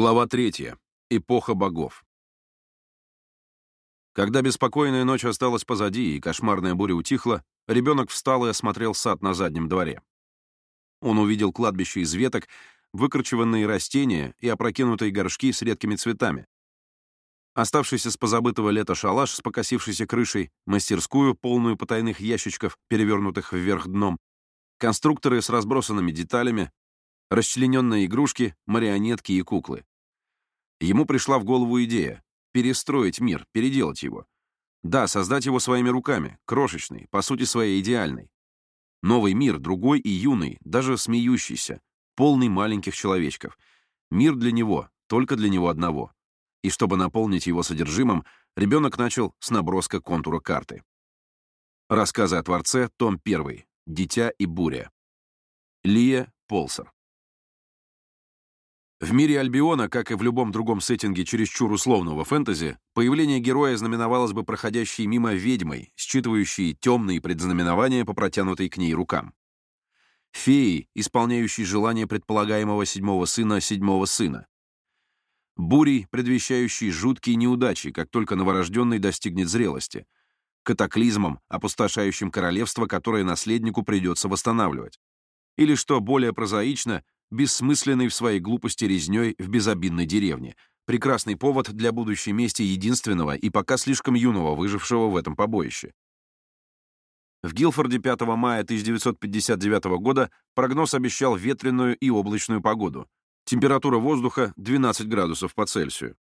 Глава 3. Эпоха богов. Когда беспокойная ночь осталась позади и кошмарная буря утихла, ребенок встал и осмотрел сад на заднем дворе. Он увидел кладбище из веток, выкорчеванные растения и опрокинутые горшки с редкими цветами. Оставшийся с позабытого лета шалаш с покосившейся крышей, мастерскую, полную потайных ящичков, перевернутых вверх дном, конструкторы с разбросанными деталями, расчлененные игрушки, марионетки и куклы. Ему пришла в голову идея — перестроить мир, переделать его. Да, создать его своими руками, крошечный, по сути своей идеальный. Новый мир, другой и юный, даже смеющийся, полный маленьких человечков. Мир для него, только для него одного. И чтобы наполнить его содержимым, ребенок начал с наброска контура карты. Рассказы о Творце, том 1. Дитя и буря. Лия Полсер. В мире Альбиона, как и в любом другом сеттинге чересчур условного фэнтези, появление героя знаменовалось бы проходящей мимо ведьмой, считывающей темные предзнаменования по протянутой к ней рукам. Феей, исполняющей желание предполагаемого седьмого сына седьмого сына. Бурей, предвещающей жуткие неудачи, как только новорожденный достигнет зрелости. Катаклизмом, опустошающим королевство, которое наследнику придется восстанавливать. Или, что более прозаично, бессмысленной в своей глупости резнёй в безобидной деревне. Прекрасный повод для будущей мести единственного и пока слишком юного выжившего в этом побоище. В Гилфорде 5 мая 1959 года прогноз обещал ветреную и облачную погоду. Температура воздуха 12 градусов по Цельсию.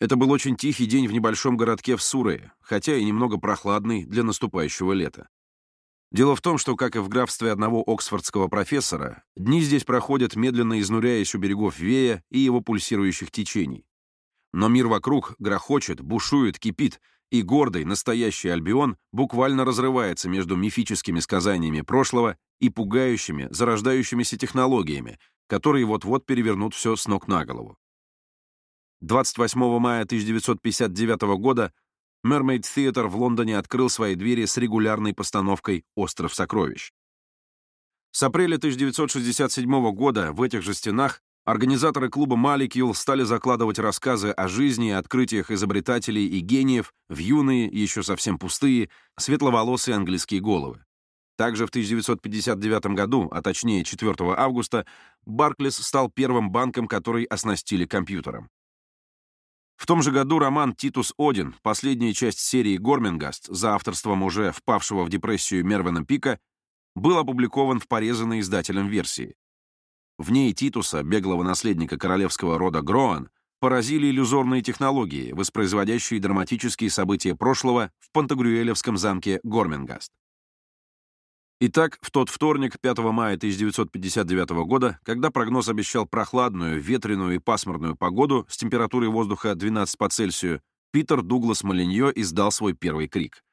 Это был очень тихий день в небольшом городке в Сурее, хотя и немного прохладный для наступающего лета. Дело в том, что, как и в графстве одного оксфордского профессора, дни здесь проходят, медленно изнуряясь у берегов Вея и его пульсирующих течений. Но мир вокруг грохочет, бушует, кипит, и гордый, настоящий Альбион буквально разрывается между мифическими сказаниями прошлого и пугающими, зарождающимися технологиями, которые вот-вот перевернут все с ног на голову. 28 мая 1959 года Mermaid Theatre в Лондоне открыл свои двери с регулярной постановкой «Остров сокровищ». С апреля 1967 года в этих же стенах организаторы клуба «Маликюл» стали закладывать рассказы о жизни и открытиях изобретателей и гениев в юные, еще совсем пустые, светловолосые английские головы. Также в 1959 году, а точнее 4 августа, Барклис стал первым банком, который оснастили компьютером. В том же году роман «Титус Один», последняя часть серии «Гормингаст» за авторством уже впавшего в депрессию Мервина Пика, был опубликован в порезанной издателем версии. В ней Титуса, беглого наследника королевского рода Гроан, поразили иллюзорные технологии, воспроизводящие драматические события прошлого в Пантагрюэлевском замке Гормингаст. Итак, в тот вторник, 5 мая 1959 года, когда прогноз обещал прохладную, ветреную и пасмурную погоду с температурой воздуха 12 по Цельсию, Питер Дуглас Малиньо издал свой первый крик.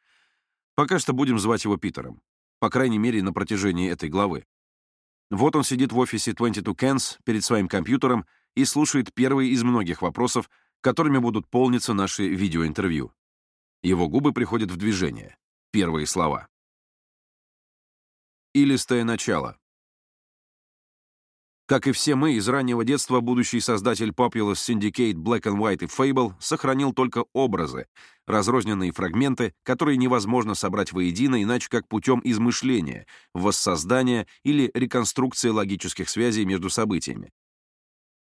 Пока что будем звать его Питером. По крайней мере, на протяжении этой главы. Вот он сидит в офисе 22 Cans перед своим компьютером и слушает первые из многих вопросов, которыми будут полниться наши видеоинтервью. Его губы приходят в движение. Первые слова. Илистое начало. Как и все мы, из раннего детства будущий создатель Populous Syndicate Black and White и Fable сохранил только образы, разрозненные фрагменты, которые невозможно собрать воедино иначе как путем измышления, воссоздания или реконструкции логических связей между событиями.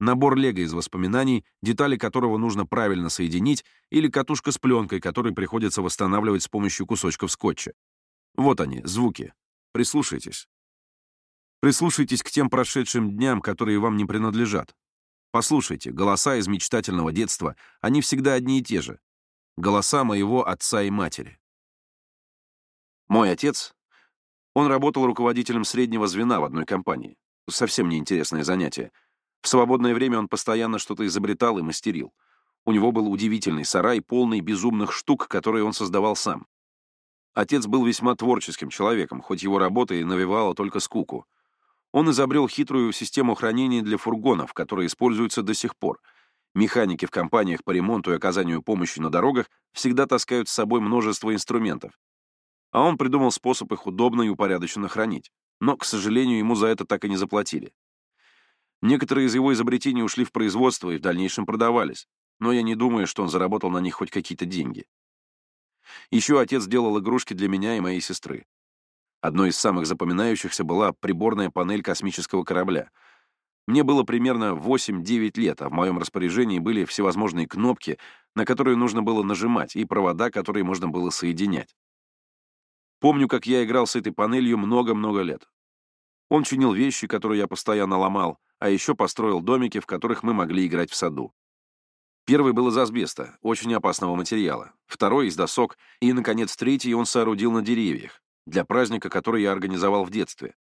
Набор лего из воспоминаний, детали которого нужно правильно соединить, или катушка с пленкой, которую приходится восстанавливать с помощью кусочков скотча. Вот они, звуки, Прислушайтесь. Прислушайтесь к тем прошедшим дням, которые вам не принадлежат. Послушайте, голоса из мечтательного детства, они всегда одни и те же. Голоса моего отца и матери. Мой отец, он работал руководителем среднего звена в одной компании. Совсем неинтересное занятие. В свободное время он постоянно что-то изобретал и мастерил. У него был удивительный сарай, полный безумных штук, которые он создавал сам. Отец был весьма творческим человеком, хоть его работа и навевала только скуку. Он изобрел хитрую систему хранения для фургонов, которая используется до сих пор. Механики в компаниях по ремонту и оказанию помощи на дорогах всегда таскают с собой множество инструментов. А он придумал способ их удобно и упорядоченно хранить. Но, к сожалению, ему за это так и не заплатили. Некоторые из его изобретений ушли в производство и в дальнейшем продавались, но я не думаю, что он заработал на них хоть какие-то деньги. Еще отец делал игрушки для меня и моей сестры. Одной из самых запоминающихся была приборная панель космического корабля. Мне было примерно 8-9 лет, а в моем распоряжении были всевозможные кнопки, на которые нужно было нажимать, и провода, которые можно было соединять. Помню, как я играл с этой панелью много-много лет. Он чинил вещи, которые я постоянно ломал, а еще построил домики, в которых мы могли играть в саду. Первый был из асбеста, очень опасного материала, второй — из досок, и, наконец, третий он соорудил на деревьях, для праздника, который я организовал в детстве.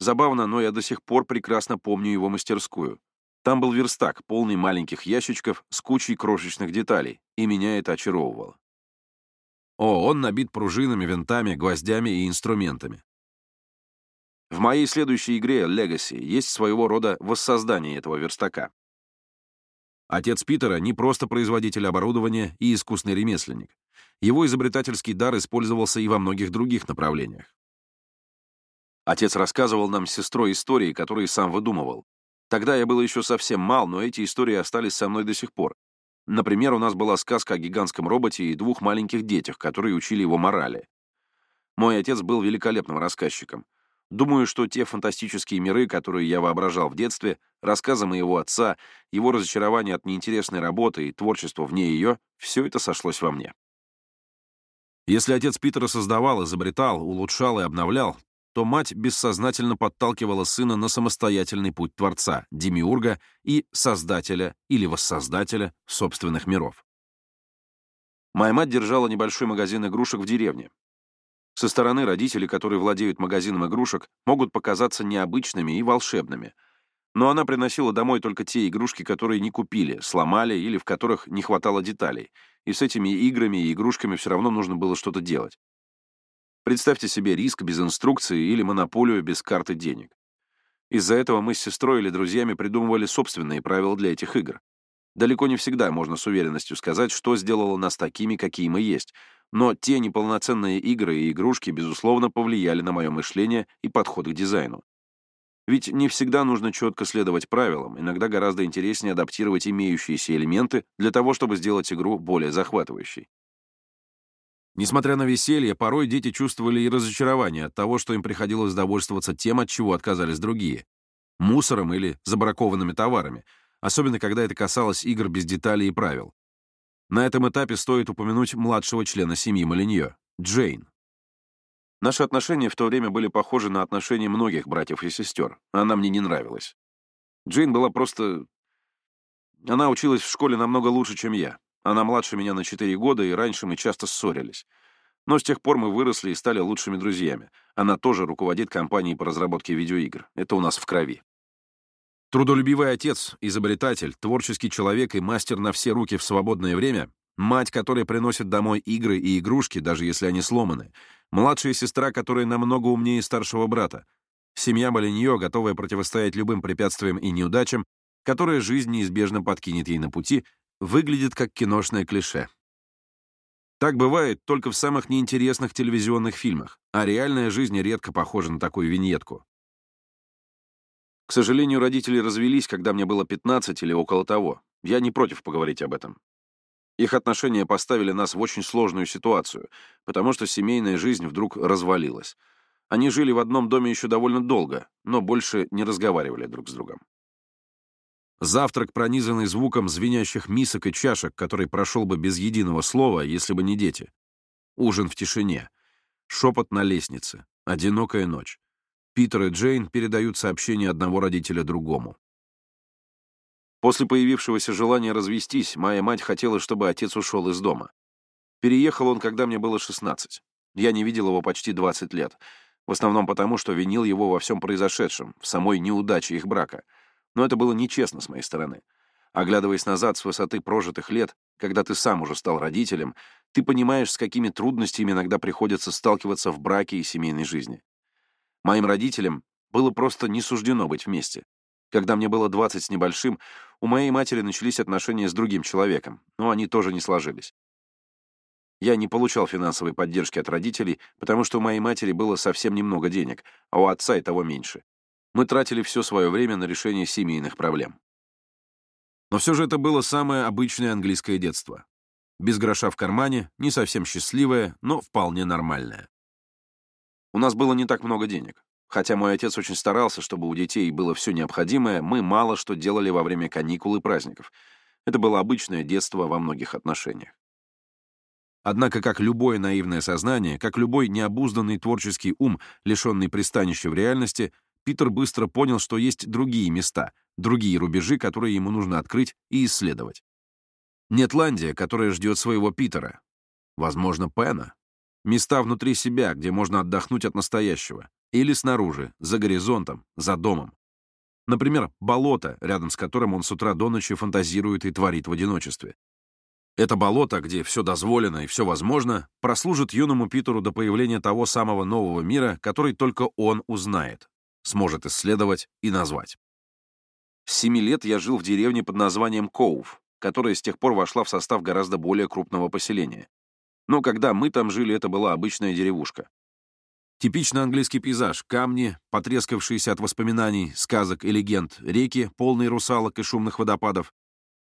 Забавно, но я до сих пор прекрасно помню его мастерскую. Там был верстак, полный маленьких ящичков с кучей крошечных деталей, и меня это очаровывало. О, он набит пружинами, винтами, гвоздями и инструментами. В моей следующей игре Legacy есть своего рода воссоздание этого верстака. Отец Питера не просто производитель оборудования и искусный ремесленник. Его изобретательский дар использовался и во многих других направлениях. Отец рассказывал нам с сестрой истории, которые сам выдумывал. Тогда я был еще совсем мал, но эти истории остались со мной до сих пор. Например, у нас была сказка о гигантском роботе и двух маленьких детях, которые учили его морали. Мой отец был великолепным рассказчиком. Думаю, что те фантастические миры, которые я воображал в детстве, рассказы моего отца, его разочарование от неинтересной работы и творчество вне ее, все это сошлось во мне. Если отец Питера создавал, изобретал, улучшал и обновлял, то мать бессознательно подталкивала сына на самостоятельный путь Творца, Демиурга и Создателя или Воссоздателя собственных миров. Моя мать держала небольшой магазин игрушек в деревне, со стороны родители, которые владеют магазином игрушек, могут показаться необычными и волшебными. Но она приносила домой только те игрушки, которые не купили, сломали или в которых не хватало деталей. И с этими играми и игрушками все равно нужно было что-то делать. Представьте себе риск без инструкции или монополию без карты денег. Из-за этого мы с сестрой или друзьями придумывали собственные правила для этих игр. Далеко не всегда можно с уверенностью сказать, что сделало нас такими, какие мы есть — но те неполноценные игры и игрушки, безусловно, повлияли на мое мышление и подход к дизайну. Ведь не всегда нужно четко следовать правилам, иногда гораздо интереснее адаптировать имеющиеся элементы для того, чтобы сделать игру более захватывающей. Несмотря на веселье, порой дети чувствовали и разочарование от того, что им приходилось довольствоваться тем, от чего отказались другие — мусором или забракованными товарами, особенно когда это касалось игр без деталей и правил. На этом этапе стоит упомянуть младшего члена семьи Малиньо, Джейн. Наши отношения в то время были похожи на отношения многих братьев и сестер. Она мне не нравилась. Джейн была просто... Она училась в школе намного лучше, чем я. Она младше меня на 4 года, и раньше мы часто ссорились. Но с тех пор мы выросли и стали лучшими друзьями. Она тоже руководит компанией по разработке видеоигр. Это у нас в крови. Трудолюбивый отец, изобретатель, творческий человек и мастер на все руки в свободное время, мать, которая приносит домой игры и игрушки, даже если они сломаны, младшая сестра, которая намного умнее старшего брата, семья Малиньо, готовая противостоять любым препятствиям и неудачам, которые жизнь неизбежно подкинет ей на пути, выглядит как киношное клише. Так бывает только в самых неинтересных телевизионных фильмах, а реальная жизнь редко похожа на такую виньетку. К сожалению, родители развелись, когда мне было 15 или около того. Я не против поговорить об этом. Их отношения поставили нас в очень сложную ситуацию, потому что семейная жизнь вдруг развалилась. Они жили в одном доме еще довольно долго, но больше не разговаривали друг с другом. Завтрак, пронизанный звуком звенящих мисок и чашек, который прошел бы без единого слова, если бы не дети. Ужин в тишине. Шепот на лестнице. Одинокая ночь. Питер и Джейн передают сообщение одного родителя другому. После появившегося желания развестись, моя мать хотела, чтобы отец ушел из дома. Переехал он, когда мне было 16. Я не видел его почти 20 лет, в основном потому, что винил его во всем произошедшем, в самой неудаче их брака. Но это было нечестно с моей стороны. Оглядываясь назад с высоты прожитых лет, когда ты сам уже стал родителем, ты понимаешь, с какими трудностями иногда приходится сталкиваться в браке и семейной жизни. Моим родителям было просто не суждено быть вместе. Когда мне было 20 с небольшим, у моей матери начались отношения с другим человеком, но они тоже не сложились. Я не получал финансовой поддержки от родителей, потому что у моей матери было совсем немного денег, а у отца и того меньше. Мы тратили все свое время на решение семейных проблем. Но все же это было самое обычное английское детство. Без гроша в кармане, не совсем счастливое, но вполне нормальное. У нас было не так много денег. Хотя мой отец очень старался, чтобы у детей было все необходимое, мы мало что делали во время каникул и праздников. Это было обычное детство во многих отношениях. Однако, как любое наивное сознание, как любой необузданный творческий ум, лишенный пристанища в реальности, Питер быстро понял, что есть другие места, другие рубежи, которые ему нужно открыть и исследовать. Нетландия, которая ждет своего Питера. Возможно, Пена. Места внутри себя, где можно отдохнуть от настоящего. Или снаружи, за горизонтом, за домом. Например, болото, рядом с которым он с утра до ночи фантазирует и творит в одиночестве. Это болото, где все дозволено и все возможно, прослужит юному Питеру до появления того самого нового мира, который только он узнает, сможет исследовать и назвать. С семи лет я жил в деревне под названием Коув, которая с тех пор вошла в состав гораздо более крупного поселения. Но когда мы там жили, это была обычная деревушка. Типично английский пейзаж — камни, потрескавшиеся от воспоминаний, сказок и легенд, реки, полные русалок и шумных водопадов,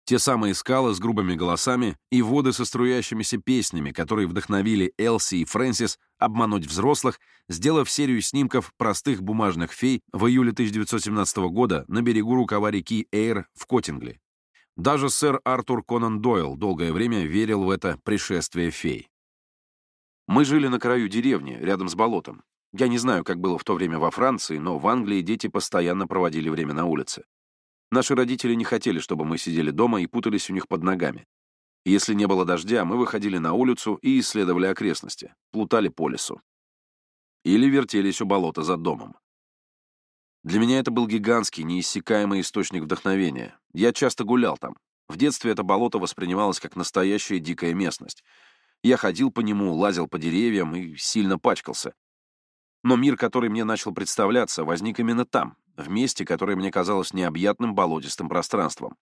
те самые скалы с грубыми голосами и воды со струящимися песнями, которые вдохновили Элси и Фрэнсис обмануть взрослых, сделав серию снимков простых бумажных фей в июле 1917 года на берегу рукава реки Эйр в Коттингли. Даже сэр Артур Конан Дойл долгое время верил в это пришествие фей. Мы жили на краю деревни, рядом с болотом. Я не знаю, как было в то время во Франции, но в Англии дети постоянно проводили время на улице. Наши родители не хотели, чтобы мы сидели дома и путались у них под ногами. Если не было дождя, мы выходили на улицу и исследовали окрестности, плутали по лесу. Или вертелись у болота за домом. Для меня это был гигантский, неиссякаемый источник вдохновения. Я часто гулял там. В детстве это болото воспринималось как настоящая дикая местность — я ходил по нему, лазил по деревьям и сильно пачкался. Но мир, который мне начал представляться, возник именно там, в месте, которое мне казалось необъятным болотистым пространством.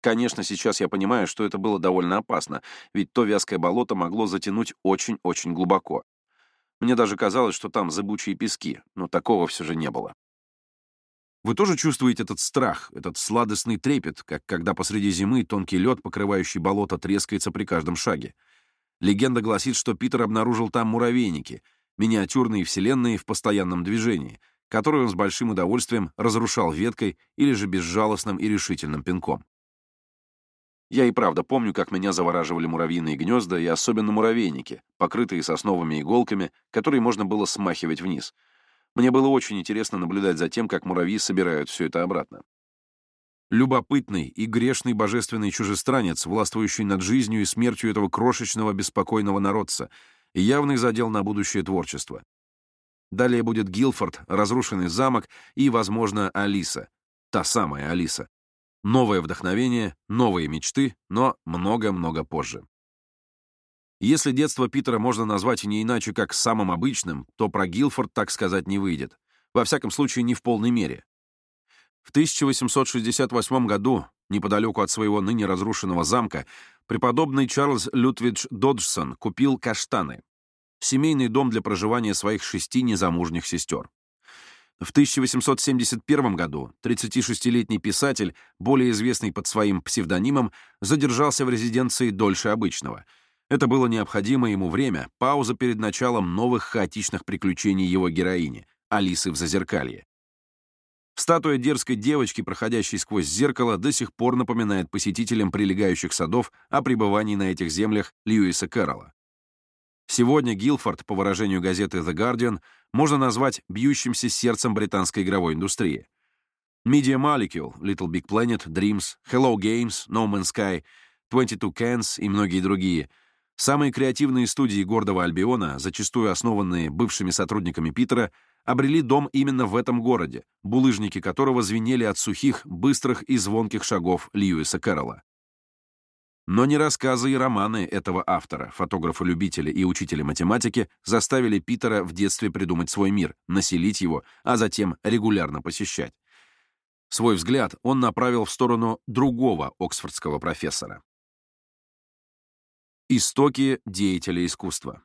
Конечно, сейчас я понимаю, что это было довольно опасно, ведь то вязкое болото могло затянуть очень-очень глубоко. Мне даже казалось, что там зыбучие пески, но такого все же не было. Вы тоже чувствуете этот страх, этот сладостный трепет, как когда посреди зимы тонкий лед, покрывающий болото, трескается при каждом шаге. Легенда гласит, что Питер обнаружил там муравейники, миниатюрные вселенные в постоянном движении, которые он с большим удовольствием разрушал веткой или же безжалостным и решительным пинком. Я и правда помню, как меня завораживали муравьиные гнезда и особенно муравейники, покрытые сосновыми иголками, которые можно было смахивать вниз. Мне было очень интересно наблюдать за тем, как муравьи собирают все это обратно. Любопытный и грешный божественный чужестранец, властвующий над жизнью и смертью этого крошечного беспокойного народца, явный задел на будущее творчество. Далее будет Гилфорд, разрушенный замок и, возможно, Алиса. Та самая Алиса. Новое вдохновение, новые мечты, но много-много позже. Если детство Питера можно назвать не иначе, как самым обычным, то про Гилфорд так сказать не выйдет. Во всяком случае, не в полной мере. В 1868 году, неподалеку от своего ныне разрушенного замка, преподобный Чарльз Лютвидж Доджсон купил каштаны, семейный дом для проживания своих шести незамужних сестер. В 1871 году 36-летний писатель, более известный под своим псевдонимом, задержался в резиденции дольше обычного. Это было необходимо ему время, пауза перед началом новых хаотичных приключений его героини, Алисы в Зазеркалье. Статуя дерзкой девочки, проходящей сквозь зеркало, до сих пор напоминает посетителям прилегающих садов о пребывании на этих землях Льюиса Кэрролла. Сегодня Гилфорд, по выражению газеты The Guardian, можно назвать бьющимся сердцем британской игровой индустрии. Media Molecule, Little Big Planet, Dreams, Hello Games, No Man's Sky, 22 Cans и многие другие — Самые креативные студии гордого Альбиона, зачастую основанные бывшими сотрудниками Питера, обрели дом именно в этом городе, булыжники которого звенели от сухих, быстрых и звонких шагов Льюиса Кэрролла. Но не рассказы и романы этого автора, фотографа-любителя и учителя математики, заставили Питера в детстве придумать свой мир, населить его, а затем регулярно посещать. Свой взгляд он направил в сторону другого оксфордского профессора. Истоки деятеля искусства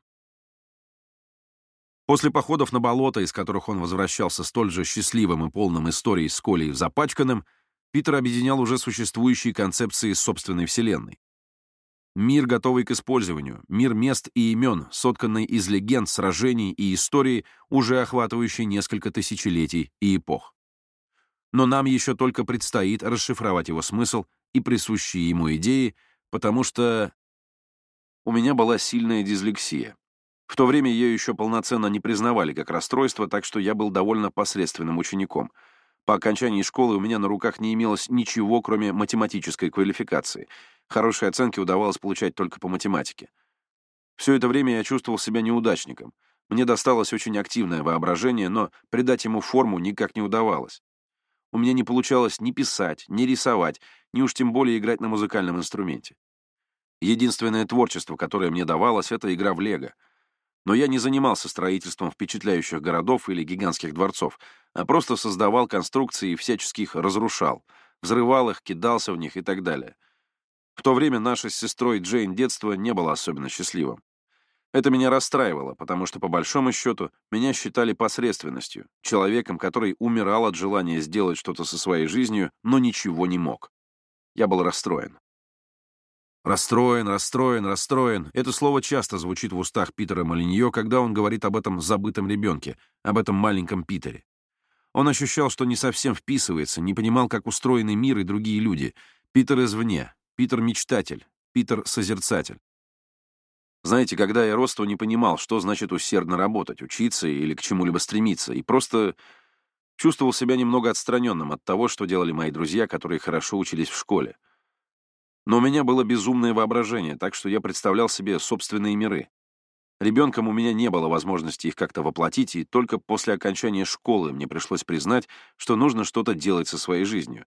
После походов на болото, из которых он возвращался столь же счастливым и полным историей с Колей запачканным, Питер объединял уже существующие концепции собственной вселенной. Мир, готовый к использованию, мир мест и имен, сотканный из легенд, сражений и истории, уже охватывающий несколько тысячелетий и эпох. Но нам еще только предстоит расшифровать его смысл и присущие ему идеи, потому что у меня была сильная дислексия. В то время ее еще полноценно не признавали как расстройство, так что я был довольно посредственным учеником — по окончании школы у меня на руках не имелось ничего, кроме математической квалификации. Хорошие оценки удавалось получать только по математике. Все это время я чувствовал себя неудачником. Мне досталось очень активное воображение, но придать ему форму никак не удавалось. У меня не получалось ни писать, ни рисовать, ни уж тем более играть на музыкальном инструменте. Единственное творчество, которое мне давалось, — это игра в лего — но я не занимался строительством впечатляющих городов или гигантских дворцов, а просто создавал конструкции и всячески их разрушал, взрывал их, кидался в них и так далее. В то время наше с сестрой Джейн детство не было особенно счастливым. Это меня расстраивало, потому что, по большому счету, меня считали посредственностью, человеком, который умирал от желания сделать что-то со своей жизнью, но ничего не мог. Я был расстроен. Расстроен, расстроен, расстроен. Это слово часто звучит в устах Питера Малиньо, когда он говорит об этом забытом ребенке, об этом маленьком Питере. Он ощущал, что не совсем вписывается, не понимал, как устроены мир и другие люди. Питер извне, Питер мечтатель, Питер созерцатель. Знаете, когда я рос, то не понимал, что значит усердно работать, учиться или к чему-либо стремиться, и просто чувствовал себя немного отстраненным от того, что делали мои друзья, которые хорошо учились в школе. Но у меня было безумное воображение, так что я представлял себе собственные миры. Ребенком у меня не было возможности их как-то воплотить, и только после окончания школы мне пришлось признать, что нужно что-то делать со своей жизнью.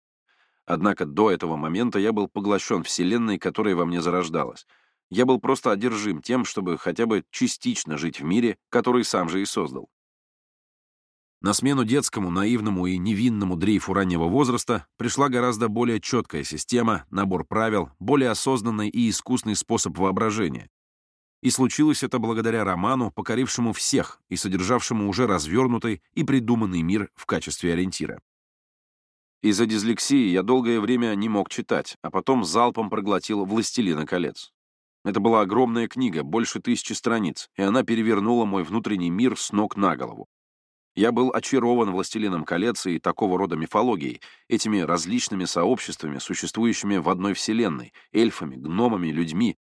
Однако до этого момента я был поглощен вселенной, которая во мне зарождалась. Я был просто одержим тем, чтобы хотя бы частично жить в мире, который сам же и создал. На смену детскому, наивному и невинному дрейфу раннего возраста пришла гораздо более четкая система, набор правил, более осознанный и искусный способ воображения. И случилось это благодаря роману, покорившему всех и содержавшему уже развернутый и придуманный мир в качестве ориентира. Из-за дислексии я долгое время не мог читать, а потом залпом проглотил «Властелина колец». Это была огромная книга, больше тысячи страниц, и она перевернула мой внутренний мир с ног на голову. Я был очарован «Властелином колец» и такого рода мифологией, этими различными сообществами, существующими в одной вселенной, эльфами, гномами, людьми.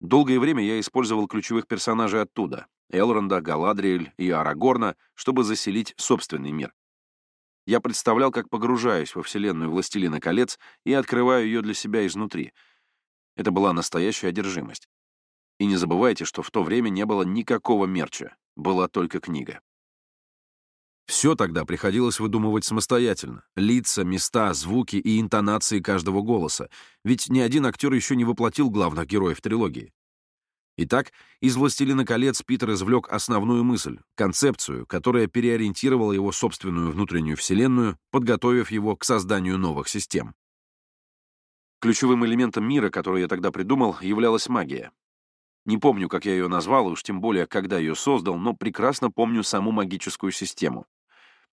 Долгое время я использовал ключевых персонажей оттуда — Элронда, Галадриэль и Арагорна, чтобы заселить собственный мир. Я представлял, как погружаюсь во вселенную «Властелина колец» и открываю ее для себя изнутри. Это была настоящая одержимость. И не забывайте, что в то время не было никакого мерча, была только книга. Все тогда приходилось выдумывать самостоятельно. Лица, места, звуки и интонации каждого голоса. Ведь ни один актер еще не воплотил главных героев трилогии. Итак, из «Властелина колец» Питер извлек основную мысль, концепцию, которая переориентировала его собственную внутреннюю вселенную, подготовив его к созданию новых систем. Ключевым элементом мира, который я тогда придумал, являлась магия. Не помню, как я ее назвал, уж тем более, когда ее создал, но прекрасно помню саму магическую систему.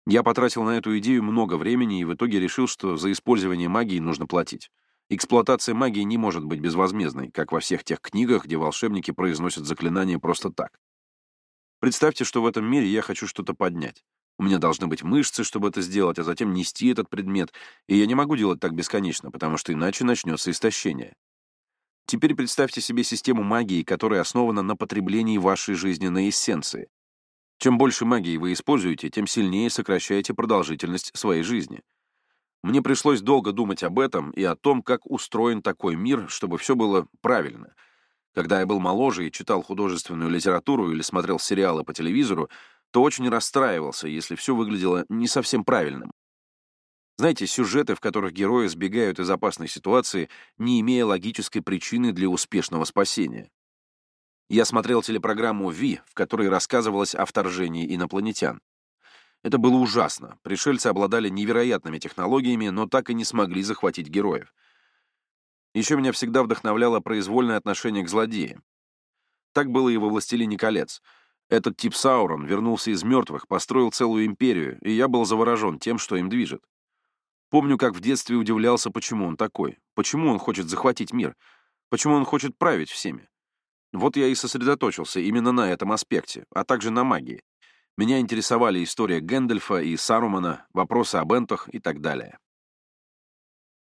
Я потратил на эту идею много времени и в итоге решил, что за использование магии нужно платить. Эксплуатация магии не может быть безвозмездной, как во всех тех книгах, где волшебники произносят заклинания просто так. Представьте, что в этом мире я хочу что-то поднять. У меня должны быть мышцы, чтобы это сделать, а затем нести этот предмет, и я не могу делать так бесконечно, потому что иначе начнется истощение. Теперь представьте себе систему магии, которая основана на потреблении вашей жизненной эссенции. Чем больше магии вы используете, тем сильнее сокращаете продолжительность своей жизни. Мне пришлось долго думать об этом и о том, как устроен такой мир, чтобы все было правильно. Когда я был моложе и читал художественную литературу или смотрел сериалы по телевизору, то очень расстраивался, если все выглядело не совсем правильным. Знаете, сюжеты, в которых герои сбегают из опасной ситуации, не имея логической причины для успешного спасения. Я смотрел телепрограмму «Ви», в которой рассказывалось о вторжении инопланетян. Это было ужасно. Пришельцы обладали невероятными технологиями, но так и не смогли захватить героев. Еще меня всегда вдохновляло произвольное отношение к злодеям. Так было и во «Властелине колец». Этот тип Саурон вернулся из мертвых, построил целую империю, и я был заворожен тем, что им движет. Помню, как в детстве удивлялся, почему он такой, почему он хочет захватить мир, почему он хочет править всеми. Вот я и сосредоточился именно на этом аспекте, а также на магии. Меня интересовали история Гэндальфа и Сарумана, вопросы об энтах и так далее.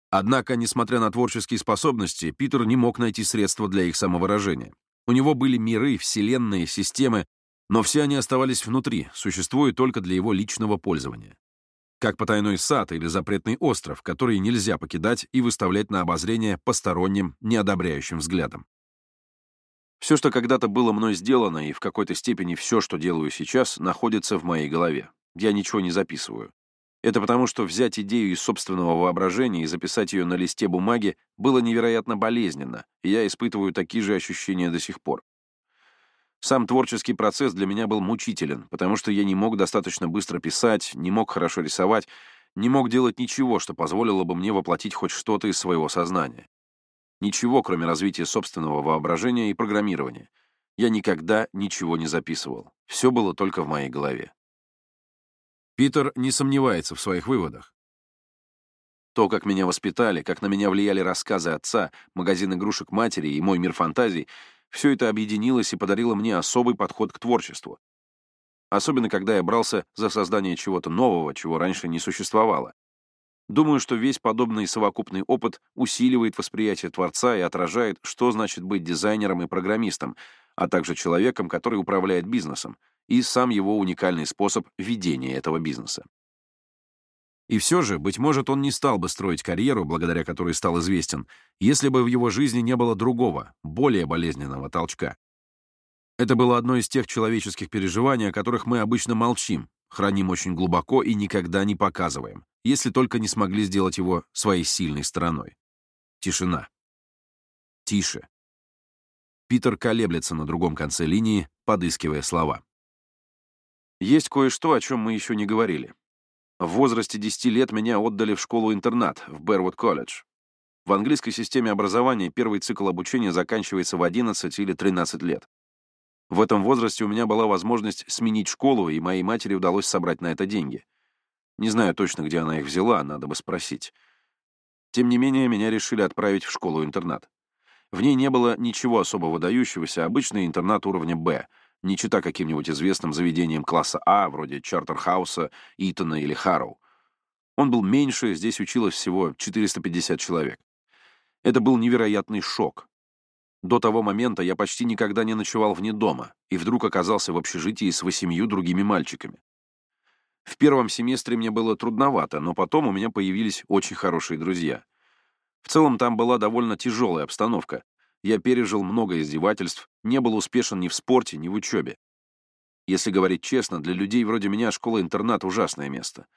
Однако, несмотря на творческие способности, Питер не мог найти средства для их самовыражения. У него были миры, вселенные, системы, но все они оставались внутри, существуя только для его личного пользования. Как потайной сад или запретный остров, который нельзя покидать и выставлять на обозрение посторонним, неодобряющим взглядом. Все, что когда-то было мной сделано, и в какой-то степени все, что делаю сейчас, находится в моей голове. Я ничего не записываю. Это потому, что взять идею из собственного воображения и записать ее на листе бумаги было невероятно болезненно, и я испытываю такие же ощущения до сих пор. Сам творческий процесс для меня был мучителен, потому что я не мог достаточно быстро писать, не мог хорошо рисовать, не мог делать ничего, что позволило бы мне воплотить хоть что-то из своего сознания. Ничего, кроме развития собственного воображения и программирования. Я никогда ничего не записывал. Все было только в моей голове. Питер не сомневается в своих выводах. То, как меня воспитали, как на меня влияли рассказы отца, магазин игрушек матери и мой мир фантазий, все это объединилось и подарило мне особый подход к творчеству. Особенно, когда я брался за создание чего-то нового, чего раньше не существовало. Думаю, что весь подобный совокупный опыт усиливает восприятие Творца и отражает, что значит быть дизайнером и программистом, а также человеком, который управляет бизнесом, и сам его уникальный способ ведения этого бизнеса. И все же, быть может, он не стал бы строить карьеру, благодаря которой стал известен, если бы в его жизни не было другого, более болезненного толчка. Это было одно из тех человеческих переживаний, о которых мы обычно молчим, храним очень глубоко и никогда не показываем, если только не смогли сделать его своей сильной стороной. Тишина. Тише. Питер колеблется на другом конце линии, подыскивая слова. Есть кое-что, о чем мы еще не говорили. В возрасте 10 лет меня отдали в школу-интернат в Бервуд колледж. В английской системе образования первый цикл обучения заканчивается в 11 или 13 лет. В этом возрасте у меня была возможность сменить школу, и моей матери удалось собрать на это деньги. Не знаю точно, где она их взяла, надо бы спросить. Тем не менее, меня решили отправить в школу-интернат. В ней не было ничего особо выдающегося, обычный интернат уровня «Б», не чита каким-нибудь известным заведением класса А, вроде Чартерхауса, Итона или Харроу. Он был меньше, здесь училось всего 450 человек. Это был невероятный шок. До того момента я почти никогда не ночевал вне дома и вдруг оказался в общежитии с восемью другими мальчиками. В первом семестре мне было трудновато, но потом у меня появились очень хорошие друзья. В целом там была довольно тяжелая обстановка. Я пережил много издевательств, не был успешен ни в спорте, ни в учебе. Если говорить честно, для людей вроде меня школа-интернат — ужасное место.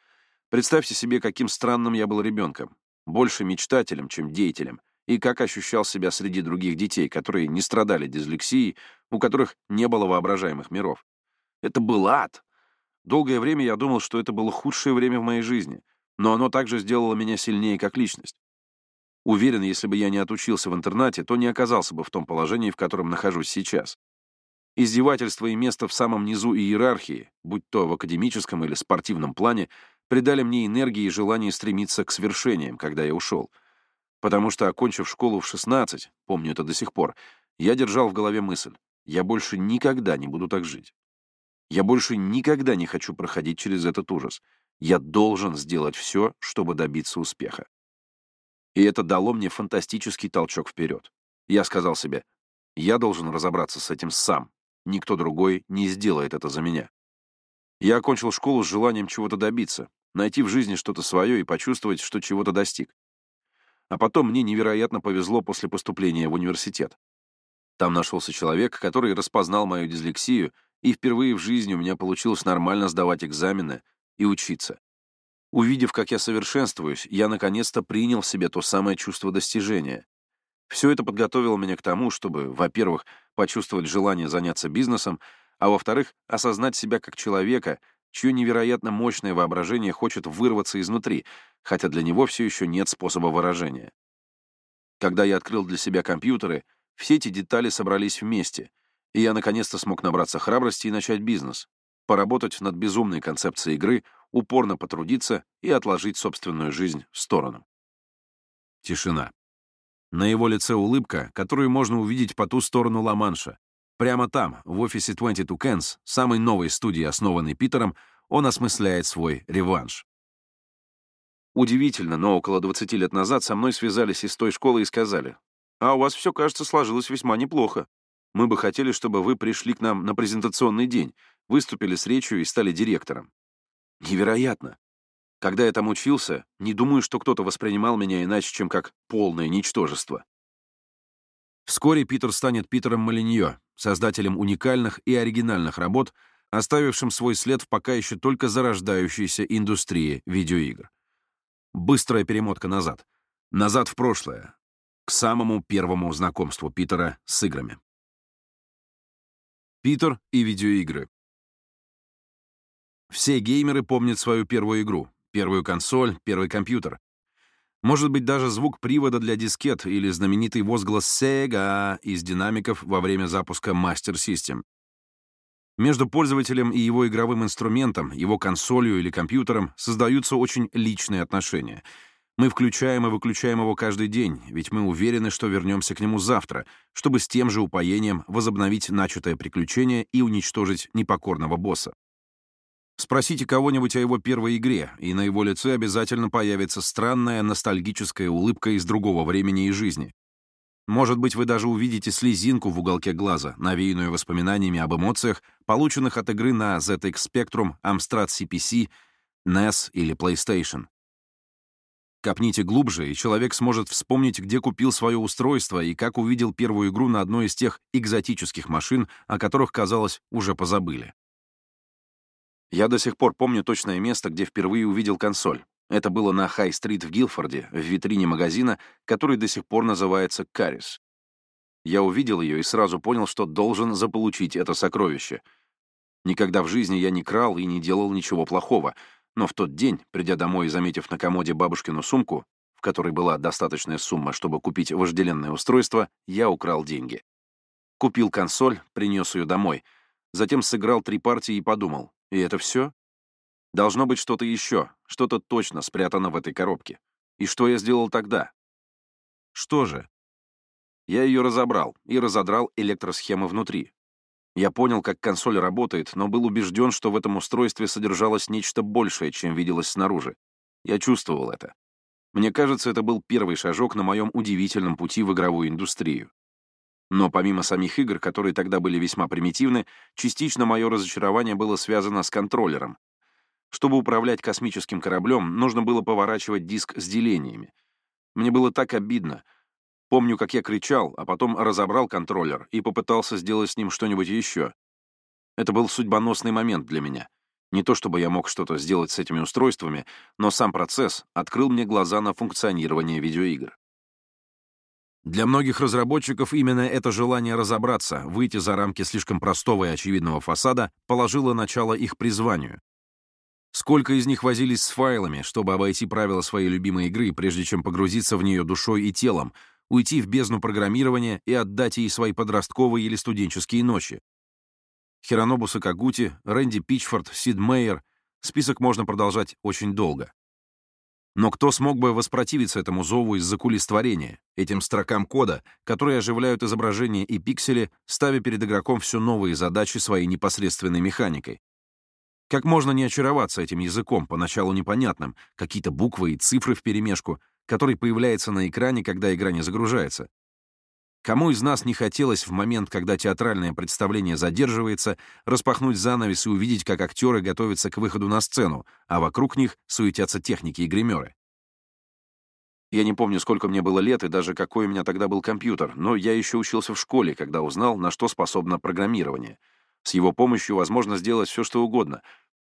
Представьте себе, каким странным я был ребенком. Больше мечтателем, чем деятелем. И как ощущал себя среди других детей, которые не страдали дислексией, у которых не было воображаемых миров. Это был ад. Долгое время я думал, что это было худшее время в моей жизни, но оно также сделало меня сильнее как личность. Уверен, если бы я не отучился в интернате, то не оказался бы в том положении, в котором нахожусь сейчас. Издевательство и место в самом низу иерархии, будь то в академическом или спортивном плане, придали мне энергии и желание стремиться к свершениям, когда я ушел. Потому что, окончив школу в 16, помню это до сих пор, я держал в голове мысль, я больше никогда не буду так жить. Я больше никогда не хочу проходить через этот ужас. Я должен сделать все, чтобы добиться успеха. И это дало мне фантастический толчок вперед. Я сказал себе, я должен разобраться с этим сам. Никто другой не сделает это за меня. Я окончил школу с желанием чего-то добиться, найти в жизни что-то свое и почувствовать, что чего-то достиг. А потом мне невероятно повезло после поступления в университет. Там нашелся человек, который распознал мою дислексию, и впервые в жизни у меня получилось нормально сдавать экзамены и учиться. Увидев, как я совершенствуюсь, я наконец-то принял в себе то самое чувство достижения. Все это подготовило меня к тому, чтобы, во-первых, почувствовать желание заняться бизнесом, а во-вторых, осознать себя как человека, чье невероятно мощное воображение хочет вырваться изнутри, хотя для него все еще нет способа выражения. Когда я открыл для себя компьютеры, все эти детали собрались вместе, И я наконец-то смог набраться храбрости и начать бизнес, поработать над безумной концепцией игры, упорно потрудиться и отложить собственную жизнь в сторону. Тишина. На его лице улыбка, которую можно увидеть по ту сторону Ла-Манша. Прямо там, в офисе 22 Cans, самой новой студии, основанной Питером, он осмысляет свой реванш. Удивительно, но около 20 лет назад со мной связались из той школы и сказали, «А у вас все, кажется, сложилось весьма неплохо. Мы бы хотели, чтобы вы пришли к нам на презентационный день, выступили с речью и стали директором». Невероятно. Когда я там учился, не думаю, что кто-то воспринимал меня иначе, чем как полное ничтожество. Вскоре Питер станет Питером Малиньо, создателем уникальных и оригинальных работ, оставившим свой след в пока еще только зарождающейся индустрии видеоигр. Быстрая перемотка назад. Назад в прошлое. К самому первому знакомству Питера с играми. Питер и видеоигры. Все геймеры помнят свою первую игру, первую консоль, первый компьютер. Может быть, даже звук привода для дискет или знаменитый возглас Sega из динамиков во время запуска Master System. Между пользователем и его игровым инструментом, его консолью или компьютером создаются очень личные отношения. Мы включаем и выключаем его каждый день, ведь мы уверены, что вернемся к нему завтра, чтобы с тем же упоением возобновить начатое приключение и уничтожить непокорного босса. Спросите кого-нибудь о его первой игре, и на его лице обязательно появится странная ностальгическая улыбка из другого времени и жизни. Может быть, вы даже увидите слезинку в уголке глаза, навеянную воспоминаниями об эмоциях, полученных от игры на ZX Spectrum, Amstrad CPC, NES или PlayStation. Копните глубже, и человек сможет вспомнить, где купил свое устройство и как увидел первую игру на одной из тех экзотических машин, о которых, казалось, уже позабыли. Я до сих пор помню точное место, где впервые увидел консоль. Это было на Хай-стрит в Гилфорде, в витрине магазина, который до сих пор называется «Карис». Я увидел ее и сразу понял, что должен заполучить это сокровище. Никогда в жизни я не крал и не делал ничего плохого, но в тот день, придя домой и заметив на комоде бабушкину сумку, в которой была достаточная сумма, чтобы купить вожделенное устройство, я украл деньги. Купил консоль, принес ее домой, затем сыграл три партии и подумал, и это все? Должно быть что-то еще, что-то точно спрятано в этой коробке. И что я сделал тогда? Что же? Я ее разобрал и разодрал электросхемы внутри. Я понял, как консоль работает, но был убежден, что в этом устройстве содержалось нечто большее, чем виделось снаружи. Я чувствовал это. Мне кажется, это был первый шажок на моем удивительном пути в игровую индустрию. Но помимо самих игр, которые тогда были весьма примитивны, частично мое разочарование было связано с контроллером. Чтобы управлять космическим кораблем, нужно было поворачивать диск с делениями. Мне было так обидно. Помню, как я кричал, а потом разобрал контроллер и попытался сделать с ним что-нибудь еще. Это был судьбоносный момент для меня. Не то чтобы я мог что-то сделать с этими устройствами, но сам процесс открыл мне глаза на функционирование видеоигр. Для многих разработчиков именно это желание разобраться, выйти за рамки слишком простого и очевидного фасада, положило начало их призванию. Сколько из них возились с файлами, чтобы обойти правила своей любимой игры, прежде чем погрузиться в нее душой и телом, уйти в бездну программирования и отдать ей свои подростковые или студенческие ночи. Хиронобу Сакагути, Рэнди Пичфорд, Сид Мейер. Список можно продолжать очень долго. Но кто смог бы воспротивиться этому зову из-за кулис творения, этим строкам кода, которые оживляют изображения и пиксели, ставя перед игроком все новые задачи своей непосредственной механикой? Как можно не очароваться этим языком, поначалу непонятным, какие-то буквы и цифры вперемешку, который появляется на экране, когда игра не загружается? Кому из нас не хотелось в момент, когда театральное представление задерживается, распахнуть занавес и увидеть, как актеры готовятся к выходу на сцену, а вокруг них суетятся техники и гримеры? Я не помню, сколько мне было лет и даже какой у меня тогда был компьютер, но я еще учился в школе, когда узнал, на что способно программирование. С его помощью возможно сделать все, что угодно.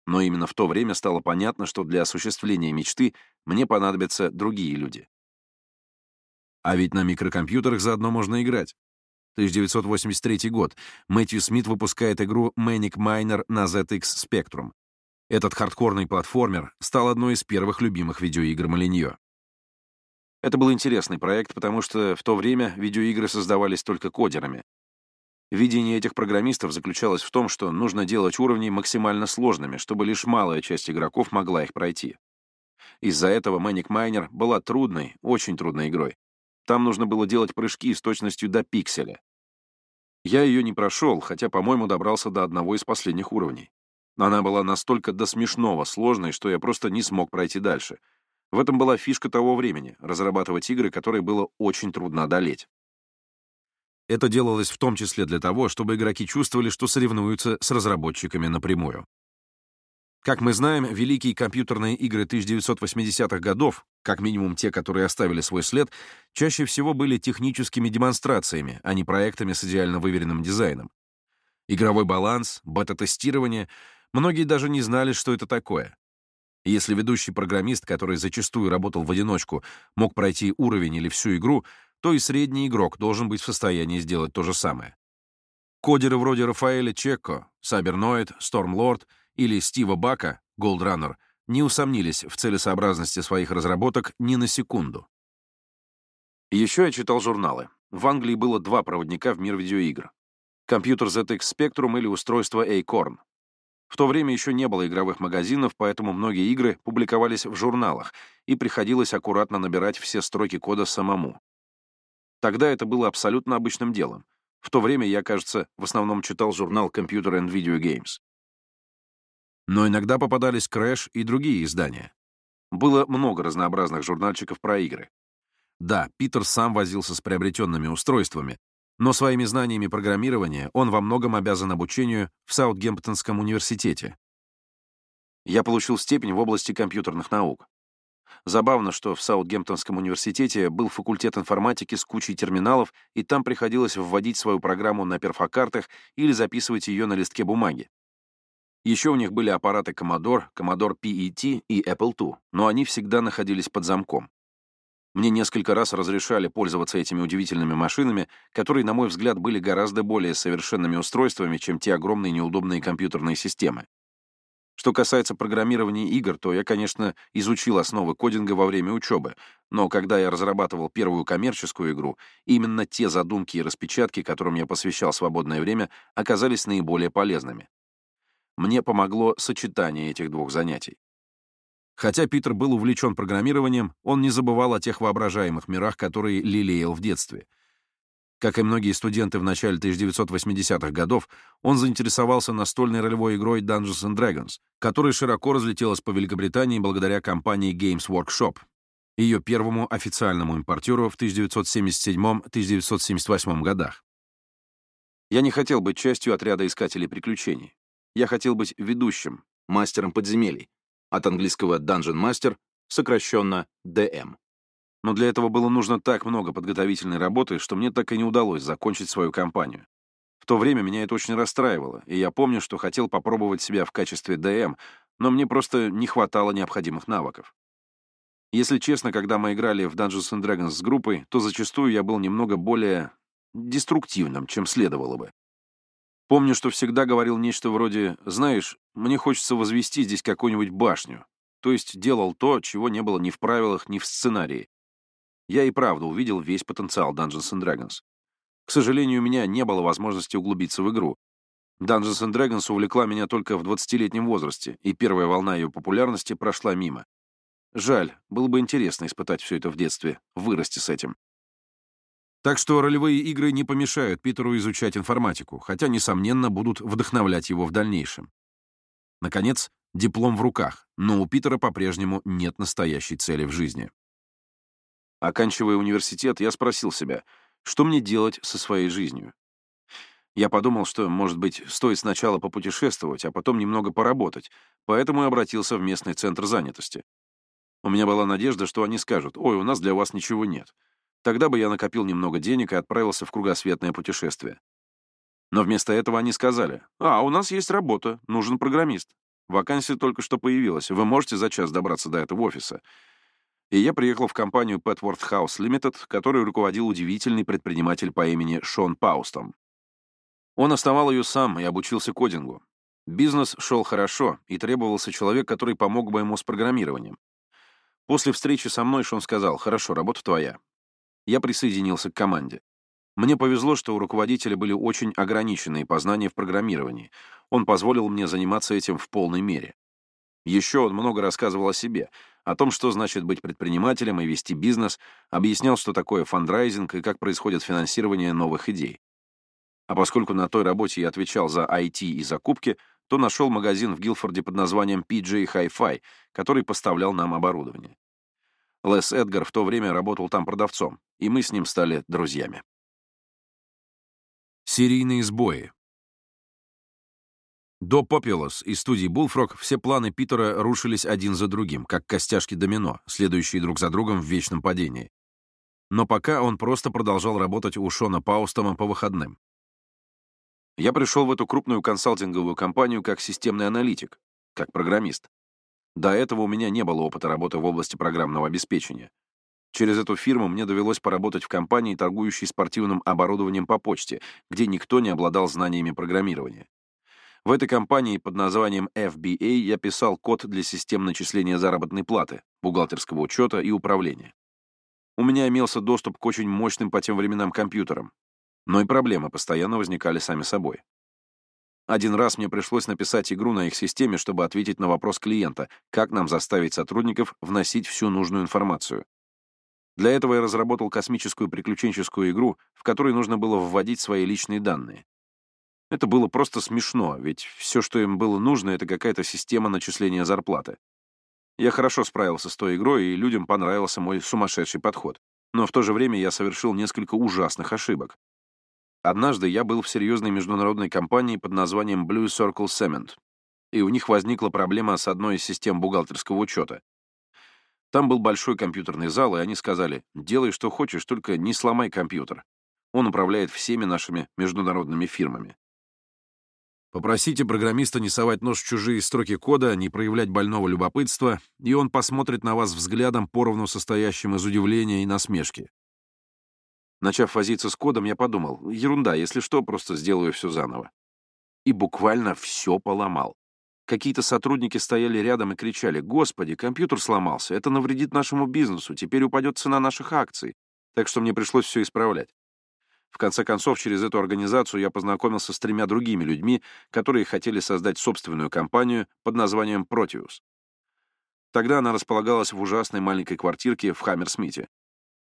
Но именно в то время стало понятно, что для осуществления мечты мне понадобятся другие люди. А ведь на микрокомпьютерах заодно можно играть. 1983 год. Мэтью Смит выпускает игру Manic Miner на ZX Spectrum. Этот хардкорный платформер стал одной из первых любимых видеоигр Малиньо. Это был интересный проект, потому что в то время видеоигры создавались только кодерами. Видение этих программистов заключалось в том, что нужно делать уровни максимально сложными, чтобы лишь малая часть игроков могла их пройти. Из-за этого Manic Miner была трудной, очень трудной игрой. Там нужно было делать прыжки с точностью до пикселя. Я ее не прошел, хотя, по-моему, добрался до одного из последних уровней. Она была настолько до смешного сложной, что я просто не смог пройти дальше. В этом была фишка того времени — разрабатывать игры, которые было очень трудно одолеть. Это делалось в том числе для того, чтобы игроки чувствовали, что соревнуются с разработчиками напрямую. Как мы знаем, великие компьютерные игры 1980-х годов, как минимум те, которые оставили свой след, чаще всего были техническими демонстрациями, а не проектами с идеально выверенным дизайном. Игровой баланс, бета-тестирование — многие даже не знали, что это такое. Если ведущий программист, который зачастую работал в одиночку, мог пройти уровень или всю игру, то и средний игрок должен быть в состоянии сделать то же самое. Кодеры вроде Рафаэля Чекко, Саберноид, Стормлорд или Стива Бака, Goldrunner, не усомнились в целесообразности своих разработок ни на секунду. Еще я читал журналы. В Англии было два проводника в мир видеоигр. Компьютер ZX Spectrum или устройство Acorn. В то время еще не было игровых магазинов, поэтому многие игры публиковались в журналах, и приходилось аккуратно набирать все строки кода самому. Тогда это было абсолютно обычным делом. В то время я, кажется, в основном читал журнал Computer and Video Games. Но иногда попадались Crash и другие издания. Было много разнообразных журнальчиков про игры. Да, Питер сам возился с приобретенными устройствами, но своими знаниями программирования он во многом обязан обучению в Саутгемптонском университете. Я получил степень в области компьютерных наук. Забавно, что в Саутгемптонском университете был факультет информатики с кучей терминалов, и там приходилось вводить свою программу на перфокартах или записывать ее на листке бумаги. Еще у них были аппараты Commodore, Commodore PET и Apple II, но они всегда находились под замком. Мне несколько раз разрешали пользоваться этими удивительными машинами, которые, на мой взгляд, были гораздо более совершенными устройствами, чем те огромные неудобные компьютерные системы. Что касается программирования игр, то я, конечно, изучил основы кодинга во время учебы, но когда я разрабатывал первую коммерческую игру, именно те задумки и распечатки, которым я посвящал свободное время, оказались наиболее полезными. Мне помогло сочетание этих двух занятий. Хотя Питер был увлечен программированием, он не забывал о тех воображаемых мирах, которые лелеял в детстве. Как и многие студенты в начале 1980-х годов, он заинтересовался настольной ролевой игрой Dungeons and Dragons, которая широко разлетелась по Великобритании благодаря компании Games Workshop, ее первому официальному импортеру в 1977-1978 годах. Я не хотел быть частью отряда искателей приключений. Я хотел быть ведущим, мастером подземелий, от английского Dungeon Master, сокращенно DM. Но для этого было нужно так много подготовительной работы, что мне так и не удалось закончить свою кампанию. В то время меня это очень расстраивало, и я помню, что хотел попробовать себя в качестве DM, но мне просто не хватало необходимых навыков. Если честно, когда мы играли в Dungeons and Dragons с группой, то зачастую я был немного более деструктивным, чем следовало бы. Помню, что всегда говорил нечто вроде «Знаешь, мне хочется возвести здесь какую-нибудь башню». То есть делал то, чего не было ни в правилах, ни в сценарии. Я и правда увидел весь потенциал Dungeons and Dragons. К сожалению, у меня не было возможности углубиться в игру. Dungeons and Dragons увлекла меня только в 20-летнем возрасте, и первая волна ее популярности прошла мимо. Жаль, было бы интересно испытать все это в детстве, вырасти с этим. Так что ролевые игры не помешают Питеру изучать информатику, хотя, несомненно, будут вдохновлять его в дальнейшем. Наконец, диплом в руках, но у Питера по-прежнему нет настоящей цели в жизни. Оканчивая университет, я спросил себя, что мне делать со своей жизнью. Я подумал, что, может быть, стоит сначала попутешествовать, а потом немного поработать, поэтому и обратился в местный центр занятости. У меня была надежда, что они скажут, «Ой, у нас для вас ничего нет». Тогда бы я накопил немного денег и отправился в кругосветное путешествие. Но вместо этого они сказали, «А, у нас есть работа, нужен программист. Вакансия только что появилась, вы можете за час добраться до этого офиса». И я приехал в компанию Petworth House Limited, которой руководил удивительный предприниматель по имени Шон Паустом. Он основал ее сам и обучился кодингу. Бизнес шел хорошо, и требовался человек, который помог бы ему с программированием. После встречи со мной Шон сказал, «Хорошо, работа твоя я присоединился к команде. Мне повезло, что у руководителя были очень ограниченные познания в программировании. Он позволил мне заниматься этим в полной мере. Еще он много рассказывал о себе, о том, что значит быть предпринимателем и вести бизнес, объяснял, что такое фандрайзинг и как происходит финансирование новых идей. А поскольку на той работе я отвечал за IT и закупки, то нашел магазин в Гилфорде под названием PJ Hi-Fi, который поставлял нам оборудование. Лес Эдгар в то время работал там продавцом, и мы с ним стали друзьями. Серийные сбои до Populous и студии Bullfrog все планы Питера рушились один за другим, как костяшки домино, следующие друг за другом в вечном падении. Но пока он просто продолжал работать у Шона Паустома по выходным. Я пришел в эту крупную консалтинговую компанию как системный аналитик, как программист. До этого у меня не было опыта работы в области программного обеспечения. Через эту фирму мне довелось поработать в компании, торгующей спортивным оборудованием по почте, где никто не обладал знаниями программирования. В этой компании под названием FBA я писал код для систем начисления заработной платы, бухгалтерского учета и управления. У меня имелся доступ к очень мощным по тем временам компьютерам, но и проблемы постоянно возникали сами собой. Один раз мне пришлось написать игру на их системе, чтобы ответить на вопрос клиента, как нам заставить сотрудников вносить всю нужную информацию. Для этого я разработал космическую приключенческую игру, в которой нужно было вводить свои личные данные. Это было просто смешно, ведь все, что им было нужно, это какая-то система начисления зарплаты. Я хорошо справился с той игрой, и людям понравился мой сумасшедший подход. Но в то же время я совершил несколько ужасных ошибок. Однажды я был в серьезной международной компании под названием Blue Circle Cement, и у них возникла проблема с одной из систем бухгалтерского учета. Там был большой компьютерный зал, и они сказали, делай что хочешь, только не сломай компьютер. Он управляет всеми нашими международными фирмами. Попросите программиста не совать нож в чужие строки кода, не проявлять больного любопытства, и он посмотрит на вас взглядом, поровну состоящим из удивления и насмешки. Начав возиться с кодом, я подумал, ерунда, если что, просто сделаю все заново. И буквально все поломал. Какие-то сотрудники стояли рядом и кричали, «Господи, компьютер сломался, это навредит нашему бизнесу, теперь упадет цена наших акций». Так что мне пришлось все исправлять. В конце концов, через эту организацию я познакомился с тремя другими людьми, которые хотели создать собственную компанию под названием Proteus. Тогда она располагалась в ужасной маленькой квартирке в Хаммерсмите.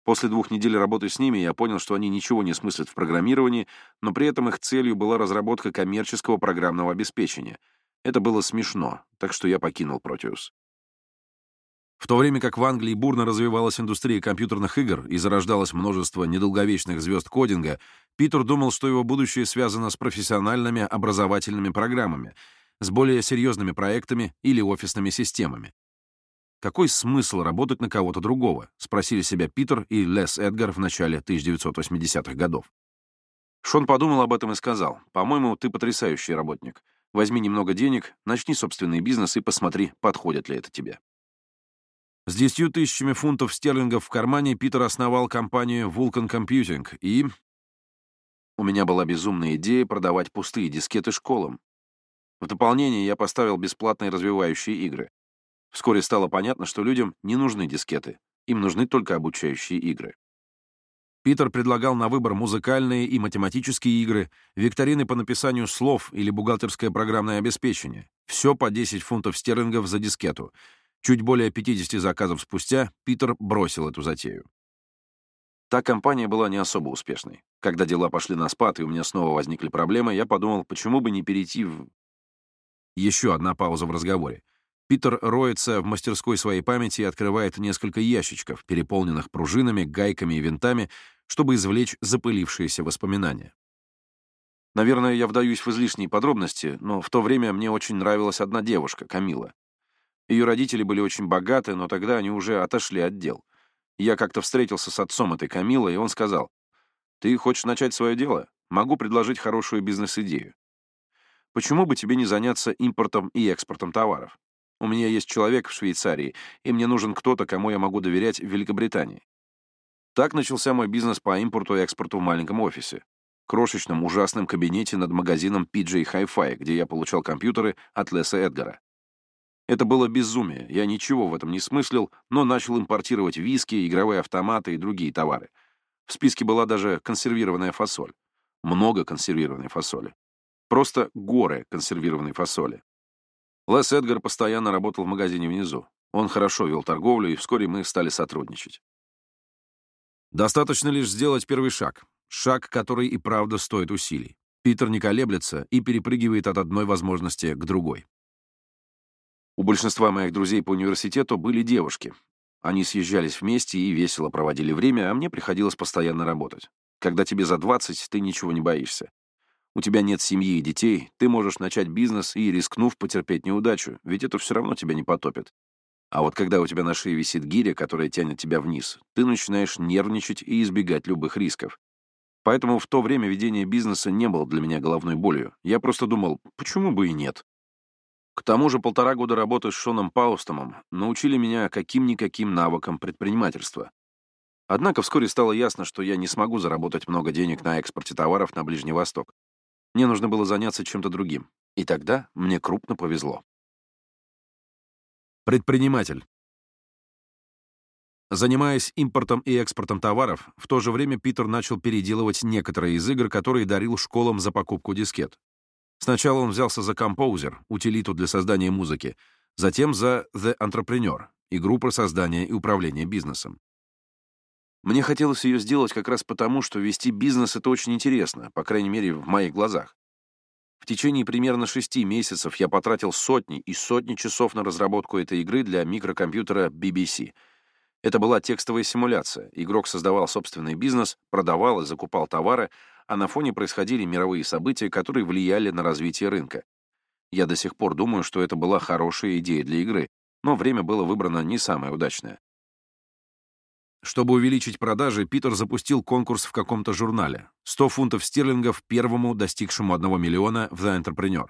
После двух недель работы с ними я понял, что они ничего не смыслят в программировании, но при этом их целью была разработка коммерческого программного обеспечения. Это было смешно, так что я покинул Proteus. В то время как в Англии бурно развивалась индустрия компьютерных игр и зарождалось множество недолговечных звезд кодинга, Питер думал, что его будущее связано с профессиональными образовательными программами, с более серьезными проектами или офисными системами. «Какой смысл работать на кого-то другого?» — спросили себя Питер и Лес Эдгар в начале 1980-х годов. Шон подумал об этом и сказал, «По-моему, ты потрясающий работник. Возьми немного денег, начни собственный бизнес и посмотри, подходит ли это тебе». С 10 тысячами фунтов стерлингов в кармане Питер основал компанию Vulcan Computing и... У меня была безумная идея продавать пустые дискеты школам. В дополнение я поставил бесплатные развивающие игры. Вскоре стало понятно, что людям не нужны дискеты, им нужны только обучающие игры. Питер предлагал на выбор музыкальные и математические игры, викторины по написанию слов или бухгалтерское программное обеспечение. Все по 10 фунтов стерлингов за дискету — Чуть более 50 заказов спустя Питер бросил эту затею. Та компания была не особо успешной. Когда дела пошли на спад, и у меня снова возникли проблемы, я подумал, почему бы не перейти в... Еще одна пауза в разговоре. Питер роется в мастерской своей памяти и открывает несколько ящичков, переполненных пружинами, гайками и винтами, чтобы извлечь запылившиеся воспоминания. Наверное, я вдаюсь в излишние подробности, но в то время мне очень нравилась одна девушка, Камила. Ее родители были очень богаты, но тогда они уже отошли от дел. Я как-то встретился с отцом этой Камилы, и он сказал, «Ты хочешь начать свое дело? Могу предложить хорошую бизнес-идею. Почему бы тебе не заняться импортом и экспортом товаров? У меня есть человек в Швейцарии, и мне нужен кто-то, кому я могу доверять в Великобритании». Так начался мой бизнес по импорту и экспорту в маленьком офисе, крошечном ужасном кабинете над магазином PJ Hi-Fi, где я получал компьютеры от Леса Эдгара. Это было безумие, я ничего в этом не смыслил, но начал импортировать виски, игровые автоматы и другие товары. В списке была даже консервированная фасоль. Много консервированной фасоли. Просто горы консервированной фасоли. Лес Эдгар постоянно работал в магазине внизу. Он хорошо вел торговлю, и вскоре мы стали сотрудничать. Достаточно лишь сделать первый шаг. Шаг, который и правда стоит усилий. Питер не колеблется и перепрыгивает от одной возможности к другой. У большинства моих друзей по университету были девушки. Они съезжались вместе и весело проводили время, а мне приходилось постоянно работать. Когда тебе за 20, ты ничего не боишься. У тебя нет семьи и детей, ты можешь начать бизнес и, рискнув, потерпеть неудачу, ведь это все равно тебя не потопит. А вот когда у тебя на шее висит гиря, которая тянет тебя вниз, ты начинаешь нервничать и избегать любых рисков. Поэтому в то время ведение бизнеса не было для меня головной болью. Я просто думал, почему бы и нет. К тому же полтора года работы с Шоном Паустомом научили меня каким-никаким навыкам предпринимательства. Однако вскоре стало ясно, что я не смогу заработать много денег на экспорте товаров на Ближний Восток. Мне нужно было заняться чем-то другим. И тогда мне крупно повезло. Предприниматель. Занимаясь импортом и экспортом товаров, в то же время Питер начал переделывать некоторые из игр, которые дарил школам за покупку дискет. Сначала он взялся за Composer, утилиту для создания музыки, затем за The Entrepreneur, игру про создание и управление бизнесом. Мне хотелось ее сделать как раз потому, что вести бизнес — это очень интересно, по крайней мере, в моих глазах. В течение примерно шести месяцев я потратил сотни и сотни часов на разработку этой игры для микрокомпьютера BBC. Это была текстовая симуляция. Игрок создавал собственный бизнес, продавал и закупал товары, а на фоне происходили мировые события, которые влияли на развитие рынка. Я до сих пор думаю, что это была хорошая идея для игры, но время было выбрано не самое удачное. Чтобы увеличить продажи, Питер запустил конкурс в каком-то журнале. 100 фунтов стерлингов первому, достигшему 1 миллиона, в The Entrepreneur.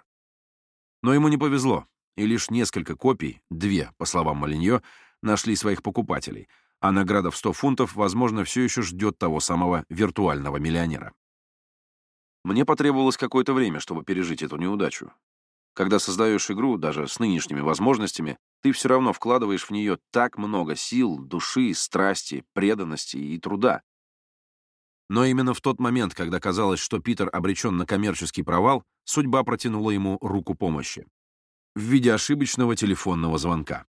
Но ему не повезло, и лишь несколько копий, две, по словам Малиньо, нашли своих покупателей, а награда в 100 фунтов, возможно, все еще ждет того самого виртуального миллионера. Мне потребовалось какое-то время, чтобы пережить эту неудачу. Когда создаешь игру, даже с нынешними возможностями, ты все равно вкладываешь в нее так много сил, души, страсти, преданности и труда. Но именно в тот момент, когда казалось, что Питер обречен на коммерческий провал, судьба протянула ему руку помощи. В виде ошибочного телефонного звонка.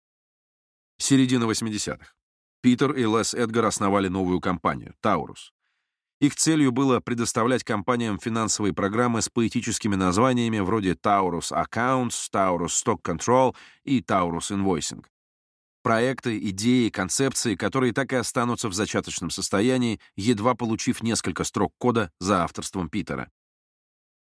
Середина 80-х. Питер и Лес Эдгар основали новую компанию — Таурус. Их целью было предоставлять компаниям финансовые программы с поэтическими названиями вроде Taurus Accounts, Taurus Stock Control и Taurus Invoicing. Проекты, идеи, концепции, которые так и останутся в зачаточном состоянии, едва получив несколько строк кода за авторством Питера.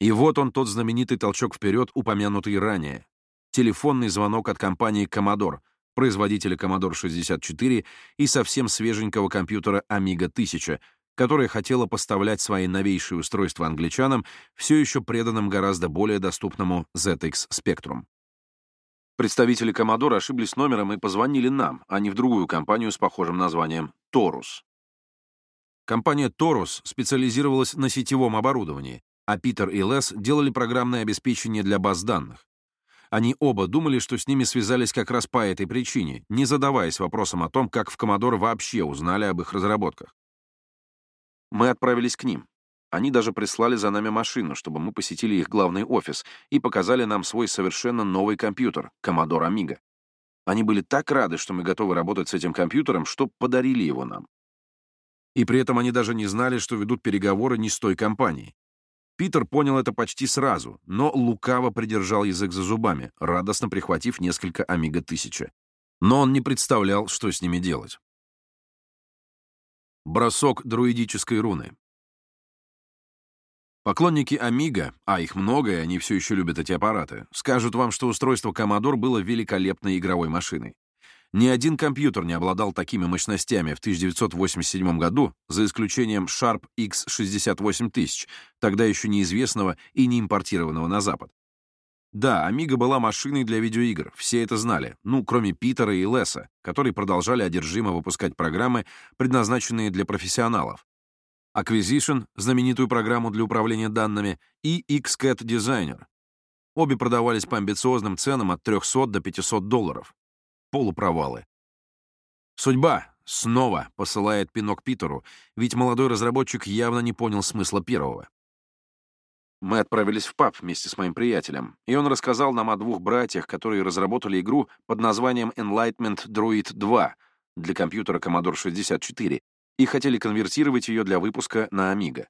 И вот он тот знаменитый толчок вперед, упомянутый ранее. Телефонный звонок от компании Commodore, производителя Commodore 64 и совсем свеженького компьютера Amiga 1000, которая хотела поставлять свои новейшие устройства англичанам, все еще преданным гораздо более доступному ZX Spectrum. Представители Commodore ошиблись номером и позвонили нам, а не в другую компанию с похожим названием Torus. Компания Torus специализировалась на сетевом оборудовании, а Питер и Лес делали программное обеспечение для баз данных. Они оба думали, что с ними связались как раз по этой причине, не задаваясь вопросом о том, как в Commodore вообще узнали об их разработках. Мы отправились к ним. Они даже прислали за нами машину, чтобы мы посетили их главный офис и показали нам свой совершенно новый компьютер, Commodore Amiga. Они были так рады, что мы готовы работать с этим компьютером, что подарили его нам. И при этом они даже не знали, что ведут переговоры не с той компанией. Питер понял это почти сразу, но лукаво придержал язык за зубами, радостно прихватив несколько Amiga 1000. Но он не представлял, что с ними делать. Бросок друидической руны. Поклонники Amiga, а их много, и они все еще любят эти аппараты, скажут вам, что устройство Commodore было великолепной игровой машиной. Ни один компьютер не обладал такими мощностями в 1987 году, за исключением Sharp X68000, тогда еще неизвестного и не импортированного на Запад. Да, Амига была машиной для видеоигр, все это знали, ну, кроме Питера и Леса, которые продолжали одержимо выпускать программы, предназначенные для профессионалов. Acquisition, знаменитую программу для управления данными, и XCAT Designer. Обе продавались по амбициозным ценам от 300 до 500 долларов. Полупровалы. Судьба, снова посылает пинок Питеру, ведь молодой разработчик явно не понял смысла первого. Мы отправились в паб вместе с моим приятелем, и он рассказал нам о двух братьях, которые разработали игру под названием Enlightenment Druid 2 для компьютера Commodore 64 и хотели конвертировать ее для выпуска на Amiga.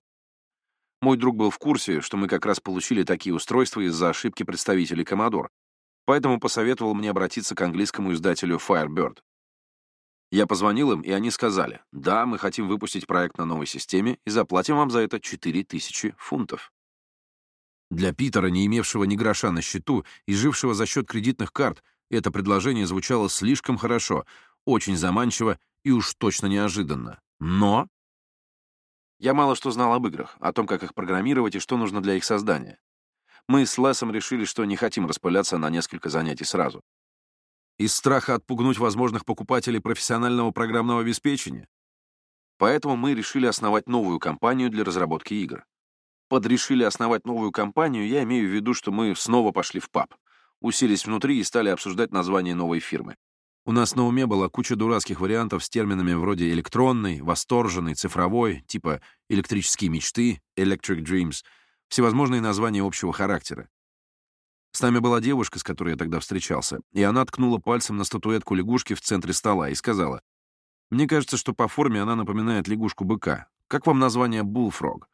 Мой друг был в курсе, что мы как раз получили такие устройства из-за ошибки представителей Commodore, поэтому посоветовал мне обратиться к английскому издателю Firebird. Я позвонил им, и они сказали, да, мы хотим выпустить проект на новой системе и заплатим вам за это 4000 фунтов. Для Питера, не имевшего ни гроша на счету и жившего за счет кредитных карт, это предложение звучало слишком хорошо, очень заманчиво и уж точно неожиданно. Но... Я мало что знал об играх, о том, как их программировать и что нужно для их создания. Мы с Лесом решили, что не хотим распыляться на несколько занятий сразу. Из страха отпугнуть возможных покупателей профессионального программного обеспечения. Поэтому мы решили основать новую компанию для разработки игр. Под «решили основать новую компанию» я имею в виду, что мы снова пошли в паб, уселись внутри и стали обсуждать название новой фирмы. У нас на уме была куча дурацких вариантов с терминами вроде электронный, восторженный, цифровой, типа электрические мечты, electric dreams, всевозможные названия общего характера. С нами была девушка, с которой я тогда встречался, и она ткнула пальцем на статуэтку лягушки в центре стола и сказала, «Мне кажется, что по форме она напоминает лягушку-быка. Как вам название Bullfrog?»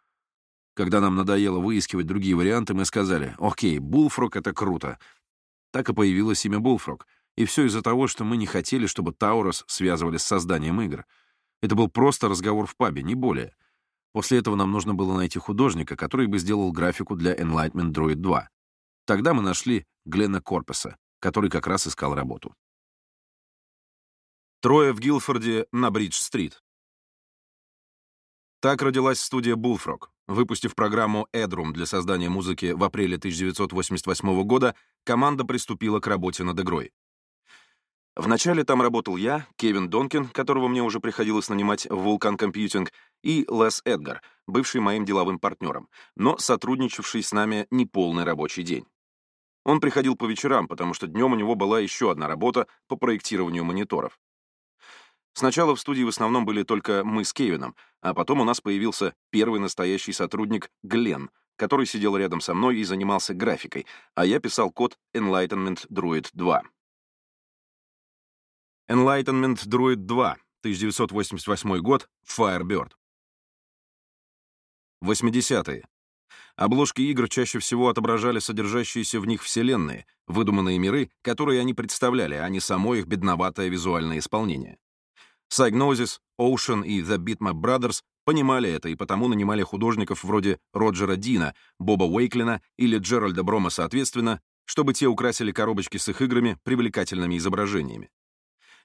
Когда нам надоело выискивать другие варианты, мы сказали, окей, Булфрог — это круто. Так и появилось имя Булфрог. И все из-за того, что мы не хотели, чтобы Таурос связывали с созданием игр. Это был просто разговор в пабе, не более. После этого нам нужно было найти художника, который бы сделал графику для Enlightenment Droid 2. Тогда мы нашли Глена Корпеса, который как раз искал работу. Трое в Гилфорде на Бридж-стрит. Так родилась студия Bullfrog. Выпустив программу Edrum для создания музыки в апреле 1988 года, команда приступила к работе над игрой. Вначале там работал я, Кевин Донкин, которого мне уже приходилось нанимать в Vulkan Computing, и Лес Эдгар, бывший моим деловым партнером, но сотрудничавший с нами неполный рабочий день. Он приходил по вечерам, потому что днем у него была еще одна работа по проектированию мониторов. Сначала в студии в основном были только мы с Кевином, а потом у нас появился первый настоящий сотрудник Глен, который сидел рядом со мной и занимался графикой, а я писал код Enlightenment Druid 2. Enlightenment Druid 2, 1988 год, Firebird. 80-е. Обложки игр чаще всего отображали содержащиеся в них вселенные, выдуманные миры, которые они представляли, а не само их бедноватое визуальное исполнение. Psygnosis, Ocean и The Bitmap Brothers понимали это и потому нанимали художников вроде Роджера Дина, Боба Уэйклина или Джеральда Брома соответственно, чтобы те украсили коробочки с их играми привлекательными изображениями.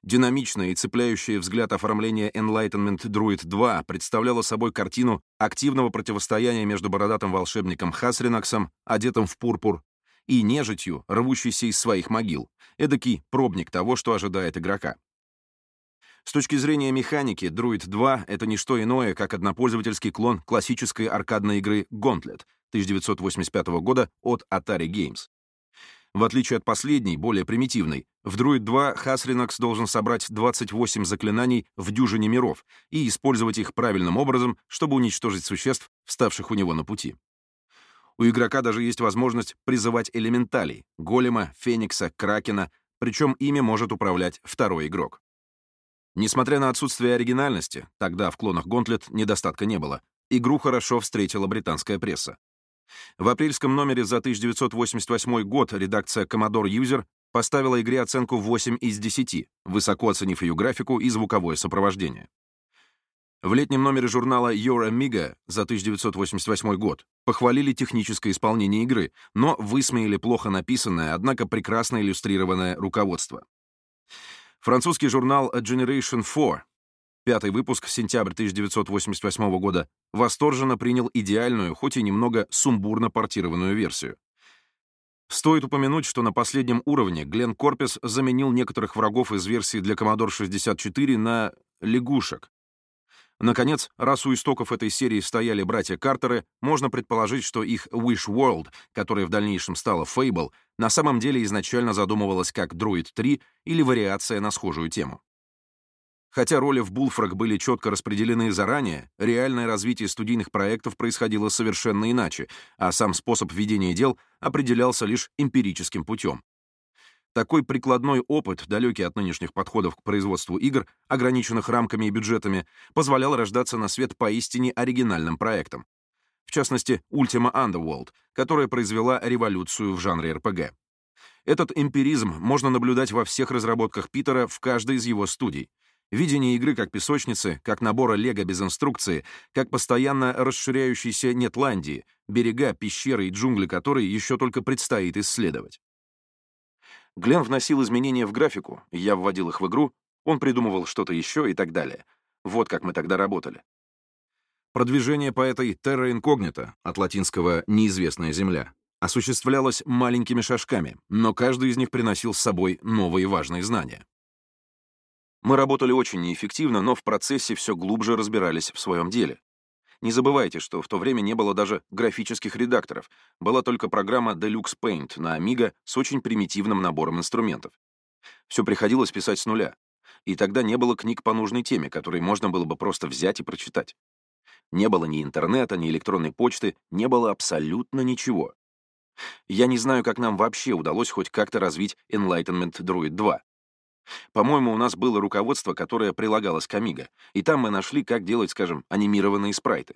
Динамичное и цепляющее взгляд оформление Enlightenment Druid 2 представляло собой картину активного противостояния между бородатым волшебником Хасринаксом, одетым в пурпур, и нежитью, рвущейся из своих могил, эдакий пробник того, что ожидает игрока. С точки зрения механики, Druid 2 — это не что иное, как однопользовательский клон классической аркадной игры Gauntlet 1985 года от Atari Games. В отличие от последней, более примитивной, в Druid 2 Hasrinax должен собрать 28 заклинаний в дюжине миров и использовать их правильным образом, чтобы уничтожить существ, вставших у него на пути. У игрока даже есть возможность призывать элементалей — голема, феникса, кракена, причем ими может управлять второй игрок. Несмотря на отсутствие оригинальности, тогда в клонах Gauntlet недостатка не было, игру хорошо встретила британская пресса. В апрельском номере за 1988 год редакция Commodore User поставила игре оценку 8 из 10, высоко оценив ее графику и звуковое сопровождение. В летнем номере журнала Your Amiga за 1988 год похвалили техническое исполнение игры, но высмеяли плохо написанное, однако прекрасно иллюстрированное руководство. Французский журнал Generation 4, пятый выпуск, сентябрь 1988 года, восторженно принял идеальную, хоть и немного сумбурно портированную версию. Стоит упомянуть, что на последнем уровне Глен Корпес заменил некоторых врагов из версии для Commodore 64 на лягушек, Наконец, раз у истоков этой серии стояли братья Картеры, можно предположить, что их Wish World, которая в дальнейшем стала Fable, на самом деле изначально задумывалась как Druid 3 или вариация на схожую тему. Хотя роли в Bullfrog были четко распределены заранее, реальное развитие студийных проектов происходило совершенно иначе, а сам способ ведения дел определялся лишь эмпирическим путем. Такой прикладной опыт, далекий от нынешних подходов к производству игр, ограниченных рамками и бюджетами, позволял рождаться на свет поистине оригинальным проектам. В частности, Ultima Underworld, которая произвела революцию в жанре RPG. Этот эмпиризм можно наблюдать во всех разработках Питера в каждой из его студий. Видение игры как песочницы, как набора лего без инструкции, как постоянно расширяющейся Нетландии, берега, пещеры и джунгли которой еще только предстоит исследовать. Глен вносил изменения в графику, я вводил их в игру, он придумывал что-то еще и так далее. Вот как мы тогда работали. Продвижение по этой terra incognita, от латинского «неизвестная земля», осуществлялось маленькими шажками, но каждый из них приносил с собой новые важные знания. Мы работали очень неэффективно, но в процессе все глубже разбирались в своем деле. Не забывайте, что в то время не было даже графических редакторов, была только программа Deluxe Paint на Amiga с очень примитивным набором инструментов. Все приходилось писать с нуля. И тогда не было книг по нужной теме, которые можно было бы просто взять и прочитать. Не было ни интернета, ни электронной почты, не было абсолютно ничего. Я не знаю, как нам вообще удалось хоть как-то развить Enlightenment Druid 2. По-моему, у нас было руководство, которое прилагалось к Амиго, и там мы нашли, как делать, скажем, анимированные спрайты.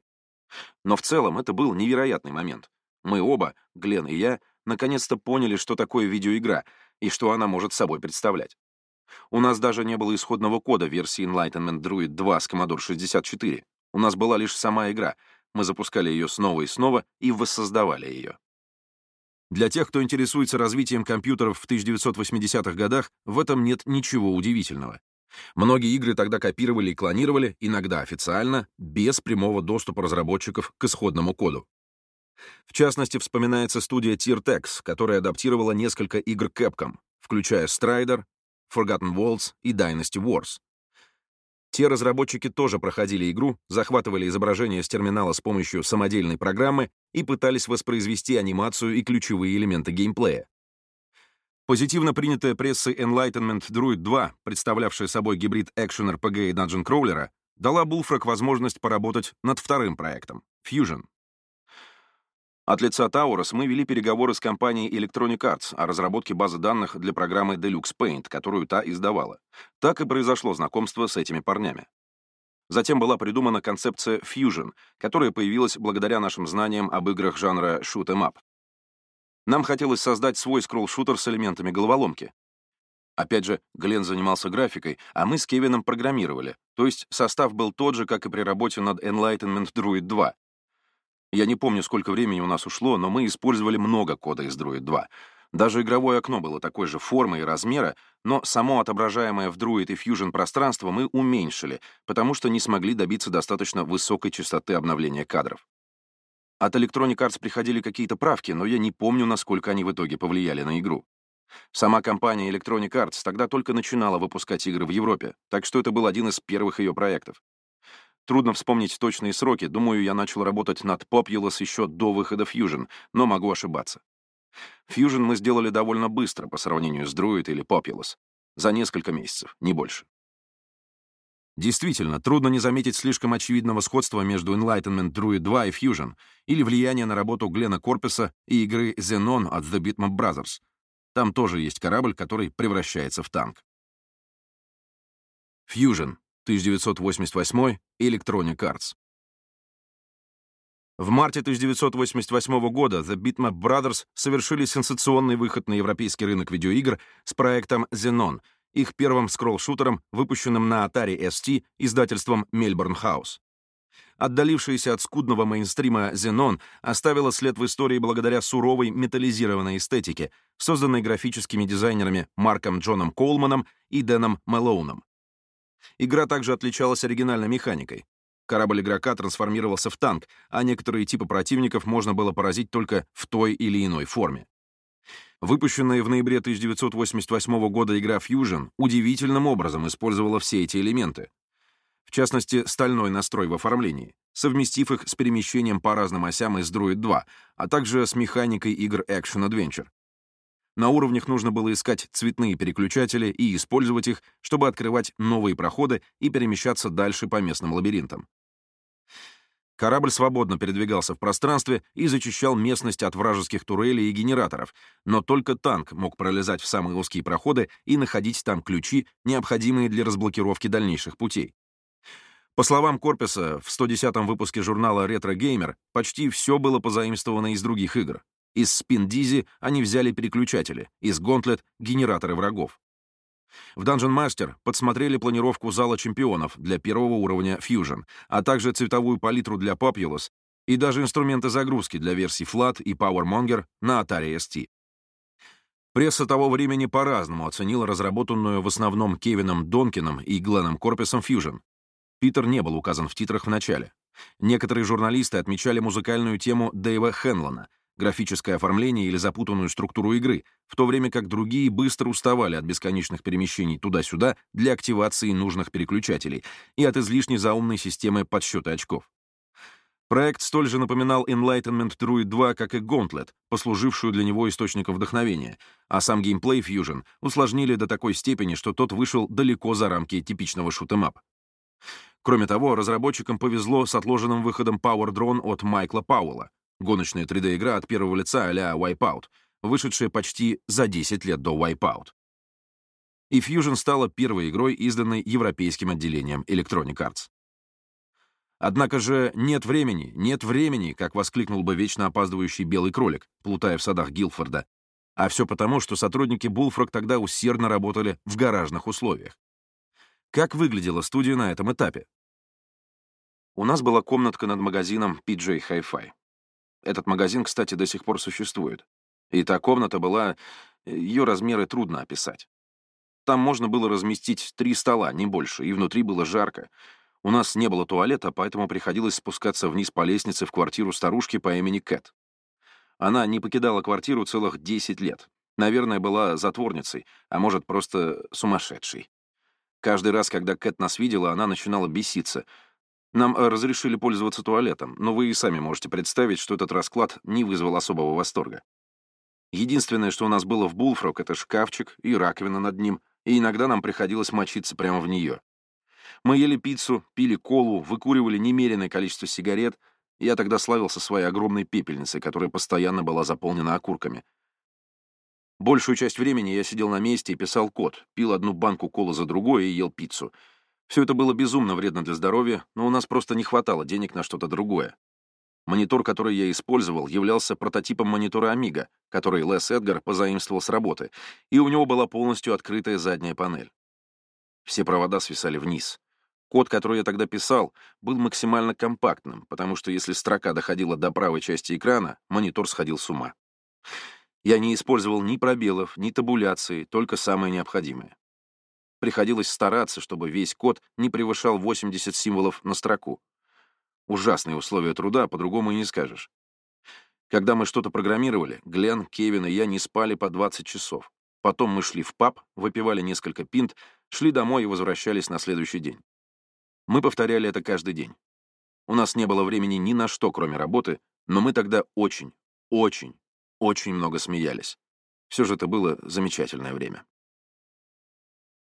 Но в целом это был невероятный момент. Мы оба, Глен и я, наконец-то поняли, что такое видеоигра и что она может собой представлять. У нас даже не было исходного кода версии Enlightenment Druid 2 с Commodore 64. У нас была лишь сама игра. Мы запускали ее снова и снова и воссоздавали ее. Для тех, кто интересуется развитием компьютеров в 1980-х годах, в этом нет ничего удивительного. Многие игры тогда копировали и клонировали, иногда официально, без прямого доступа разработчиков к исходному коду. В частности, вспоминается студия Tiertex, которая адаптировала несколько игр Capcom, включая Strider, Forgotten Worlds и Dynasty Wars. Те разработчики тоже проходили игру, захватывали изображение с терминала с помощью самодельной программы и пытались воспроизвести анимацию и ключевые элементы геймплея. Позитивно принятая прессой Enlightenment Druid 2, представлявшая собой гибрид экшен-RPG и данжен-кроулера, дала Bullfrog возможность поработать над вторым проектом — Fusion. От лица Taurus мы вели переговоры с компанией Electronic Arts о разработке базы данных для программы Deluxe Paint, которую та издавала. Так и произошло знакомство с этими парнями. Затем была придумана концепция Fusion, которая появилась благодаря нашим знаниям об играх жанра shoot 'em up. Нам хотелось создать свой скролл-шутер с элементами головоломки. Опять же, Глен занимался графикой, а мы с Кевином программировали, то есть состав был тот же, как и при работе над Enlightenment Druid 2, я не помню, сколько времени у нас ушло, но мы использовали много кода из Druid 2. Даже игровое окно было такой же формы и размера, но само отображаемое в Druid и Fusion пространство мы уменьшили, потому что не смогли добиться достаточно высокой частоты обновления кадров. От Electronic Arts приходили какие-то правки, но я не помню, насколько они в итоге повлияли на игру. Сама компания Electronic Arts тогда только начинала выпускать игры в Европе, так что это был один из первых ее проектов. Трудно вспомнить точные сроки, думаю, я начал работать над Populous еще до выхода Fusion, но могу ошибаться. Fusion мы сделали довольно быстро по сравнению с Druid или Populous. За несколько месяцев, не больше. Действительно, трудно не заметить слишком очевидного сходства между Enlightenment Druid 2 и Fusion или влияние на работу Глена Корпуса и игры Xenon от The Bitmap Brothers. Там тоже есть корабль, который превращается в танк. Fusion 1988, Electronic Arts. В марте 1988 года The Bitmap Brothers совершили сенсационный выход на европейский рынок видеоигр с проектом Xenon, их первым скролл-шутером, выпущенным на Atari ST издательством Melbourne House. Отдалившаяся от скудного мейнстрима Xenon оставила след в истории благодаря суровой металлизированной эстетике, созданной графическими дизайнерами Марком Джоном Коулманом и Дэном Мэлоуном. Игра также отличалась оригинальной механикой. Корабль игрока трансформировался в танк, а некоторые типы противников можно было поразить только в той или иной форме. Выпущенная в ноябре 1988 года игра Fusion удивительным образом использовала все эти элементы. В частности, стальной настрой в оформлении, совместив их с перемещением по разным осям из Druid 2, а также с механикой игр Action Adventure. На уровнях нужно было искать цветные переключатели и использовать их, чтобы открывать новые проходы и перемещаться дальше по местным лабиринтам. Корабль свободно передвигался в пространстве и зачищал местность от вражеских турелей и генераторов, но только танк мог пролезать в самые узкие проходы и находить там ключи, необходимые для разблокировки дальнейших путей. По словам Корписа, в 110-м выпуске журнала Retro Gamer почти все было позаимствовано из других игр. Из Spin Dizzy они взяли переключатели, из Gauntlet — генераторы врагов. В Dungeon Master подсмотрели планировку зала чемпионов для первого уровня Fusion, а также цветовую палитру для Populous и даже инструменты загрузки для версий Flat и PowerMonger на Atari ST. Пресса того времени по-разному оценила разработанную в основном Кевином Донкином и Гленном Корписом Fusion. Питер не был указан в титрах в начале. Некоторые журналисты отмечали музыкальную тему Дэйва Хенлона — графическое оформление или запутанную структуру игры, в то время как другие быстро уставали от бесконечных перемещений туда-сюда для активации нужных переключателей и от излишней заумной системы подсчета очков. Проект столь же напоминал Enlightenment Druid 2, как и Gauntlet, послужившую для него источником вдохновения, а сам геймплей Fusion усложнили до такой степени, что тот вышел далеко за рамки типичного шутэмап. Кроме того, разработчикам повезло с отложенным выходом Power Drone от Майкла Пауэлла, Гоночная 3D-игра от первого лица а-ля Wipeout, вышедшая почти за 10 лет до Wipeout. И Fusion стала первой игрой, изданной европейским отделением Electronic Arts. Однако же нет времени, нет времени, как воскликнул бы вечно опаздывающий белый кролик, плутая в садах Гилфорда. А все потому, что сотрудники Bullfrog тогда усердно работали в гаражных условиях. Как выглядела студия на этом этапе? У нас была комнатка над магазином PJ Hi-Fi. Этот магазин, кстати, до сих пор существует. И та комната была... Ее размеры трудно описать. Там можно было разместить три стола, не больше, и внутри было жарко. У нас не было туалета, поэтому приходилось спускаться вниз по лестнице в квартиру старушки по имени Кэт. Она не покидала квартиру целых 10 лет. Наверное, была затворницей, а может, просто сумасшедшей. Каждый раз, когда Кэт нас видела, она начинала беситься — нам э, разрешили пользоваться туалетом, но вы и сами можете представить, что этот расклад не вызвал особого восторга. Единственное, что у нас было в Булфрок, это шкафчик и раковина над ним, и иногда нам приходилось мочиться прямо в нее. Мы ели пиццу, пили колу, выкуривали немеренное количество сигарет. Я тогда славился своей огромной пепельницей, которая постоянно была заполнена окурками. Большую часть времени я сидел на месте и писал код, пил одну банку колы за другой и ел пиццу — все это было безумно вредно для здоровья, но у нас просто не хватало денег на что-то другое. Монитор, который я использовал, являлся прототипом монитора Amiga, который Лес Эдгар позаимствовал с работы, и у него была полностью открытая задняя панель. Все провода свисали вниз. Код, который я тогда писал, был максимально компактным, потому что если строка доходила до правой части экрана, монитор сходил с ума. Я не использовал ни пробелов, ни табуляции, только самое необходимое. Приходилось стараться, чтобы весь код не превышал 80 символов на строку. Ужасные условия труда, по-другому и не скажешь. Когда мы что-то программировали, Глен, Кевин и я не спали по 20 часов. Потом мы шли в паб, выпивали несколько пинт, шли домой и возвращались на следующий день. Мы повторяли это каждый день. У нас не было времени ни на что, кроме работы, но мы тогда очень, очень, очень много смеялись. Все же это было замечательное время.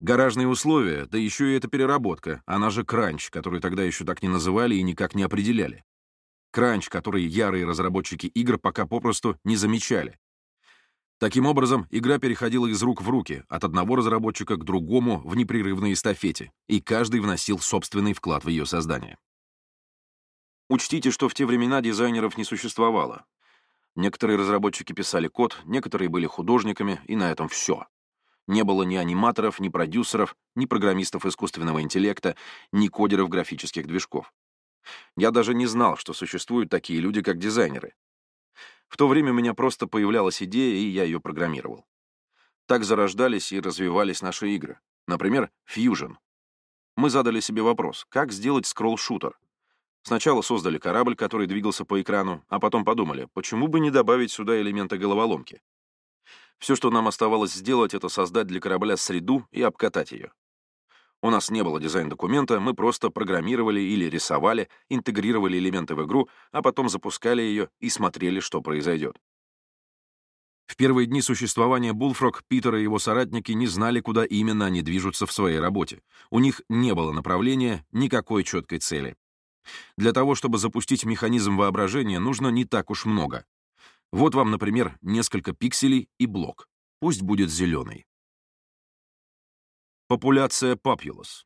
Гаражные условия, да еще и эта переработка, она же кранч, который тогда еще так не называли и никак не определяли. Кранч, который ярые разработчики игр пока попросту не замечали. Таким образом, игра переходила из рук в руки, от одного разработчика к другому в непрерывной эстафете, и каждый вносил собственный вклад в ее создание. Учтите, что в те времена дизайнеров не существовало. Некоторые разработчики писали код, некоторые были художниками, и на этом все. Не было ни аниматоров, ни продюсеров, ни программистов искусственного интеллекта, ни кодеров графических движков. Я даже не знал, что существуют такие люди, как дизайнеры. В то время у меня просто появлялась идея, и я ее программировал. Так зарождались и развивались наши игры. Например, Fusion. Мы задали себе вопрос, как сделать скролл-шутер. Сначала создали корабль, который двигался по экрану, а потом подумали, почему бы не добавить сюда элементы головоломки. Все, что нам оставалось сделать, это создать для корабля среду и обкатать ее. У нас не было дизайн-документа, мы просто программировали или рисовали, интегрировали элементы в игру, а потом запускали ее и смотрели, что произойдет. В первые дни существования Bullfrog Питер и его соратники не знали, куда именно они движутся в своей работе. У них не было направления, никакой четкой цели. Для того, чтобы запустить механизм воображения, нужно не так уж много. Вот вам, например, несколько пикселей и блок. Пусть будет зеленый. Популяция Populus.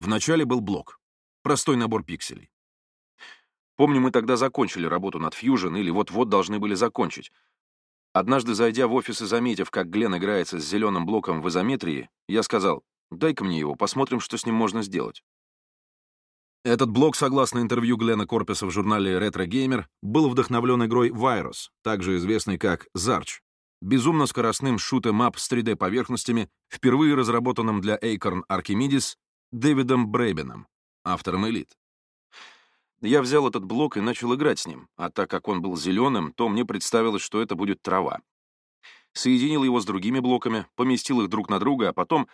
Вначале был блок. Простой набор пикселей. Помню, мы тогда закончили работу над Fusion или вот-вот должны были закончить. Однажды, зайдя в офис и заметив, как Глен играется с зеленым блоком в изометрии, я сказал, дай-ка мне его, посмотрим, что с ним можно сделать. Этот блок, согласно интервью Глена Корпеса в журнале Retro Gamer, был вдохновлен игрой Virus, также известной как Zarch, безумно скоростным шутем-ап с 3D-поверхностями, впервые разработанным для Acorn Archimedes Дэвидом Брейбеном, автором Elite. Я взял этот блок и начал играть с ним, а так как он был зеленым, то мне представилось, что это будет трава. Соединил его с другими блоками, поместил их друг на друга, а потом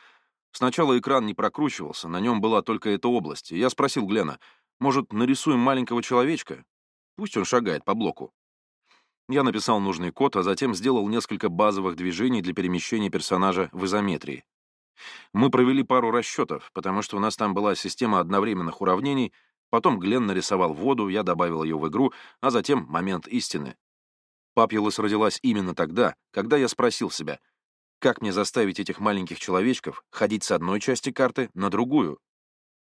Сначала экран не прокручивался, на нем была только эта область. я спросил Глена, может, нарисуем маленького человечка? Пусть он шагает по блоку. Я написал нужный код, а затем сделал несколько базовых движений для перемещения персонажа в изометрии. Мы провели пару расчетов, потому что у нас там была система одновременных уравнений, потом Глен нарисовал воду, я добавил ее в игру, а затем момент истины. Папьелос родилась именно тогда, когда я спросил себя — как мне заставить этих маленьких человечков ходить с одной части карты на другую?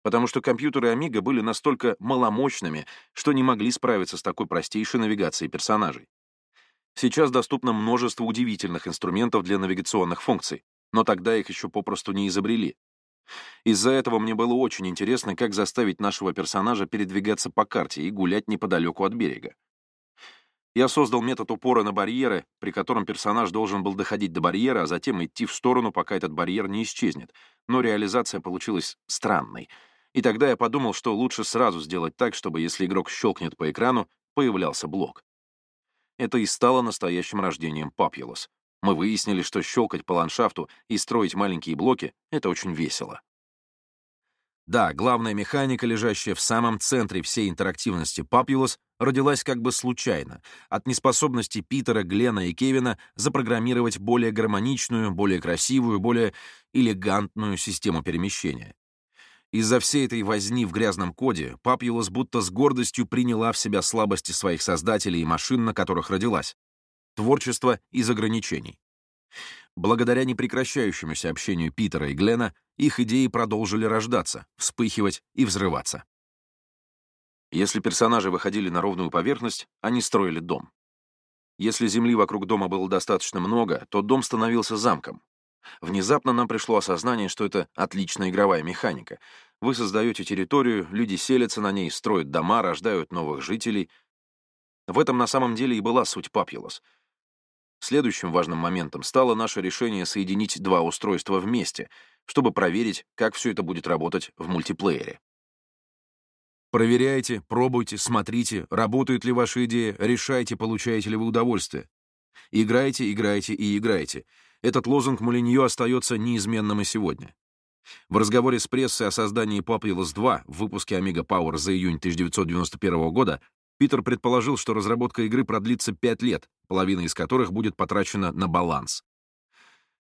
Потому что компьютеры Amiga были настолько маломощными, что не могли справиться с такой простейшей навигацией персонажей. Сейчас доступно множество удивительных инструментов для навигационных функций, но тогда их еще попросту не изобрели. Из-за этого мне было очень интересно, как заставить нашего персонажа передвигаться по карте и гулять неподалеку от берега. Я создал метод упора на барьеры, при котором персонаж должен был доходить до барьера, а затем идти в сторону, пока этот барьер не исчезнет. Но реализация получилась странной. И тогда я подумал, что лучше сразу сделать так, чтобы если игрок щелкнет по экрану, появлялся блок. Это и стало настоящим рождением Populous. Мы выяснили, что щелкать по ландшафту и строить маленькие блоки — это очень весело. Да, главная механика, лежащая в самом центре всей интерактивности Populous, родилась как бы случайно, от неспособности Питера, Глена и Кевина запрограммировать более гармоничную, более красивую, более элегантную систему перемещения. Из-за всей этой возни в грязном коде Populous будто с гордостью приняла в себя слабости своих создателей и машин, на которых родилась. Творчество из ограничений. Благодаря непрекращающемуся общению Питера и Глена их идеи продолжили рождаться, вспыхивать и взрываться. Если персонажи выходили на ровную поверхность, они строили дом. Если земли вокруг дома было достаточно много, то дом становился замком. Внезапно нам пришло осознание, что это отличная игровая механика. Вы создаете территорию, люди селятся на ней, строят дома, рождают новых жителей. В этом на самом деле и была суть Папьелос — Следующим важным моментом стало наше решение соединить два устройства вместе, чтобы проверить, как все это будет работать в мультиплеере. Проверяйте, пробуйте, смотрите, работает ли ваша идея, решайте, получаете ли вы удовольствие. Играйте, играйте и играйте. Этот лозунг Мулиньо остается неизменным и сегодня. В разговоре с прессой о создании Populous 2 в выпуске Amiga Power за июнь 1991 года Питер предположил, что разработка игры продлится 5 лет, половина из которых будет потрачена на баланс.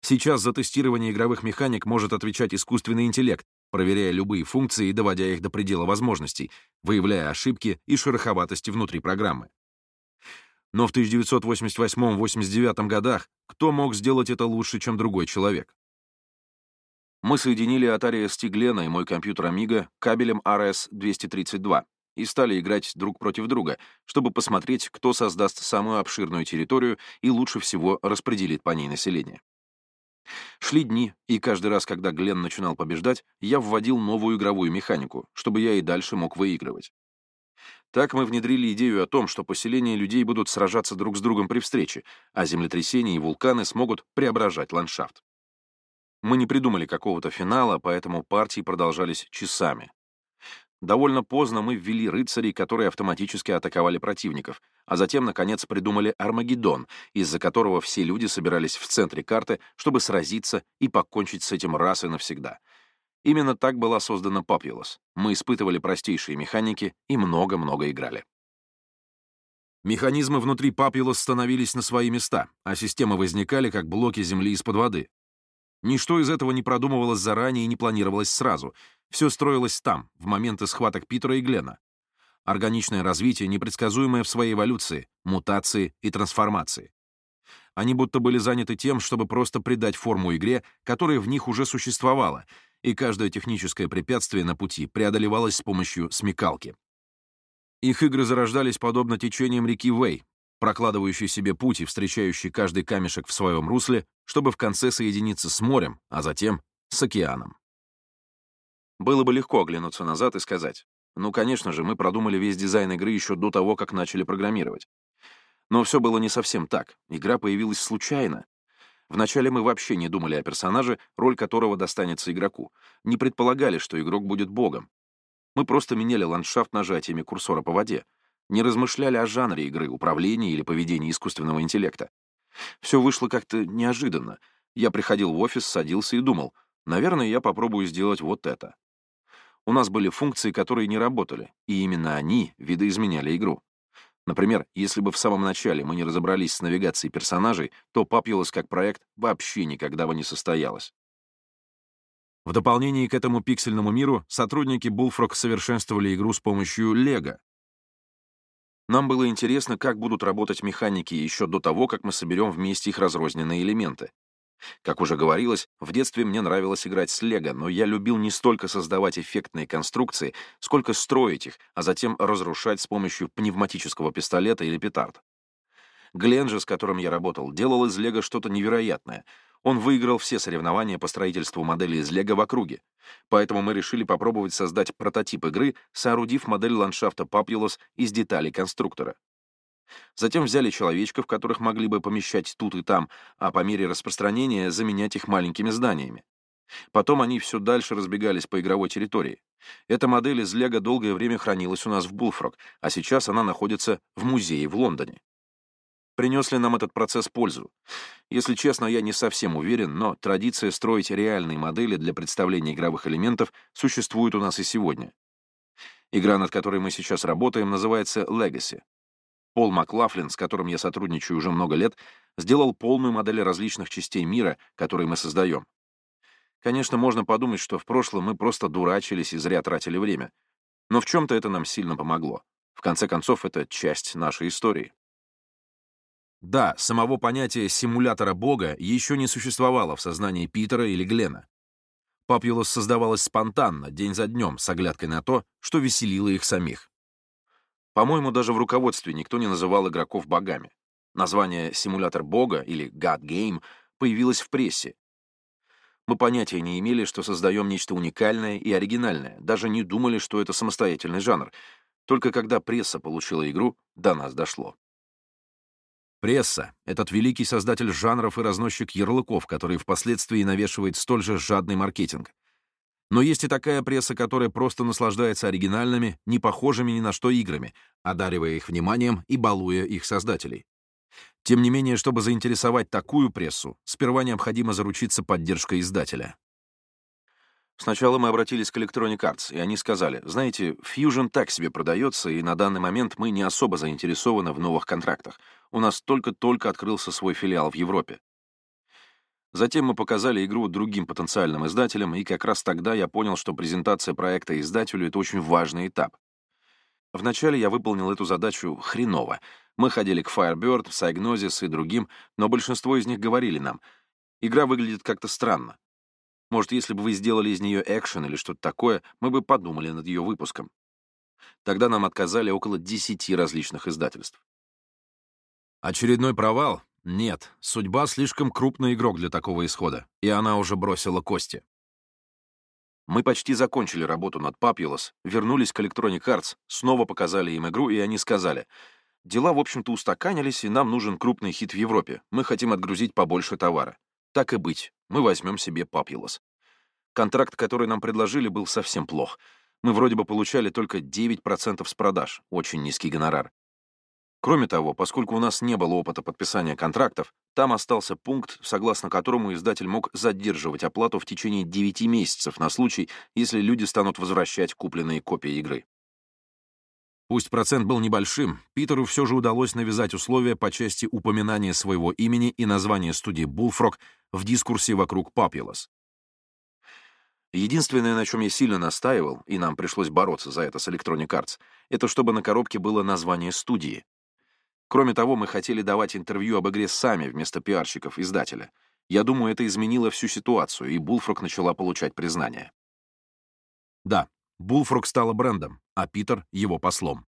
Сейчас за тестирование игровых механик может отвечать искусственный интеллект, проверяя любые функции и доводя их до предела возможностей, выявляя ошибки и шероховатости внутри программы. Но в 1988-89 годах кто мог сделать это лучше, чем другой человек? Мы соединили Atari ST Glena и мой компьютер Amiga кабелем RS-232, и стали играть друг против друга, чтобы посмотреть, кто создаст самую обширную территорию и лучше всего распределит по ней население. Шли дни, и каждый раз, когда Глен начинал побеждать, я вводил новую игровую механику, чтобы я и дальше мог выигрывать. Так мы внедрили идею о том, что поселения людей будут сражаться друг с другом при встрече, а землетрясения и вулканы смогут преображать ландшафт. Мы не придумали какого-то финала, поэтому партии продолжались часами. Довольно поздно мы ввели рыцарей, которые автоматически атаковали противников, а затем, наконец, придумали Армагеддон, из-за которого все люди собирались в центре карты, чтобы сразиться и покончить с этим раз и навсегда. Именно так была создана Populous. Мы испытывали простейшие механики и много-много играли. Механизмы внутри Папилос становились на свои места, а системы возникали как блоки земли из-под воды. Ничто из этого не продумывалось заранее и не планировалось сразу. Все строилось там, в моменты схваток Питера и Глена. Органичное развитие, непредсказуемое в своей эволюции, мутации и трансформации. Они будто были заняты тем, чтобы просто придать форму игре, которая в них уже существовала, и каждое техническое препятствие на пути преодолевалось с помощью смекалки. Их игры зарождались подобно течениям реки Вэй, прокладывающей себе путь и встречающей каждый камешек в своем русле, чтобы в конце соединиться с морем, а затем с океаном. Было бы легко оглянуться назад и сказать, ну, конечно же, мы продумали весь дизайн игры еще до того, как начали программировать. Но все было не совсем так. Игра появилась случайно. Вначале мы вообще не думали о персонаже, роль которого достанется игроку. Не предполагали, что игрок будет богом. Мы просто меняли ландшафт нажатиями курсора по воде. Не размышляли о жанре игры, управлении или поведении искусственного интеллекта. Все вышло как-то неожиданно. Я приходил в офис, садился и думал, наверное, я попробую сделать вот это. У нас были функции, которые не работали, и именно они видоизменяли игру. Например, если бы в самом начале мы не разобрались с навигацией персонажей, то Papulous как проект вообще никогда бы не состоялось. В дополнение к этому пиксельному миру сотрудники Bullfrog совершенствовали игру с помощью Lego. Нам было интересно, как будут работать механики еще до того, как мы соберем вместе их разрозненные элементы. Как уже говорилось, в детстве мне нравилось играть с Лего, но я любил не столько создавать эффектные конструкции, сколько строить их, а затем разрушать с помощью пневматического пистолета или петард. Глен с которым я работал, делал из Лего что-то невероятное — он выиграл все соревнования по строительству моделей из Лего в округе. Поэтому мы решили попробовать создать прототип игры, соорудив модель ландшафта Папьелос из деталей конструктора. Затем взяли человечков, которых могли бы помещать тут и там, а по мере распространения заменять их маленькими зданиями. Потом они все дальше разбегались по игровой территории. Эта модель из Лего долгое время хранилась у нас в Булфрог, а сейчас она находится в музее в Лондоне. Принес ли нам этот процесс пользу? Если честно, я не совсем уверен, но традиция строить реальные модели для представления игровых элементов существует у нас и сегодня. Игра, над которой мы сейчас работаем, называется Legacy. Пол Маклафлин, с которым я сотрудничаю уже много лет, сделал полную модель различных частей мира, которые мы создаем. Конечно, можно подумать, что в прошлом мы просто дурачились и зря тратили время. Но в чем-то это нам сильно помогло. В конце концов, это часть нашей истории. Да, самого понятия симулятора бога еще не существовало в сознании Питера или Глена. Папьюлос создавалось спонтанно, день за днем, с оглядкой на то, что веселило их самих. По-моему, даже в руководстве никто не называл игроков богами. Название «симулятор бога» или «God Game» появилось в прессе. Мы понятия не имели, что создаем нечто уникальное и оригинальное, даже не думали, что это самостоятельный жанр. Только когда пресса получила игру, до нас дошло. Пресса — этот великий создатель жанров и разносчик ярлыков, который впоследствии навешивает столь же жадный маркетинг. Но есть и такая пресса, которая просто наслаждается оригинальными, не похожими ни на что играми, одаривая их вниманием и балуя их создателей. Тем не менее, чтобы заинтересовать такую прессу, сперва необходимо заручиться поддержкой издателя. Сначала мы обратились к Electronic Arts, и они сказали, знаете, Fusion так себе продается, и на данный момент мы не особо заинтересованы в новых контрактах. У нас только-только открылся свой филиал в Европе. Затем мы показали игру другим потенциальным издателям, и как раз тогда я понял, что презентация проекта издателю — это очень важный этап. Вначале я выполнил эту задачу хреново. Мы ходили к Firebird, Psygnosis и другим, но большинство из них говорили нам, игра выглядит как-то странно. Может, если бы вы сделали из нее экшен или что-то такое, мы бы подумали над ее выпуском. Тогда нам отказали около десяти различных издательств. Очередной провал? Нет, судьба слишком крупный игрок для такого исхода, и она уже бросила кости. Мы почти закончили работу над Papulous, вернулись к Electronic Arts, снова показали им игру, и они сказали, «Дела, в общем-то, устаканились, и нам нужен крупный хит в Европе. Мы хотим отгрузить побольше товара. Так и быть, мы возьмем себе Папьелос. Контракт, который нам предложили, был совсем плох. Мы вроде бы получали только 9% с продаж, очень низкий гонорар. Кроме того, поскольку у нас не было опыта подписания контрактов, там остался пункт, согласно которому издатель мог задерживать оплату в течение 9 месяцев на случай, если люди станут возвращать купленные копии игры. Пусть процент был небольшим, Питеру все же удалось навязать условия по части упоминания своего имени и названия студии Bullfrog в дискурсе вокруг Populous. Единственное, на чем я сильно настаивал, и нам пришлось бороться за это с Electronic Arts, это чтобы на коробке было название студии. Кроме того, мы хотели давать интервью об игре сами вместо пиарщиков издателя. Я думаю, это изменило всю ситуацию, и Bullfrog начала получать признание. Да, Bullfrog стала брендом, а Питер — его послом.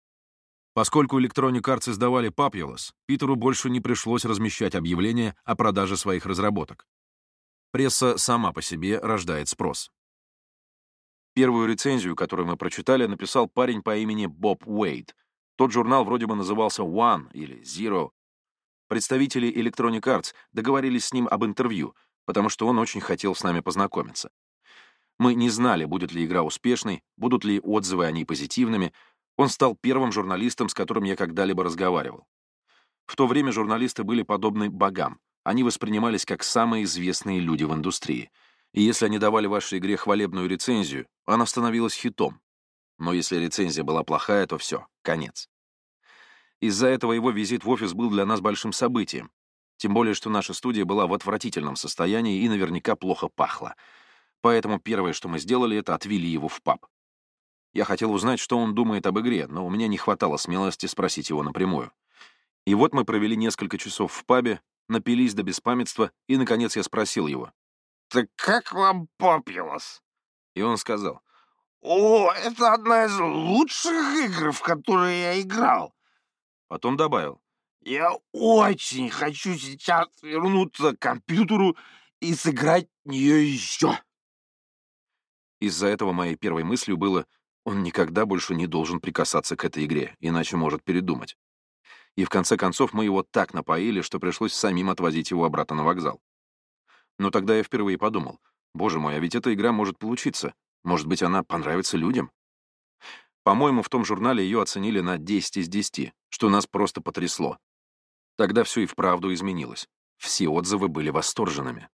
Поскольку Electronic Arts издавали Papulous, Питеру больше не пришлось размещать объявления о продаже своих разработок. Пресса сама по себе рождает спрос. Первую рецензию, которую мы прочитали, написал парень по имени Боб Уэйд. Тот журнал вроде бы назывался One или Zero. Представители Electronic Arts договорились с ним об интервью, потому что он очень хотел с нами познакомиться. Мы не знали, будет ли игра успешной, будут ли отзывы о ней позитивными. Он стал первым журналистом, с которым я когда-либо разговаривал. В то время журналисты были подобны богам. Они воспринимались как самые известные люди в индустрии. И если они давали вашей игре хвалебную рецензию, она становилась хитом. Но если рецензия была плохая, то все, конец. Из-за этого его визит в офис был для нас большим событием. Тем более, что наша студия была в отвратительном состоянии и наверняка плохо пахла — Поэтому первое, что мы сделали, это отвели его в паб. Я хотел узнать, что он думает об игре, но у меня не хватало смелости спросить его напрямую. И вот мы провели несколько часов в пабе, напились до беспамятства, и, наконец, я спросил его. «Так как вам попилось?» И он сказал. «О, это одна из лучших игр, в которые я играл». Потом добавил. «Я очень хочу сейчас вернуться к компьютеру и сыграть в нее еще». Из-за этого моей первой мыслью было, он никогда больше не должен прикасаться к этой игре, иначе может передумать. И в конце концов мы его так напоили, что пришлось самим отвозить его обратно на вокзал. Но тогда я впервые подумал, боже мой, а ведь эта игра может получиться. Может быть, она понравится людям? По-моему, в том журнале ее оценили на 10 из 10, что нас просто потрясло. Тогда все и вправду изменилось. Все отзывы были восторженными.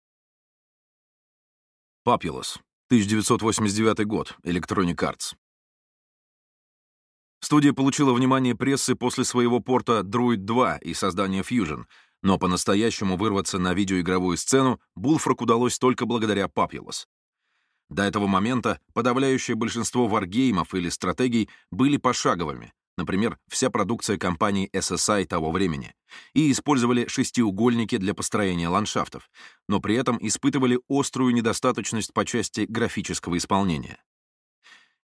Populous. 1989 год. Electronic Arts. Студия получила внимание прессы после своего порта Druid 2 и создания Fusion, но по-настоящему вырваться на видеоигровую сцену Bullfrog удалось только благодаря Populous. До этого момента подавляющее большинство варгеймов или стратегий были пошаговыми, например, вся продукция компании SSI того времени, и использовали шестиугольники для построения ландшафтов, но при этом испытывали острую недостаточность по части графического исполнения.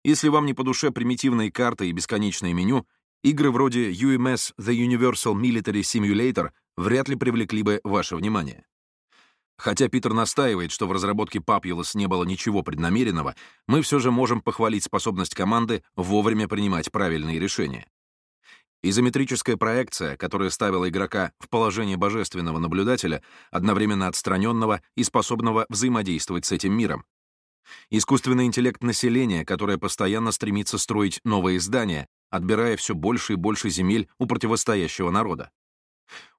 Если вам не по душе примитивные карты и бесконечное меню, игры вроде UMS The Universal Military Simulator вряд ли привлекли бы ваше внимание. Хотя Питер настаивает, что в разработке Papulous не было ничего преднамеренного, мы все же можем похвалить способность команды вовремя принимать правильные решения. Изометрическая проекция, которая ставила игрока в положение божественного наблюдателя, одновременно отстраненного и способного взаимодействовать с этим миром. Искусственный интеллект населения, которое постоянно стремится строить новые здания, отбирая все больше и больше земель у противостоящего народа.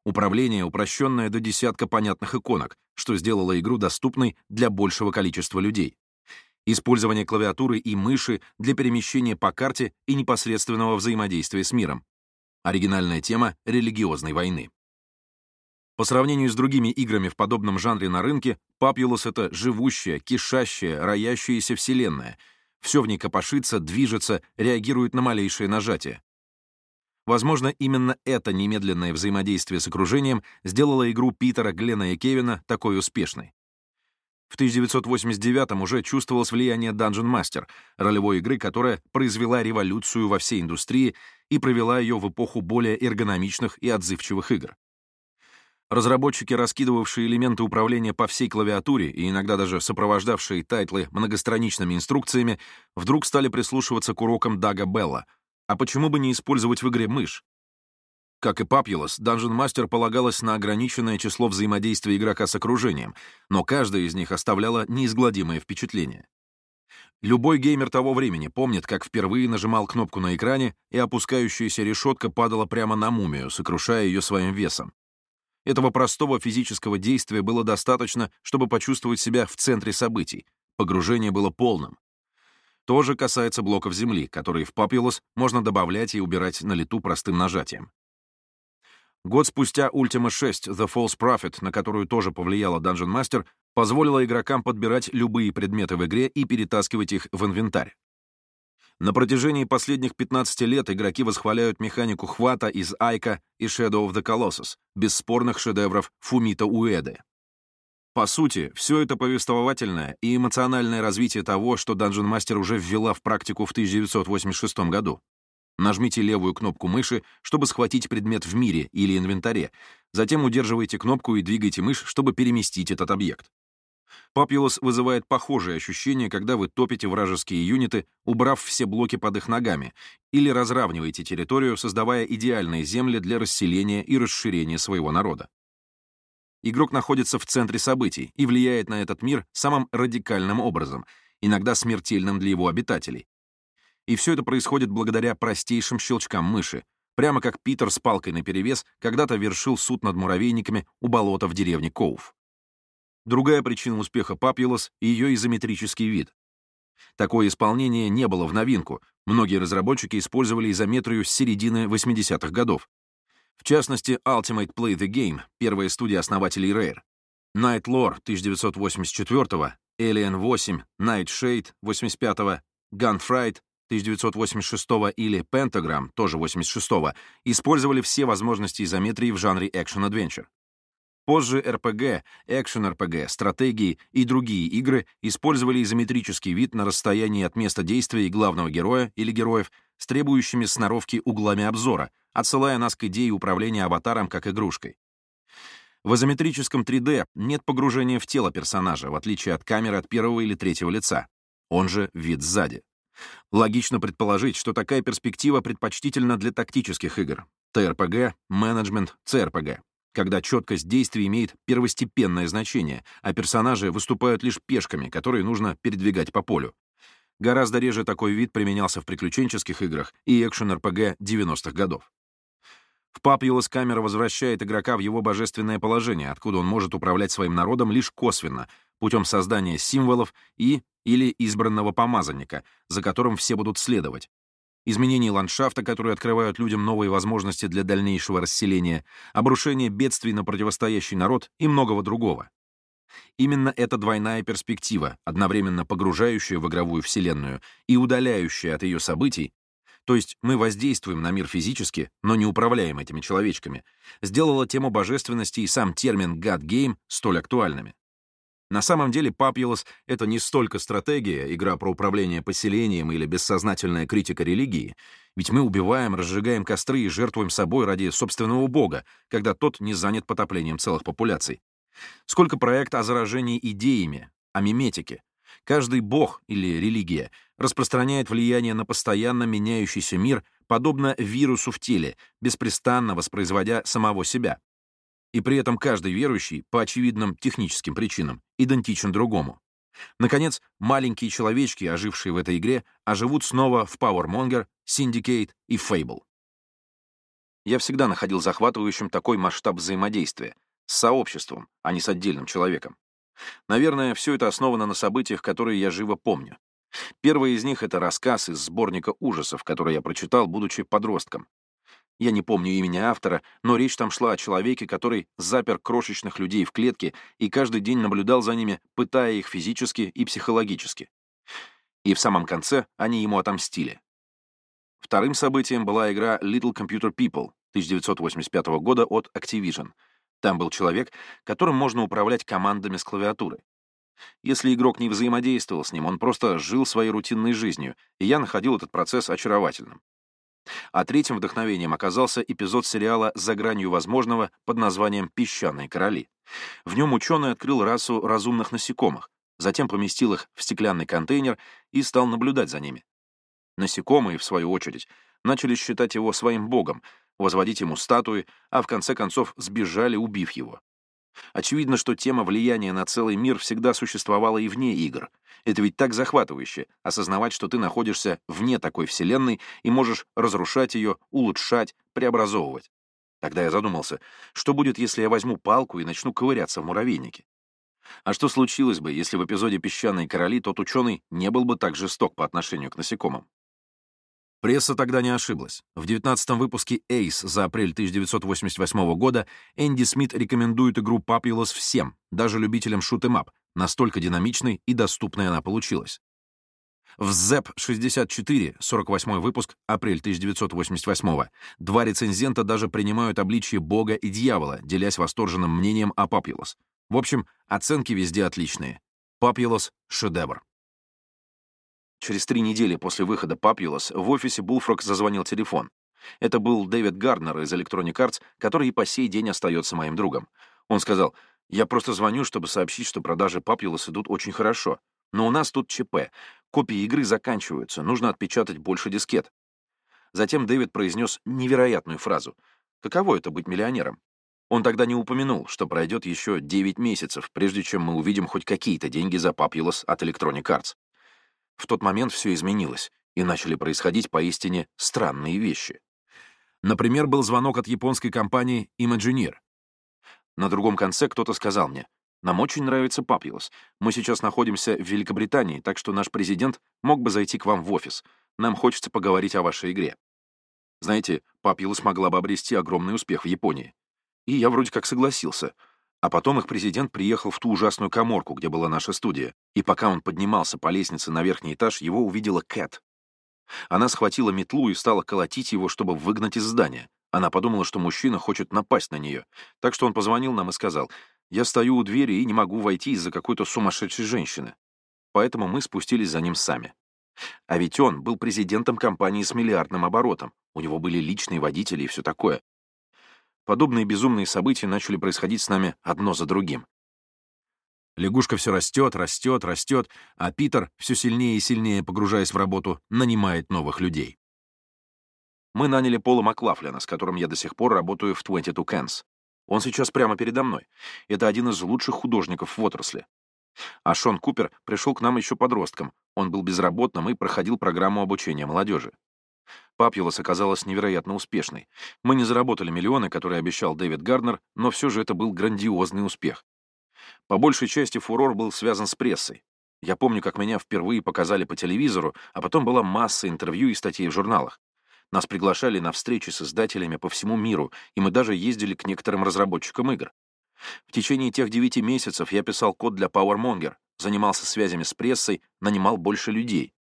Управление, упрощенное до десятка понятных иконок, что сделало игру доступной для большего количества людей. Использование клавиатуры и мыши для перемещения по карте и непосредственного взаимодействия с миром. Оригинальная тема религиозной войны. По сравнению с другими играми в подобном жанре на рынке, Papulous — это живущая, кишащая, роящаяся вселенная. Все в ней копошится, движется, реагирует на малейшее нажатие. Возможно, именно это немедленное взаимодействие с окружением сделало игру Питера, Глена и Кевина такой успешной. В 1989-м уже чувствовалось влияние Dungeon Master, ролевой игры, которая произвела революцию во всей индустрии и привела ее в эпоху более эргономичных и отзывчивых игр. Разработчики, раскидывавшие элементы управления по всей клавиатуре и иногда даже сопровождавшие тайтлы многостраничными инструкциями, вдруг стали прислушиваться к урокам Дага Белла — а почему бы не использовать в игре мышь? Как и Papulous, Dungeon Master полагалась на ограниченное число взаимодействия игрока с окружением, но каждая из них оставляла неизгладимое впечатление. Любой геймер того времени помнит, как впервые нажимал кнопку на экране, и опускающаяся решетка падала прямо на мумию, сокрушая ее своим весом. Этого простого физического действия было достаточно, чтобы почувствовать себя в центре событий. Погружение было полным. То же касается блоков Земли, которые в Populous можно добавлять и убирать на лету простым нажатием. Год спустя Ultima 6 The False Prophet, на которую тоже повлияла Dungeon Master, позволила игрокам подбирать любые предметы в игре и перетаскивать их в инвентарь. На протяжении последних 15 лет игроки восхваляют механику хвата из Айка и Shadow of the Colossus, бесспорных шедевров Фумита Уэды. По сути, все это повествовательное и эмоциональное развитие того, что Dungeon Master уже ввела в практику в 1986 году. Нажмите левую кнопку мыши, чтобы схватить предмет в мире или инвентаре, затем удерживайте кнопку и двигайте мышь, чтобы переместить этот объект. Populous вызывает похожие ощущения, когда вы топите вражеские юниты, убрав все блоки под их ногами, или разравниваете территорию, создавая идеальные земли для расселения и расширения своего народа. Игрок находится в центре событий и влияет на этот мир самым радикальным образом, иногда смертельным для его обитателей. И все это происходит благодаря простейшим щелчкам мыши, прямо как Питер с палкой наперевес когда-то вершил суд над муравейниками у болота в деревне Коув. Другая причина успеха Папьелос — ее изометрический вид. Такое исполнение не было в новинку, многие разработчики использовали изометрию с середины 80-х годов, в частности, Ultimate Play the Game, первая студия основателей Rare, Night Lore 1984 Alien 8, Nightshade 85 Gunfight 1986 или Pentagram, тоже 86 использовали все возможности изометрии в жанре Action-Adventure. Позже RPG, Action-RPG, стратегии и другие игры использовали изометрический вид на расстоянии от места действия главного героя или героев с требующими сноровки углами обзора, отсылая нас к идее управления аватаром как игрушкой. В изометрическом 3D нет погружения в тело персонажа, в отличие от камеры от первого или третьего лица, он же вид сзади. Логично предположить, что такая перспектива предпочтительна для тактических игр — ТРПГ, менеджмент, ЦРПГ, когда четкость действий имеет первостепенное значение, а персонажи выступают лишь пешками, которые нужно передвигать по полю. Гораздо реже такой вид применялся в приключенческих играх и экшен-РПГ 90-х годов. В Папьюлос камера возвращает игрока в его божественное положение, откуда он может управлять своим народом лишь косвенно, путем создания символов и или избранного помазанника, за которым все будут следовать. Изменение ландшафта, которые открывают людям новые возможности для дальнейшего расселения, обрушение бедствий на противостоящий народ и многого другого. Именно эта двойная перспектива, одновременно погружающая в игровую вселенную и удаляющая от ее событий, то есть мы воздействуем на мир физически, но не управляем этими человечками, сделала тему божественности и сам термин «God Game» столь актуальными. На самом деле Папьелос — это не столько стратегия, игра про управление поселением или бессознательная критика религии, ведь мы убиваем, разжигаем костры и жертвуем собой ради собственного бога, когда тот не занят потоплением целых популяций. Сколько проект о заражении идеями, о миметике, Каждый бог или религия распространяет влияние на постоянно меняющийся мир, подобно вирусу в теле, беспрестанно воспроизводя самого себя. И при этом каждый верующий, по очевидным техническим причинам, идентичен другому. Наконец, маленькие человечки, ожившие в этой игре, оживут снова в Powermonger, Syndicate и Fable. Я всегда находил захватывающим такой масштаб взаимодействия с сообществом, а не с отдельным человеком. Наверное, все это основано на событиях, которые я живо помню. Первый из них — это рассказ из сборника ужасов, который я прочитал, будучи подростком. Я не помню имени автора, но речь там шла о человеке, который запер крошечных людей в клетке и каждый день наблюдал за ними, пытая их физически и психологически. И в самом конце они ему отомстили. Вторым событием была игра Little Computer People 1985 года от Activision — там был человек, которым можно управлять командами с клавиатуры. Если игрок не взаимодействовал с ним, он просто жил своей рутинной жизнью, и я находил этот процесс очаровательным. А третьим вдохновением оказался эпизод сериала «За гранью возможного» под названием «Песчаные короли». В нем ученый открыл расу разумных насекомых, затем поместил их в стеклянный контейнер и стал наблюдать за ними. Насекомые, в свою очередь, начали считать его своим богом, возводить ему статуи, а в конце концов сбежали, убив его. Очевидно, что тема влияния на целый мир всегда существовала и вне игр. Это ведь так захватывающе — осознавать, что ты находишься вне такой вселенной и можешь разрушать ее, улучшать, преобразовывать. Тогда я задумался, что будет, если я возьму палку и начну ковыряться в муравейнике? А что случилось бы, если в эпизоде «Песчаные короли» тот ученый не был бы так жесток по отношению к насекомым? Пресса тогда не ошиблась. В 19-м выпуске Ace за апрель 1988 года Энди Смит рекомендует игру Papulous всем, даже любителям шут-эм-ап, настолько динамичной и доступной она получилась. В ZEP-64, 48 выпуск, апрель 1988 два рецензента даже принимают обличие бога и дьявола, делясь восторженным мнением о Papulous. В общем, оценки везде отличные. Papulous — шедевр. Через три недели после выхода Papulous в офисе Bullfrog зазвонил телефон. Это был Дэвид Гарднер из Electronic Arts, который и по сей день остается моим другом. Он сказал, «Я просто звоню, чтобы сообщить, что продажи Papulous идут очень хорошо. Но у нас тут ЧП. Копии игры заканчиваются, нужно отпечатать больше дискет». Затем Дэвид произнес невероятную фразу. «Каково это быть миллионером?» Он тогда не упомянул, что пройдет еще 9 месяцев, прежде чем мы увидим хоть какие-то деньги за Papulous от Electronic Arts. В тот момент все изменилось, и начали происходить поистине странные вещи. Например, был звонок от японской компании Imagineer. На другом конце кто-то сказал мне, «Нам очень нравится Papulous. Мы сейчас находимся в Великобритании, так что наш президент мог бы зайти к вам в офис. Нам хочется поговорить о вашей игре». Знаете, Papulous могла бы обрести огромный успех в Японии. И я вроде как согласился — а потом их президент приехал в ту ужасную коморку, где была наша студия, и пока он поднимался по лестнице на верхний этаж, его увидела Кэт. Она схватила метлу и стала колотить его, чтобы выгнать из здания. Она подумала, что мужчина хочет напасть на нее, так что он позвонил нам и сказал, «Я стою у двери и не могу войти из-за какой-то сумасшедшей женщины». Поэтому мы спустились за ним сами. А ведь он был президентом компании с миллиардным оборотом, у него были личные водители и все такое. Подобные безумные события начали происходить с нами одно за другим. Лягушка все растет, растет, растет, а Питер, все сильнее и сильнее погружаясь в работу, нанимает новых людей. Мы наняли Пола Маклафлина, с которым я до сих пор работаю в 22 Cans. Он сейчас прямо передо мной. Это один из лучших художников в отрасли. А Шон Купер пришел к нам еще подростком. Он был безработным и проходил программу обучения молодежи. Папьюлас оказалась невероятно успешной. Мы не заработали миллионы, которые обещал Дэвид Гарднер, но все же это был грандиозный успех. По большей части фурор был связан с прессой. Я помню, как меня впервые показали по телевизору, а потом была масса интервью и статей в журналах. Нас приглашали на встречи с издателями по всему миру, и мы даже ездили к некоторым разработчикам игр. В течение тех девяти месяцев я писал код для PowerMonger, занимался связями с прессой, нанимал больше людей.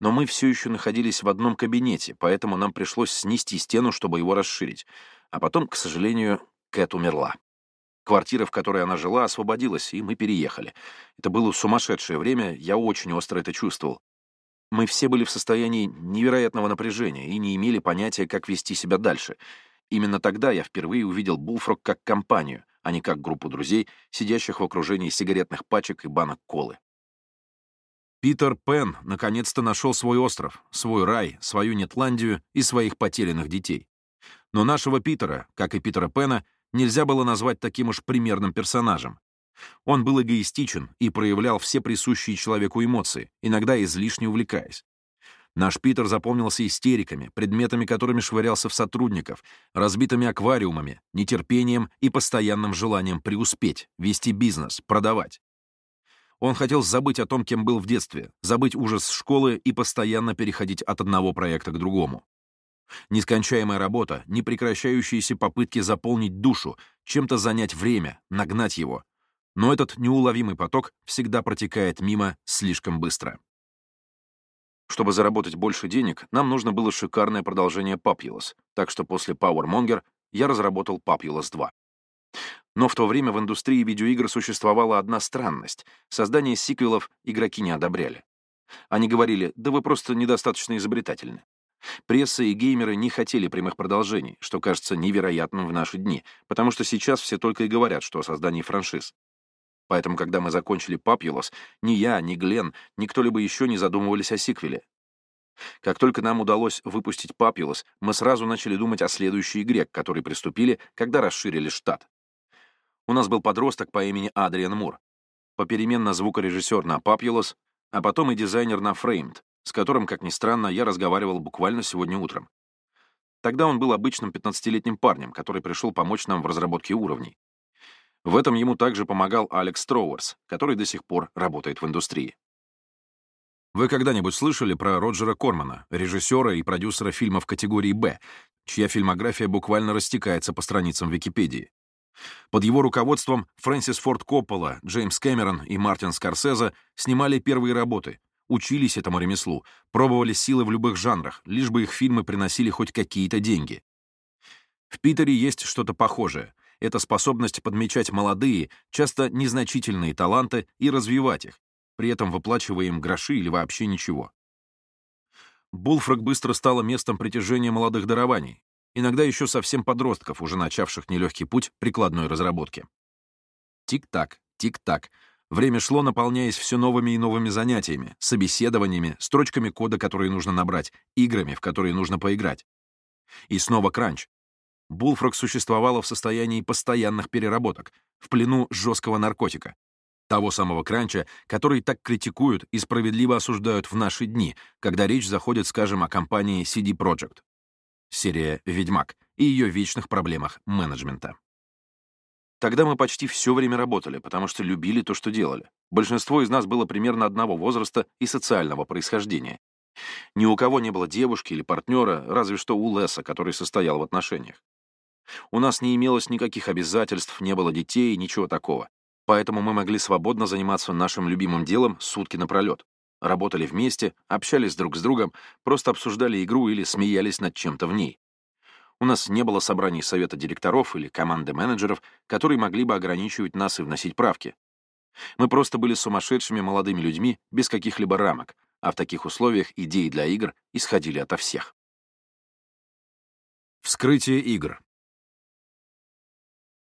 Но мы все еще находились в одном кабинете, поэтому нам пришлось снести стену, чтобы его расширить. А потом, к сожалению, Кэт умерла. Квартира, в которой она жила, освободилась, и мы переехали. Это было сумасшедшее время, я очень остро это чувствовал. Мы все были в состоянии невероятного напряжения и не имели понятия, как вести себя дальше. Именно тогда я впервые увидел Булфрог как компанию, а не как группу друзей, сидящих в окружении сигаретных пачек и банок колы. Питер Пен наконец-то нашел свой остров, свой рай, свою Нетландию и своих потерянных детей. Но нашего Питера, как и Питера Пена, нельзя было назвать таким уж примерным персонажем. Он был эгоистичен и проявлял все присущие человеку эмоции, иногда излишне увлекаясь. Наш Питер запомнился истериками, предметами, которыми швырялся в сотрудников, разбитыми аквариумами, нетерпением и постоянным желанием преуспеть, вести бизнес, продавать. Он хотел забыть о том, кем был в детстве, забыть ужас школы и постоянно переходить от одного проекта к другому. Нескончаемая работа, непрекращающиеся попытки заполнить душу, чем-то занять время, нагнать его. Но этот неуловимый поток всегда протекает мимо слишком быстро. Чтобы заработать больше денег, нам нужно было шикарное продолжение Papulous, так что после Powermonger я разработал Papulous 2. Но в то время в индустрии видеоигр существовала одна странность. Создание сиквелов игроки не одобряли. Они говорили, да вы просто недостаточно изобретательны. Пресса и геймеры не хотели прямых продолжений, что кажется невероятным в наши дни, потому что сейчас все только и говорят, что о создании франшиз. Поэтому, когда мы закончили Папьюлос, ни я, ни Глен, ни кто-либо еще не задумывались о сиквеле. Как только нам удалось выпустить Папьюлос, мы сразу начали думать о следующей игре, к которой приступили, когда расширили штат. У нас был подросток по имени Адриан Мур, попеременно звукорежиссер на Papulous, а потом и дизайнер на Framed, с которым, как ни странно, я разговаривал буквально сегодня утром. Тогда он был обычным 15-летним парнем, который пришел помочь нам в разработке уровней. В этом ему также помогал Алекс Троуэрс, который до сих пор работает в индустрии. Вы когда-нибудь слышали про Роджера Кормана, режиссера и продюсера фильмов категории «Б», чья фильмография буквально растекается по страницам Википедии? Под его руководством Фрэнсис Форд Коппола, Джеймс Кэмерон и Мартин Скорсезе снимали первые работы, учились этому ремеслу, пробовали силы в любых жанрах, лишь бы их фильмы приносили хоть какие-то деньги. В Питере есть что-то похожее. Это способность подмечать молодые, часто незначительные таланты и развивать их, при этом выплачивая им гроши или вообще ничего. Булфраг быстро стала местом притяжения молодых дарований, иногда еще совсем подростков, уже начавших нелегкий путь прикладной разработки. Тик-так, тик-так. Время шло, наполняясь все новыми и новыми занятиями, собеседованиями, строчками кода, которые нужно набрать, играми, в которые нужно поиграть. И снова кранч. Булфрог существовала в состоянии постоянных переработок, в плену жесткого наркотика. Того самого кранча, который так критикуют и справедливо осуждают в наши дни, когда речь заходит, скажем, о компании CD Projekt. Серия «Ведьмак» и ее вечных проблемах менеджмента. Тогда мы почти все время работали, потому что любили то, что делали. Большинство из нас было примерно одного возраста и социального происхождения. Ни у кого не было девушки или партнера, разве что у Леса, который состоял в отношениях. У нас не имелось никаких обязательств, не было детей, ничего такого. Поэтому мы могли свободно заниматься нашим любимым делом сутки напролет. Работали вместе, общались друг с другом, просто обсуждали игру или смеялись над чем-то в ней. У нас не было собраний совета директоров или команды менеджеров, которые могли бы ограничивать нас и вносить правки. Мы просто были сумасшедшими молодыми людьми без каких-либо рамок, а в таких условиях идеи для игр исходили ото всех. Вскрытие игр.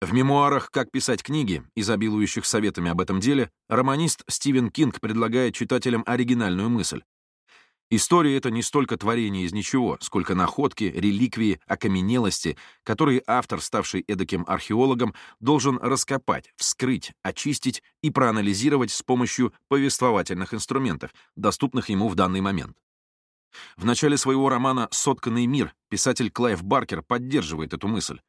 В мемуарах «Как писать книги», изобилующих советами об этом деле, романист Стивен Кинг предлагает читателям оригинальную мысль. История — это не столько творение из ничего, сколько находки, реликвии, окаменелости, которые автор, ставший эдаким археологом, должен раскопать, вскрыть, очистить и проанализировать с помощью повествовательных инструментов, доступных ему в данный момент. В начале своего романа «Сотканный мир» писатель Клайв Баркер поддерживает эту мысль.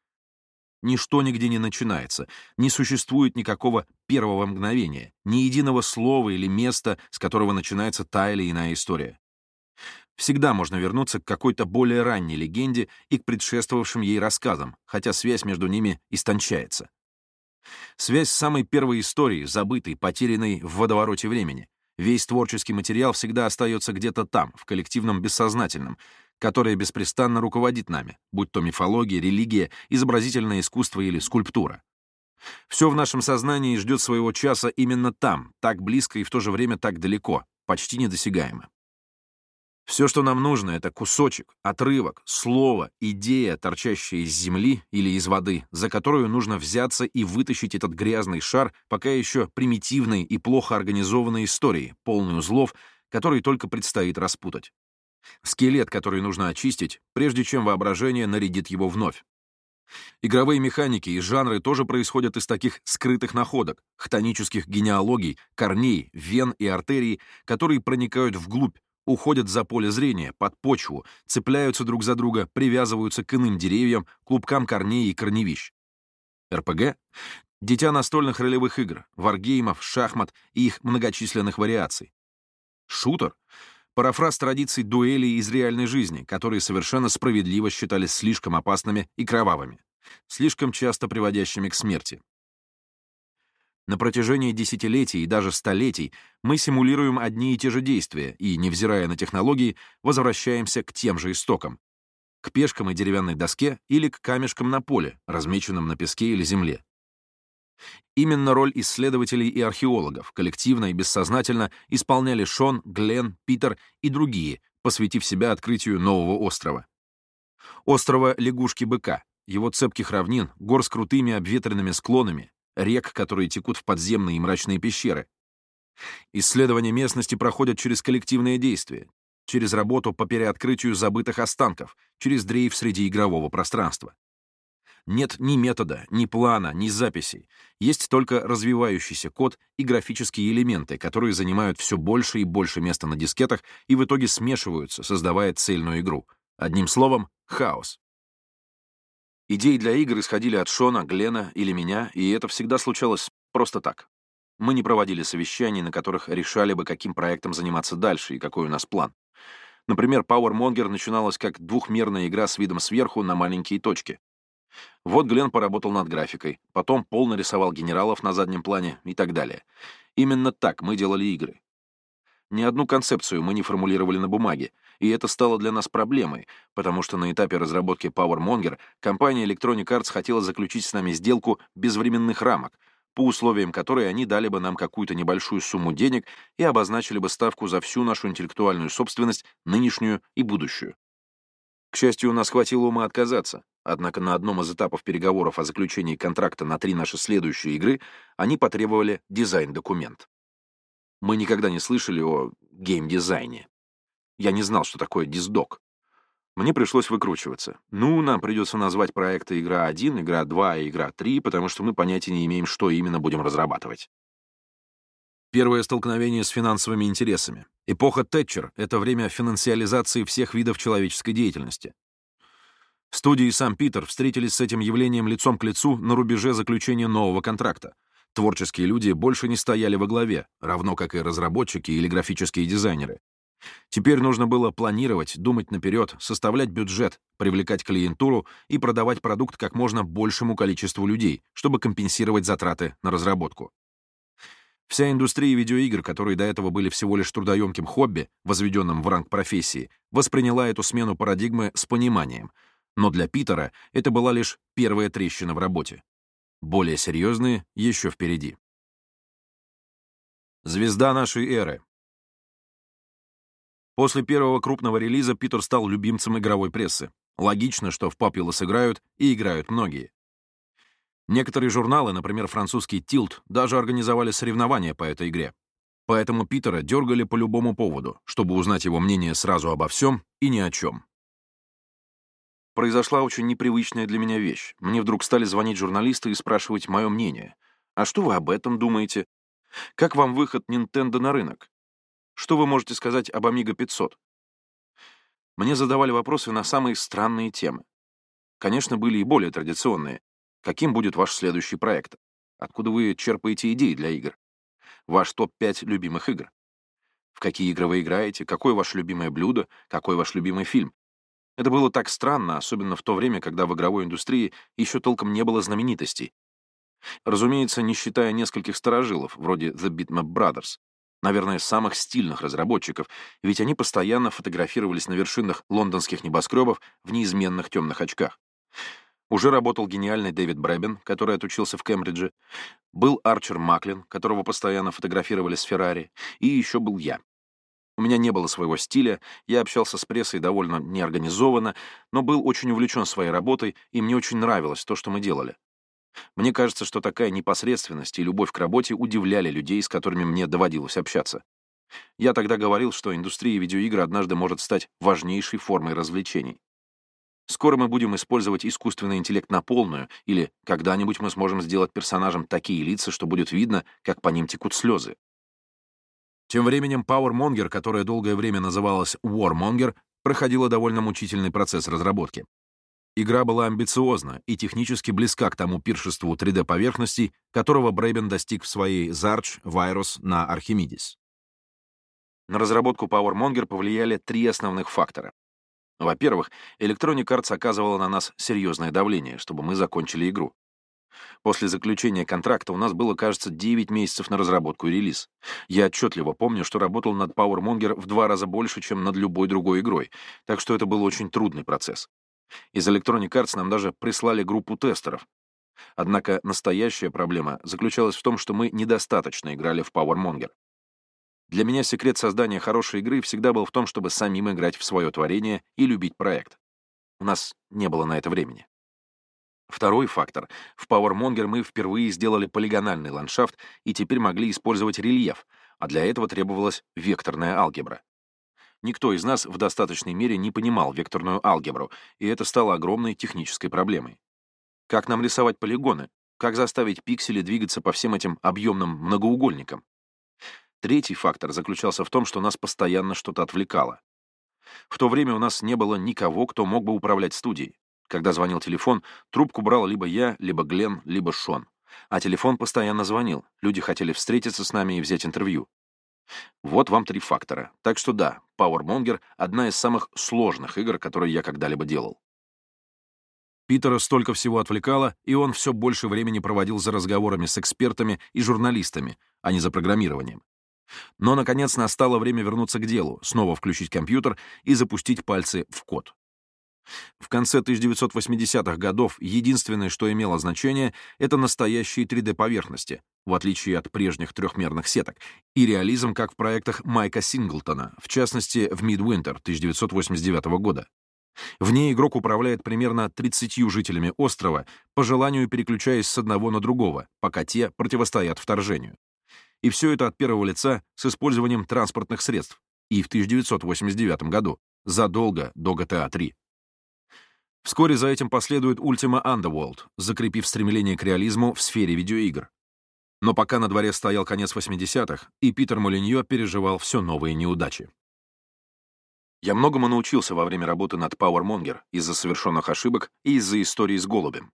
Ничто нигде не начинается, не существует никакого первого мгновения, ни единого слова или места, с которого начинается та или иная история. Всегда можно вернуться к какой-то более ранней легенде и к предшествовавшим ей рассказам, хотя связь между ними истончается. Связь с самой первой историей, забытой, потерянной в водовороте времени. Весь творческий материал всегда остается где-то там, в коллективном бессознательном, которая беспрестанно руководит нами, будь то мифология, религия, изобразительное искусство или скульптура. Все в нашем сознании ждет своего часа именно там, так близко и в то же время так далеко, почти недосягаемо. Все, что нам нужно, это кусочек, отрывок, слово, идея, торчащая из земли или из воды, за которую нужно взяться и вытащить этот грязный шар, пока еще примитивной и плохо организованной истории, полной узлов, которые только предстоит распутать. Скелет, который нужно очистить, прежде чем воображение нарядит его вновь. Игровые механики и жанры тоже происходят из таких скрытых находок, хтонических генеалогий, корней, вен и артерий, которые проникают вглубь, уходят за поле зрения, под почву, цепляются друг за друга, привязываются к иным деревьям, клубкам корней и корневищ. РПГ — дитя настольных ролевых игр, варгеймов, шахмат и их многочисленных вариаций. Шутер — Парафраз традиций дуэлей из реальной жизни, которые совершенно справедливо считались слишком опасными и кровавыми, слишком часто приводящими к смерти. На протяжении десятилетий и даже столетий мы симулируем одни и те же действия и, невзирая на технологии, возвращаемся к тем же истокам. К пешкам и деревянной доске или к камешкам на поле, размеченным на песке или земле. Именно роль исследователей и археологов коллективно и бессознательно исполняли Шон, Глен, Питер и другие, посвятив себя открытию нового острова. Острова Лягушки-Быка, его цепких равнин, гор с крутыми обветренными склонами, рек, которые текут в подземные и мрачные пещеры. Исследования местности проходят через коллективные действия, через работу по переоткрытию забытых останков, через дрейф среди игрового пространства. Нет ни метода, ни плана, ни записей. Есть только развивающийся код и графические элементы, которые занимают все больше и больше места на дискетах и в итоге смешиваются, создавая цельную игру. Одним словом, хаос. Идеи для игр исходили от Шона, Глена или меня, и это всегда случалось просто так. Мы не проводили совещаний, на которых решали бы, каким проектом заниматься дальше и какой у нас план. Например, Power Monger начиналась как двухмерная игра с видом сверху на маленькие точки. Вот Глен поработал над графикой, потом Пол нарисовал генералов на заднем плане и так далее. Именно так мы делали игры. Ни одну концепцию мы не формулировали на бумаге, и это стало для нас проблемой, потому что на этапе разработки PowerMonger компания Electronic Arts хотела заключить с нами сделку без временных рамок, по условиям которой они дали бы нам какую-то небольшую сумму денег и обозначили бы ставку за всю нашу интеллектуальную собственность, нынешнюю и будущую. К счастью, у нас хватило ума отказаться, однако на одном из этапов переговоров о заключении контракта на три наши следующие игры они потребовали дизайн-документ. Мы никогда не слышали о геймдизайне. Я не знал, что такое диздок. Мне пришлось выкручиваться. Ну, нам придется назвать проекты «Игра 1», «Игра 2» и «Игра 3», потому что мы понятия не имеем, что именно будем разрабатывать. Первое столкновение с финансовыми интересами. Эпоха Тэтчер — это время финансиализации всех видов человеческой деятельности. Студии и сам Питер встретились с этим явлением лицом к лицу на рубеже заключения нового контракта. Творческие люди больше не стояли во главе, равно как и разработчики или графические дизайнеры. Теперь нужно было планировать, думать наперед, составлять бюджет, привлекать клиентуру и продавать продукт как можно большему количеству людей, чтобы компенсировать затраты на разработку. Вся индустрия видеоигр, которые до этого были всего лишь трудоемким хобби, возведенным в ранг профессии, восприняла эту смену парадигмы с пониманием, но для Питера это была лишь первая трещина в работе. Более серьезные еще впереди. Звезда нашей эры. После первого крупного релиза Питер стал любимцем игровой прессы. Логично, что в Populous играют и играют многие. Некоторые журналы, например, французский Tilt, даже организовали соревнования по этой игре. Поэтому Питера дергали по любому поводу, чтобы узнать его мнение сразу обо всем и ни о чем произошла очень непривычная для меня вещь. Мне вдруг стали звонить журналисты и спрашивать мое мнение. А что вы об этом думаете? Как вам выход Nintendo на рынок? Что вы можете сказать об Amiga 500? Мне задавали вопросы на самые странные темы. Конечно, были и более традиционные. Каким будет ваш следующий проект? Откуда вы черпаете идеи для игр? Ваш топ-5 любимых игр? В какие игры вы играете? Какое ваше любимое блюдо? Какой ваш любимый фильм? Это было так странно, особенно в то время, когда в игровой индустрии еще толком не было знаменитостей. Разумеется, не считая нескольких старожилов, вроде The Bitmap Brothers, наверное, самых стильных разработчиков, ведь они постоянно фотографировались на вершинах лондонских небоскребов в неизменных темных очках. Уже работал гениальный Дэвид Брэбин, который отучился в Кембридже, был Арчер Маклин, которого постоянно фотографировали с Феррари, и еще был я. У меня не было своего стиля, я общался с прессой довольно неорганизованно, но был очень увлечен своей работой, и мне очень нравилось то, что мы делали. Мне кажется, что такая непосредственность и любовь к работе удивляли людей, с которыми мне доводилось общаться. Я тогда говорил, что индустрия видеоигр однажды может стать важнейшей формой развлечений. Скоро мы будем использовать искусственный интеллект на полную, или когда-нибудь мы сможем сделать персонажам такие лица, что будет видно, как по ним текут слезы. Тем временем PowerMonger, которая долгое время называлась Warmonger, проходила довольно мучительный процесс разработки. Игра была амбициозна и технически близка к тому пиршеству 3D-поверхностей, которого Брейбен достиг в своей Zarch Virus на Archimedes. На разработку PowerMonger повлияли три основных фактора. Во-первых, Electronic Arts оказывала на нас серьезное давление, чтобы мы закончили игру. После заключения контракта у нас было, кажется, 9 месяцев на разработку и релиз. Я отчетливо помню, что работал над PowerMonger в два раза больше, чем над любой другой игрой, так что это был очень трудный процесс. Из Electronic Arts нам даже прислали группу тестеров. Однако настоящая проблема заключалась в том, что мы недостаточно играли в PowerMonger. Для меня секрет создания хорошей игры всегда был в том, чтобы самим играть в свое творение и любить проект. У нас не было на это времени. Второй фактор. В PowerMonger мы впервые сделали полигональный ландшафт и теперь могли использовать рельеф, а для этого требовалась векторная алгебра. Никто из нас в достаточной мере не понимал векторную алгебру, и это стало огромной технической проблемой. Как нам рисовать полигоны? Как заставить пиксели двигаться по всем этим объемным многоугольникам? Третий фактор заключался в том, что нас постоянно что-то отвлекало. В то время у нас не было никого, кто мог бы управлять студией. Когда звонил телефон, трубку брал либо я, либо Глен, либо Шон. А телефон постоянно звонил. Люди хотели встретиться с нами и взять интервью. Вот вам три фактора. Так что да, Power — одна из самых сложных игр, которые я когда-либо делал. Питера столько всего отвлекало, и он все больше времени проводил за разговорами с экспертами и журналистами, а не за программированием. Но, наконец, настало время вернуться к делу, снова включить компьютер и запустить пальцы в код. В конце 1980-х годов единственное, что имело значение, это настоящие 3D-поверхности, в отличие от прежних трехмерных сеток, и реализм, как в проектах Майка Синглтона, в частности, в Midwinter 1989 года. В ней игрок управляет примерно 30 жителями острова, по желанию переключаясь с одного на другого, пока те противостоят вторжению. И все это от первого лица с использованием транспортных средств, и в 1989 году, задолго до GTA 3. Вскоре за этим последует Ultima Underworld, закрепив стремление к реализму в сфере видеоигр. Но пока на дворе стоял конец 80-х, и Питер Молиньо переживал все новые неудачи. Я многому научился во время работы над Powermonger из-за совершенных ошибок и из-за истории с голубем.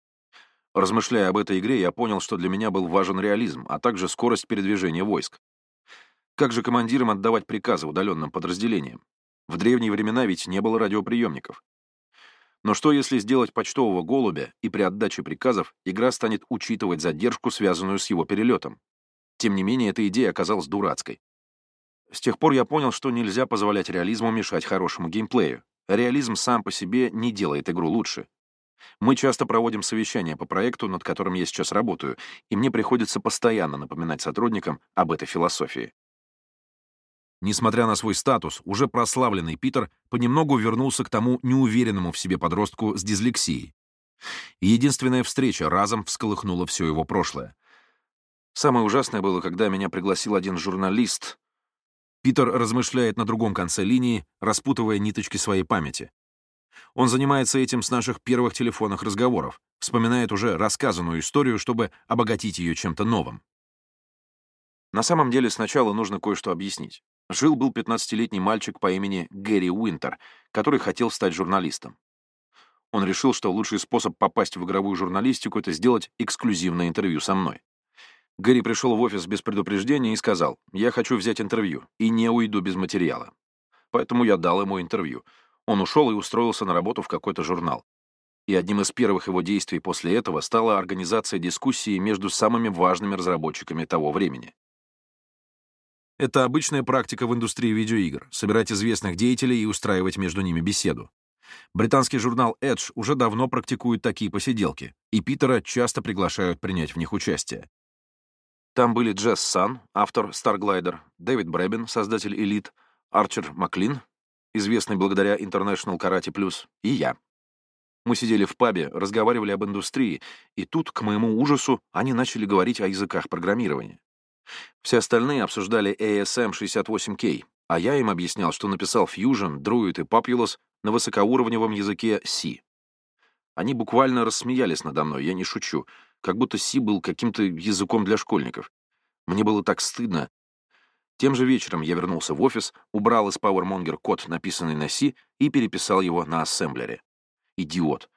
Размышляя об этой игре, я понял, что для меня был важен реализм, а также скорость передвижения войск. Как же командирам отдавать приказы удаленным подразделениям? В древние времена ведь не было радиоприемников. Но что если сделать почтового голубя, и при отдаче приказов игра станет учитывать задержку, связанную с его перелетом? Тем не менее, эта идея оказалась дурацкой. С тех пор я понял, что нельзя позволять реализму мешать хорошему геймплею. Реализм сам по себе не делает игру лучше. Мы часто проводим совещания по проекту, над которым я сейчас работаю, и мне приходится постоянно напоминать сотрудникам об этой философии. Несмотря на свой статус, уже прославленный Питер понемногу вернулся к тому неуверенному в себе подростку с дислексией. Единственная встреча разом всколыхнула все его прошлое. Самое ужасное было, когда меня пригласил один журналист. Питер размышляет на другом конце линии, распутывая ниточки своей памяти. Он занимается этим с наших первых телефонных разговоров, вспоминает уже рассказанную историю, чтобы обогатить ее чем-то новым. На самом деле сначала нужно кое-что объяснить. Жил-был 15-летний мальчик по имени Гэри Уинтер, который хотел стать журналистом. Он решил, что лучший способ попасть в игровую журналистику — это сделать эксклюзивное интервью со мной. Гэри пришел в офис без предупреждения и сказал, «Я хочу взять интервью и не уйду без материала». Поэтому я дал ему интервью. Он ушел и устроился на работу в какой-то журнал. И одним из первых его действий после этого стала организация дискуссии между самыми важными разработчиками того времени. Это обычная практика в индустрии видеоигр — собирать известных деятелей и устраивать между ними беседу. Британский журнал Edge уже давно практикует такие посиделки, и Питера часто приглашают принять в них участие. Там были Джесс Сан, автор Starglider, Дэвид Брэбин, создатель Elite, Арчер Маклин, известный благодаря International Karate Plus, и я. Мы сидели в пабе, разговаривали об индустрии, и тут, к моему ужасу, они начали говорить о языках программирования. Все остальные обсуждали ASM68K, а я им объяснял, что написал Fusion, Druid и Populous на высокоуровневом языке C. Они буквально рассмеялись надо мной, я не шучу, как будто C был каким-то языком для школьников. Мне было так стыдно. Тем же вечером я вернулся в офис, убрал из PowerMonger код, написанный на C, и переписал его на ассемблере. Идиот.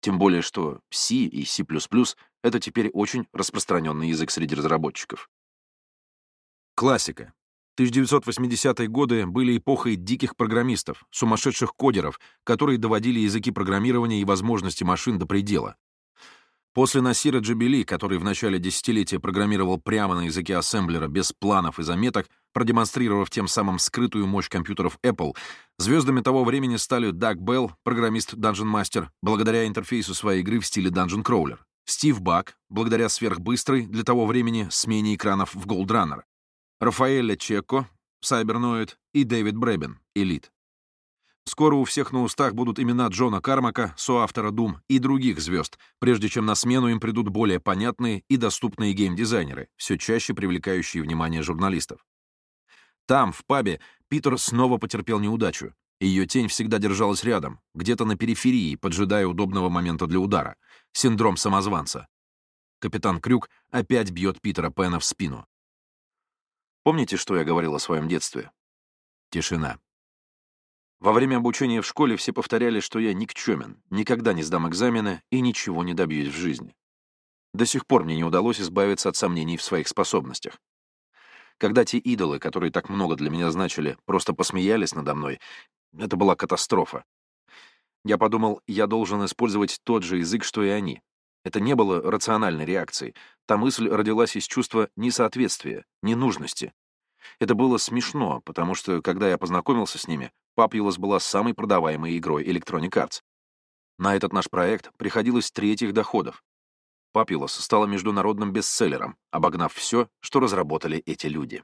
Тем более, что C и C++ — это теперь очень распространенный язык среди разработчиков. Классика. 1980-е годы были эпохой диких программистов, сумасшедших кодеров, которые доводили языки программирования и возможности машин до предела. После Насира Джабели, который в начале десятилетия программировал прямо на языке ассемблера без планов и заметок, продемонстрировав тем самым скрытую мощь компьютеров Apple, звездами того времени стали Даг Белл, программист Dungeon Master, благодаря интерфейсу своей игры в стиле Dungeon Crawler, Стив Бак, благодаря сверхбыстрой для того времени смене экранов в Gold Runner, Рафаэля Чекко, Сайберноид и Дэвид Брэбин, Элит. Скоро у всех на устах будут имена Джона Кармака, соавтора Doom, и других звезд, прежде чем на смену им придут более понятные и доступные геймдизайнеры, все чаще привлекающие внимание журналистов. Там, в пабе, Питер снова потерпел неудачу. Ее тень всегда держалась рядом, где-то на периферии, поджидая удобного момента для удара. Синдром самозванца. Капитан Крюк опять бьет Питера Пэна в спину. Помните, что я говорил о своем детстве? Тишина. Во время обучения в школе все повторяли, что я никчемен, никогда не сдам экзамены и ничего не добьюсь в жизни. До сих пор мне не удалось избавиться от сомнений в своих способностях. Когда те идолы, которые так много для меня значили, просто посмеялись надо мной, это была катастрофа. Я подумал, я должен использовать тот же язык, что и они. Это не было рациональной реакцией. Та мысль родилась из чувства несоответствия, ненужности. Это было смешно, потому что, когда я познакомился с ними, Papulous была самой продаваемой игрой Electronic Arts. На этот наш проект приходилось треть их доходов. Papulous стала международным бестселлером, обогнав все, что разработали эти люди.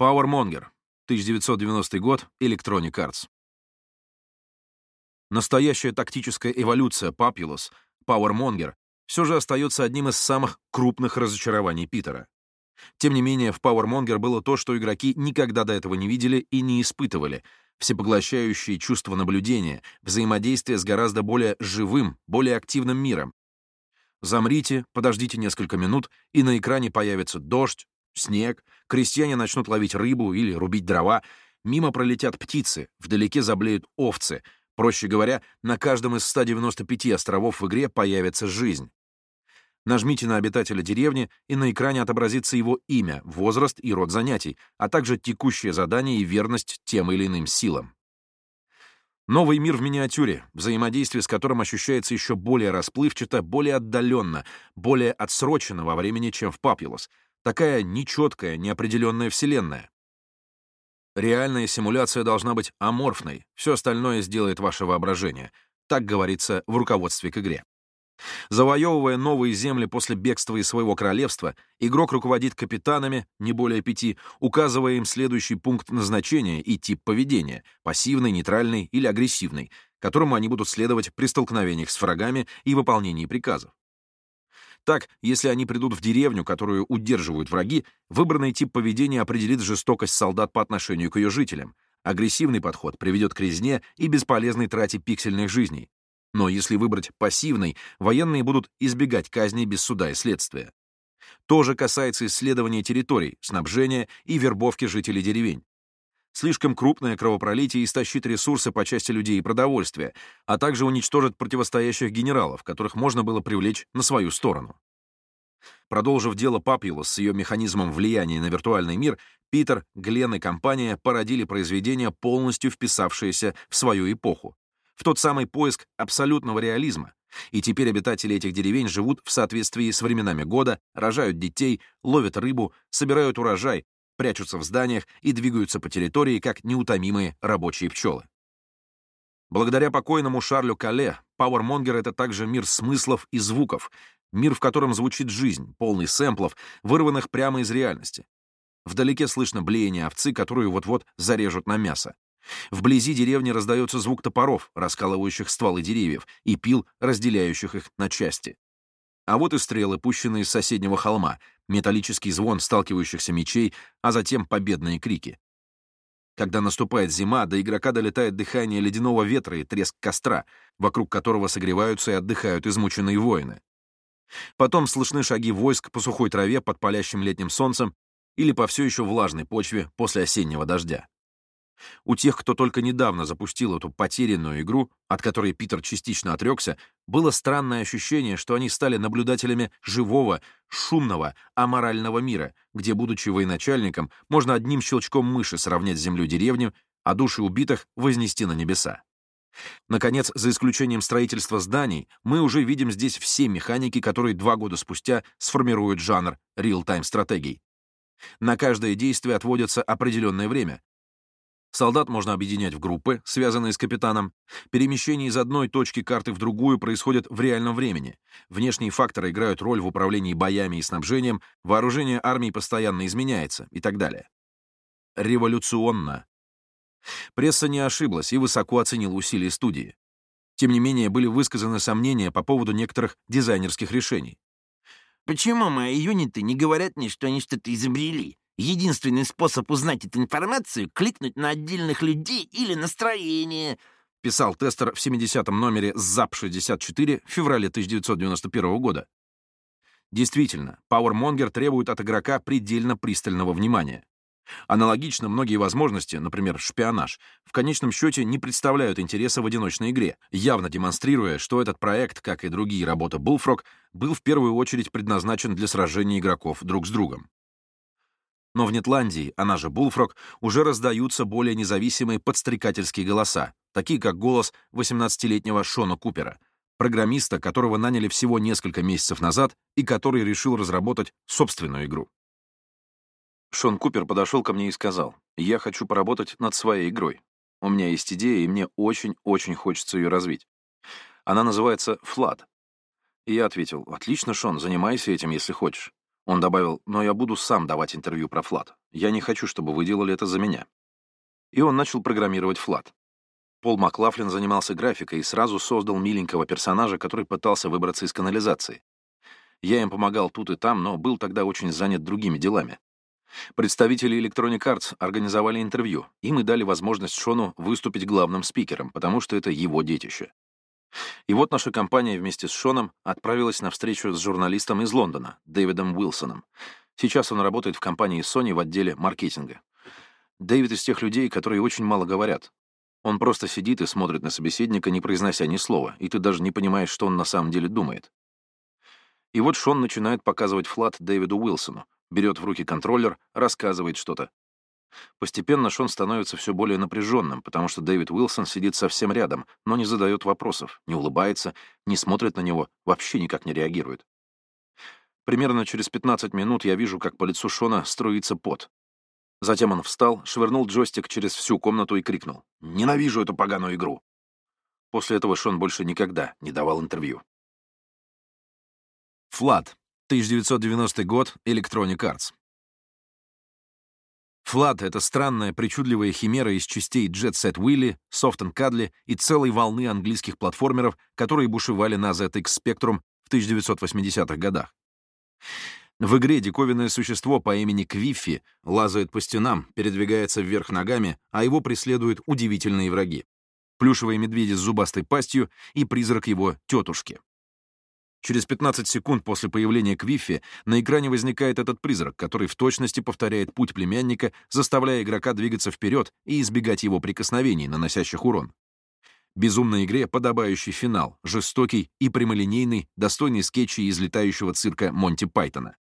Powermonger, 1990 год, Electronic Arts. Настоящая тактическая эволюция Papulous, Powermonger, все же остается одним из самых крупных разочарований Питера. Тем не менее, в Powermonger было то, что игроки никогда до этого не видели и не испытывали — всепоглощающее чувство наблюдения, взаимодействие с гораздо более живым, более активным миром. Замрите, подождите несколько минут, и на экране появится дождь, снег, крестьяне начнут ловить рыбу или рубить дрова, мимо пролетят птицы, вдалеке заблеют овцы. Проще говоря, на каждом из 195 островов в игре появится жизнь. Нажмите на обитателя деревни, и на экране отобразится его имя, возраст и род занятий, а также текущее задание и верность тем или иным силам. Новый мир в миниатюре, взаимодействие с которым ощущается еще более расплывчато, более отдаленно, более отсрочено во времени, чем в Папилос. Такая нечеткая, неопределенная вселенная. Реальная симуляция должна быть аморфной, все остальное сделает ваше воображение. Так говорится в руководстве к игре. Завоевывая новые земли после бегства из своего королевства, игрок руководит капитанами, не более пяти, указывая им следующий пункт назначения и тип поведения — пассивный, нейтральный или агрессивный, которому они будут следовать при столкновениях с врагами и выполнении приказов. Так, если они придут в деревню, которую удерживают враги, выбранный тип поведения определит жестокость солдат по отношению к ее жителям. Агрессивный подход приведет к резне и бесполезной трате пиксельных жизней. Но если выбрать пассивный, военные будут избегать казни без суда и следствия. То же касается исследования территорий, снабжения и вербовки жителей деревень. Слишком крупное кровопролитие истощит ресурсы по части людей и продовольствия, а также уничтожит противостоящих генералов, которых можно было привлечь на свою сторону. Продолжив дело Папилус с ее механизмом влияния на виртуальный мир, Питер, Глен и компания породили произведение, полностью вписавшееся в свою эпоху в тот самый поиск абсолютного реализма. И теперь обитатели этих деревень живут в соответствии с временами года, рожают детей, ловят рыбу, собирают урожай, прячутся в зданиях и двигаются по территории, как неутомимые рабочие пчелы. Благодаря покойному Шарлю Кале, Пауэрмонгер — это также мир смыслов и звуков, мир, в котором звучит жизнь, полный сэмплов, вырванных прямо из реальности. Вдалеке слышно блеяние овцы, которую вот-вот зарежут на мясо. Вблизи деревни раздается звук топоров, раскалывающих стволы деревьев, и пил, разделяющих их на части. А вот и стрелы, пущенные с соседнего холма, металлический звон сталкивающихся мечей, а затем победные крики. Когда наступает зима, до игрока долетает дыхание ледяного ветра и треск костра, вокруг которого согреваются и отдыхают измученные воины. Потом слышны шаги войск по сухой траве под палящим летним солнцем или по все еще влажной почве после осеннего дождя. У тех, кто только недавно запустил эту потерянную игру, от которой Питер частично отрекся, было странное ощущение, что они стали наблюдателями живого, шумного, аморального мира, где, будучи военачальником, можно одним щелчком мыши сравнять с землю деревню, а души убитых вознести на небеса. Наконец, за исключением строительства зданий, мы уже видим здесь все механики, которые два года спустя сформируют жанр real-time стратегий. На каждое действие отводится определенное время, Солдат можно объединять в группы, связанные с капитаном. Перемещение из одной точки карты в другую происходит в реальном времени. Внешние факторы играют роль в управлении боями и снабжением, вооружение армии постоянно изменяется и так далее. Революционно. Пресса не ошиблась и высоко оценила усилия студии. Тем не менее, были высказаны сомнения по поводу некоторых дизайнерских решений. «Почему мои юниты не говорят мне, что они что-то изобрели?» Единственный способ узнать эту информацию — кликнуть на отдельных людей или настроение, писал тестер в 70-м номере ЗАП-64 в феврале 1991 года. Действительно, PowerMonger требует от игрока предельно пристального внимания. Аналогично, многие возможности, например, шпионаж, в конечном счете не представляют интереса в одиночной игре, явно демонстрируя, что этот проект, как и другие работы Bullfrog, был в первую очередь предназначен для сражения игроков друг с другом. Но в Нетландии, она же Bullfrog, уже раздаются более независимые подстрекательские голоса, такие как голос 18-летнего Шона Купера, программиста, которого наняли всего несколько месяцев назад и который решил разработать собственную игру. Шон Купер подошел ко мне и сказал, «Я хочу поработать над своей игрой. У меня есть идея, и мне очень-очень хочется ее развить. Она называется «Флад». И я ответил, «Отлично, Шон, занимайся этим, если хочешь». Он добавил, «Но я буду сам давать интервью про Флад. Я не хочу, чтобы вы делали это за меня». И он начал программировать Флад. Пол Маклафлин занимался графикой и сразу создал миленького персонажа, который пытался выбраться из канализации. Я им помогал тут и там, но был тогда очень занят другими делами. Представители Electronic Arts организовали интервью, и мы дали возможность Шону выступить главным спикером, потому что это его детище. И вот наша компания вместе с Шоном отправилась на встречу с журналистом из Лондона, Дэвидом Уилсоном. Сейчас он работает в компании Sony в отделе маркетинга. Дэвид из тех людей, которые очень мало говорят. Он просто сидит и смотрит на собеседника, не произнося ни слова, и ты даже не понимаешь, что он на самом деле думает. И вот Шон начинает показывать флат Дэвиду Уилсону, берет в руки контроллер, рассказывает что-то. Постепенно Шон становится все более напряженным, потому что Дэвид Уилсон сидит совсем рядом, но не задает вопросов, не улыбается, не смотрит на него, вообще никак не реагирует. Примерно через 15 минут я вижу, как по лицу Шона струится пот. Затем он встал, швырнул джойстик через всю комнату и крикнул «Ненавижу эту поганую игру!». После этого Шон больше никогда не давал интервью. Флат. 1990 год, Electronic Arts. Флат — это странная, причудливая химера из частей Jet Set Willy, Soft and Cuddly и целой волны английских платформеров, которые бушевали на ZX Spectrum в 1980-х годах. В игре диковинное существо по имени Квиффи лазает по стенам, передвигается вверх ногами, а его преследуют удивительные враги. Плюшевые медведи с зубастой пастью и призрак его тетушки. Через 15 секунд после появления Квиффи на экране возникает этот призрак, который в точности повторяет путь племянника, заставляя игрока двигаться вперед и избегать его прикосновений, наносящих урон. Безумной игре подобающий финал, жестокий и прямолинейный, достойный скетчи из летающего цирка Монти Пайтона.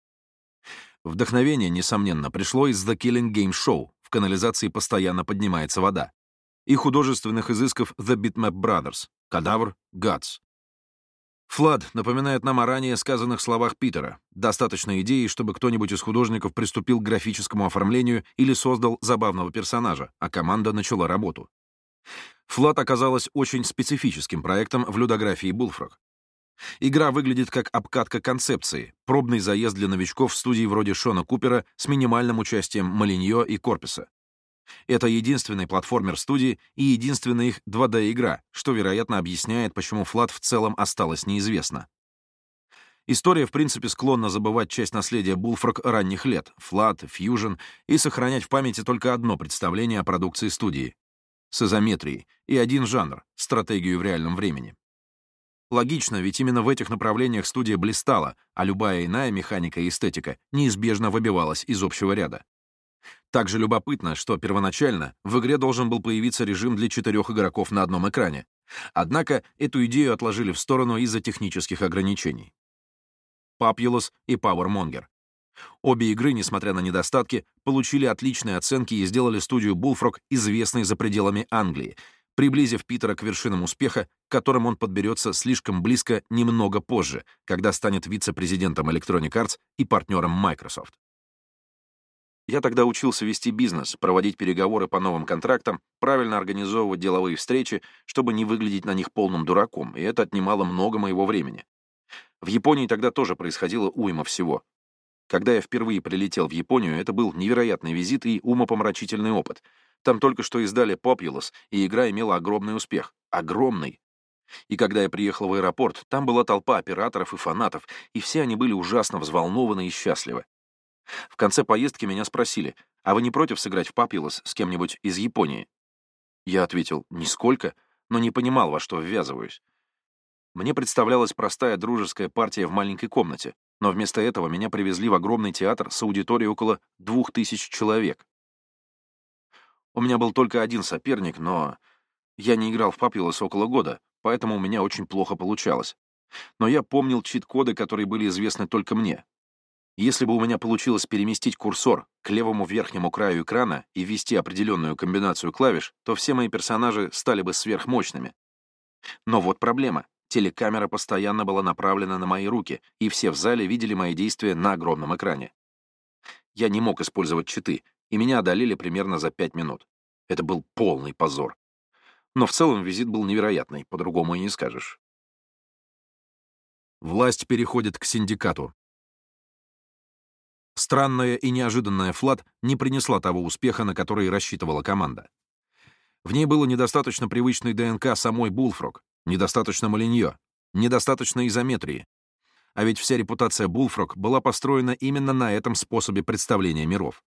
Вдохновение, несомненно, пришло из The Killing Game Show, в канализации постоянно поднимается вода, и художественных изысков The Bitmap Brothers, Кадавр, Guts, Флад напоминает нам о ранее сказанных словах Питера. Достаточно идеи, чтобы кто-нибудь из художников приступил к графическому оформлению или создал забавного персонажа, а команда начала работу. Флад оказалась очень специфическим проектом в людографии Булфрог. Игра выглядит как обкатка концепции, пробный заезд для новичков в студии вроде Шона Купера с минимальным участием Малиньо и Корписа. Это единственный платформер студии и единственная их 2D-игра, что, вероятно, объясняет, почему Флат в целом осталась неизвестна. История, в принципе, склонна забывать часть наследия Bullfrog ранних лет, Flat, Fusion, и сохранять в памяти только одно представление о продукции студии — с изометрией, и один жанр — стратегию в реальном времени. Логично, ведь именно в этих направлениях студия блистала, а любая иная механика и эстетика неизбежно выбивалась из общего ряда. Также любопытно, что первоначально в игре должен был появиться режим для четырех игроков на одном экране. Однако эту идею отложили в сторону из-за технических ограничений. Populous и Powermonger. Обе игры, несмотря на недостатки, получили отличные оценки и сделали студию Bullfrog известной за пределами Англии, приблизив Питера к вершинам успеха, к которым он подберется слишком близко немного позже, когда станет вице-президентом Electronic Arts и партнером Microsoft. Я тогда учился вести бизнес, проводить переговоры по новым контрактам, правильно организовывать деловые встречи, чтобы не выглядеть на них полным дураком, и это отнимало много моего времени. В Японии тогда тоже происходило уйма всего. Когда я впервые прилетел в Японию, это был невероятный визит и умопомрачительный опыт. Там только что издали Populous, и игра имела огромный успех. Огромный. И когда я приехал в аэропорт, там была толпа операторов и фанатов, и все они были ужасно взволнованы и счастливы. В конце поездки меня спросили, а вы не против сыграть в папилос с кем-нибудь из Японии? Я ответил, нисколько, но не понимал, во что ввязываюсь. Мне представлялась простая дружеская партия в маленькой комнате, но вместо этого меня привезли в огромный театр с аудиторией около двух тысяч человек. У меня был только один соперник, но я не играл в Папилос около года, поэтому у меня очень плохо получалось. Но я помнил чит-коды, которые были известны только мне. Если бы у меня получилось переместить курсор к левому верхнему краю экрана и ввести определенную комбинацию клавиш, то все мои персонажи стали бы сверхмощными. Но вот проблема. Телекамера постоянно была направлена на мои руки, и все в зале видели мои действия на огромном экране. Я не мог использовать читы, и меня одолели примерно за пять минут. Это был полный позор. Но в целом визит был невероятный, по-другому и не скажешь. Власть переходит к синдикату. Странная и неожиданная флат не принесла того успеха, на который рассчитывала команда. В ней было недостаточно привычной ДНК самой Булфрог, недостаточно Малиньо, недостаточно изометрии. А ведь вся репутация Булфрог была построена именно на этом способе представления миров.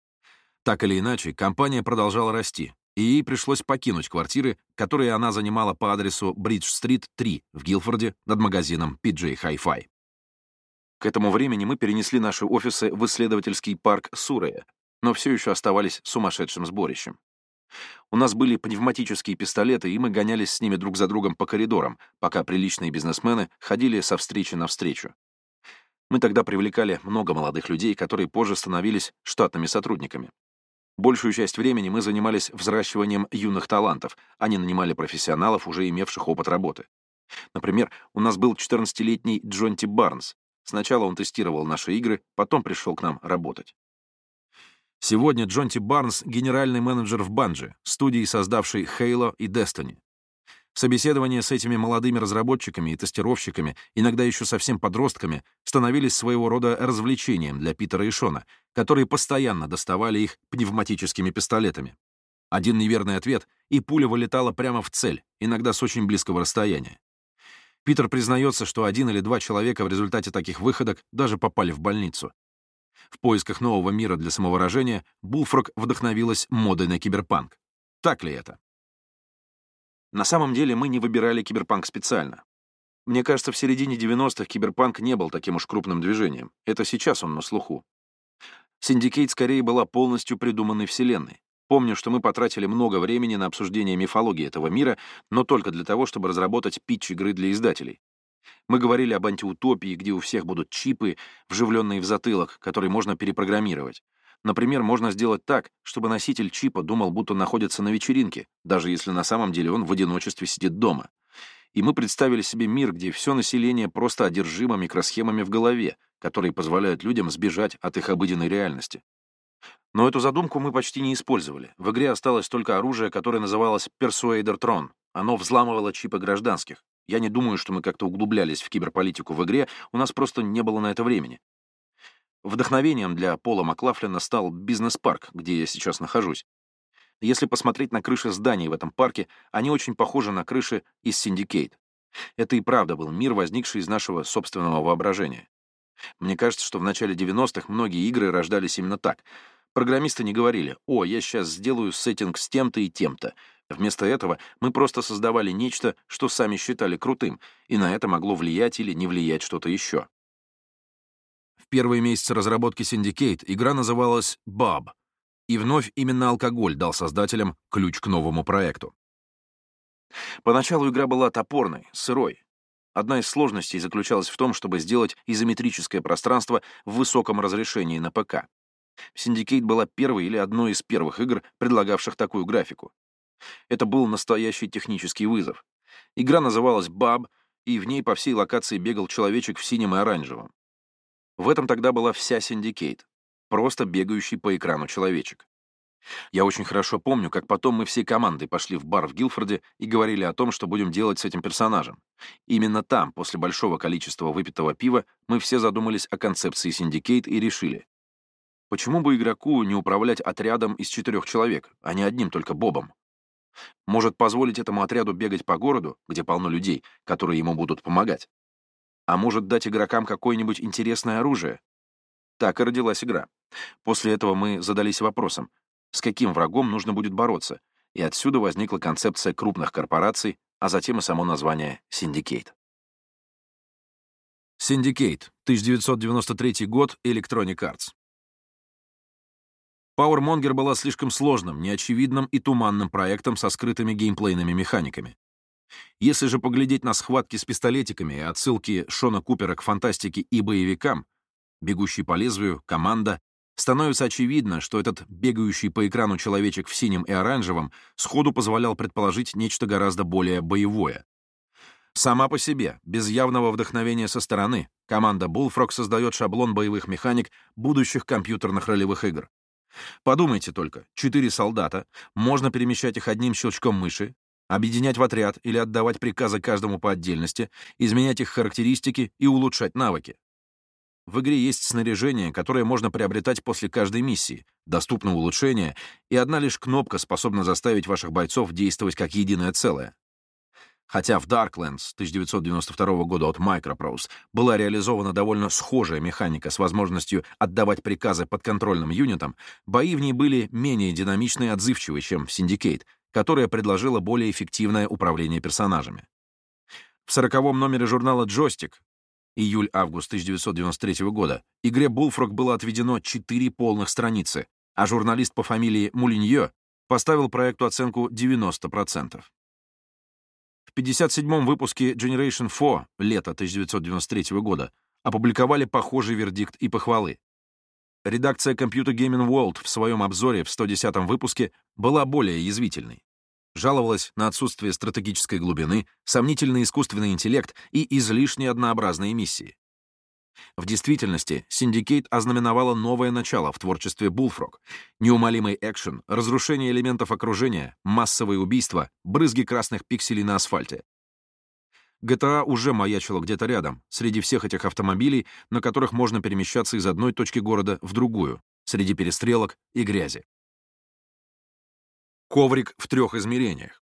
Так или иначе, компания продолжала расти, и ей пришлось покинуть квартиры, которые она занимала по адресу Бридж-стрит, 3 в Гилфорде над магазином PJ Hi-Fi. К этому времени мы перенесли наши офисы в исследовательский парк Сурея, но все еще оставались сумасшедшим сборищем. У нас были пневматические пистолеты, и мы гонялись с ними друг за другом по коридорам, пока приличные бизнесмены ходили со встречи на встречу. Мы тогда привлекали много молодых людей, которые позже становились штатными сотрудниками. Большую часть времени мы занимались взращиванием юных талантов, а не нанимали профессионалов, уже имевших опыт работы. Например, у нас был 14-летний Джонти Барнс. Сначала он тестировал наши игры, потом пришел к нам работать. Сегодня Джонти Барнс — генеральный менеджер в Банже, студии, создавшей Halo и Destiny. Собеседования с этими молодыми разработчиками и тестировщиками, иногда еще совсем подростками, становились своего рода развлечением для Питера и Шона, которые постоянно доставали их пневматическими пистолетами. Один неверный ответ, и пуля вылетала прямо в цель, иногда с очень близкого расстояния. Питер признается, что один или два человека в результате таких выходок даже попали в больницу. В поисках нового мира для самовыражения Bullfrog вдохновилась модой на киберпанк. Так ли это? На самом деле мы не выбирали киберпанк специально. Мне кажется, в середине 90-х киберпанк не был таким уж крупным движением. Это сейчас он на слуху. Syndicate скорее была полностью придуманной вселенной. Помню, что мы потратили много времени на обсуждение мифологии этого мира, но только для того, чтобы разработать питч игры для издателей. Мы говорили об антиутопии, где у всех будут чипы, вживленные в затылок, которые можно перепрограммировать. Например, можно сделать так, чтобы носитель чипа думал, будто находится на вечеринке, даже если на самом деле он в одиночестве сидит дома. И мы представили себе мир, где все население просто одержимо микросхемами в голове, которые позволяют людям сбежать от их обыденной реальности. Но эту задумку мы почти не использовали. В игре осталось только оружие, которое называлось Persuader Tron. Оно взламывало чипы гражданских. Я не думаю, что мы как-то углублялись в киберполитику в игре, у нас просто не было на это времени. Вдохновением для Пола Маклафлина стал бизнес-парк, где я сейчас нахожусь. Если посмотреть на крыши зданий в этом парке, они очень похожи на крыши из Syndicate. Это и правда был мир, возникший из нашего собственного воображения. Мне кажется, что в начале 90-х многие игры рождались именно так. Программисты не говорили «О, я сейчас сделаю сеттинг с тем-то и тем-то». Вместо этого мы просто создавали нечто, что сами считали крутым, и на это могло влиять или не влиять что-то еще. В первые месяцы разработки Syndicate игра называлась Bob, и вновь именно алкоголь дал создателям ключ к новому проекту. Поначалу игра была топорной, сырой. Одна из сложностей заключалась в том, чтобы сделать изометрическое пространство в высоком разрешении на ПК. Syndicate была первой или одной из первых игр, предлагавших такую графику. Это был настоящий технический вызов. Игра называлась Баб, и в ней по всей локации бегал человечек в синем и оранжевом. В этом тогда была вся Syndicate, просто бегающий по экрану человечек. Я очень хорошо помню, как потом мы всей командой пошли в бар в Гилфорде и говорили о том, что будем делать с этим персонажем. Именно там, после большого количества выпитого пива, мы все задумались о концепции Syndicate и решили. Почему бы игроку не управлять отрядом из четырех человек, а не одним только Бобом? Может позволить этому отряду бегать по городу, где полно людей, которые ему будут помогать? А может дать игрокам какое-нибудь интересное оружие? Так и родилась игра. После этого мы задались вопросом, с каким врагом нужно будет бороться, и отсюда возникла концепция крупных корпораций, а затем и само название Syndicate. Syndicate, 1993 год, Electronic Arts. PowerMonger была слишком сложным, неочевидным и туманным проектом со скрытыми геймплейными механиками. Если же поглядеть на схватки с пистолетиками и отсылки Шона Купера к фантастике и боевикам, «Бегущий по лезвию», «Команда», становится очевидно, что этот бегающий по экрану человечек в синем и оранжевом сходу позволял предположить нечто гораздо более боевое. Сама по себе, без явного вдохновения со стороны, команда Bullfrog создает шаблон боевых механик будущих компьютерных ролевых игр. Подумайте только, четыре солдата, можно перемещать их одним щелчком мыши, объединять в отряд или отдавать приказы каждому по отдельности, изменять их характеристики и улучшать навыки. В игре есть снаряжение, которое можно приобретать после каждой миссии, доступно улучшение, и одна лишь кнопка способна заставить ваших бойцов действовать как единое целое. Хотя в Darklands 1992 года от Microprose была реализована довольно схожая механика с возможностью отдавать приказы подконтрольным юнитам, бои в ней были менее динамичны и отзывчивы, чем в Syndicate, которая предложила более эффективное управление персонажами. В сороковом номере журнала «Джойстик» июль-август 1993 года, игре Bullfrog было отведено 4 полных страницы, а журналист по фамилии Мулиньё поставил проекту оценку 90%. В 57-м выпуске Generation 4 лета 1993 года опубликовали похожий вердикт и похвалы. Редакция Computer Gaming World в своем обзоре в 110-м выпуске была более язвительной жаловалась на отсутствие стратегической глубины, сомнительный искусственный интеллект и излишне однообразные миссии. В действительности, Syndicate ознаменовала новое начало в творчестве Bullfrog. Неумолимый экшен, разрушение элементов окружения, массовые убийства, брызги красных пикселей на асфальте. GTA уже маячила где-то рядом, среди всех этих автомобилей, на которых можно перемещаться из одной точки города в другую, среди перестрелок и грязи. Коврик в трех измерениях.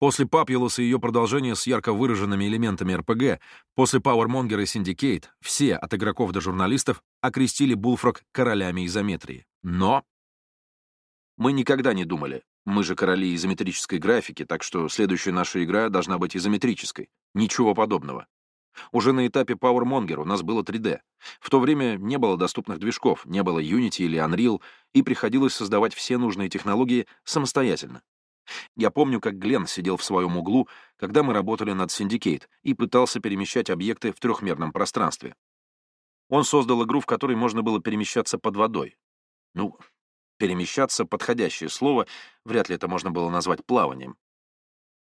После Papulous и ее продолжения с ярко выраженными элементами РПГ, после Powermonger и Syndicate, все, от игроков до журналистов, окрестили Bullfrog королями изометрии. Но мы никогда не думали, мы же короли изометрической графики, так что следующая наша игра должна быть изометрической. Ничего подобного. Уже на этапе PowerMonger у нас было 3D. В то время не было доступных движков, не было Unity или Unreal, и приходилось создавать все нужные технологии самостоятельно. Я помню, как Глен сидел в своем углу, когда мы работали над Syndicate, и пытался перемещать объекты в трехмерном пространстве. Он создал игру, в которой можно было перемещаться под водой. Ну, перемещаться — подходящее слово, вряд ли это можно было назвать плаванием.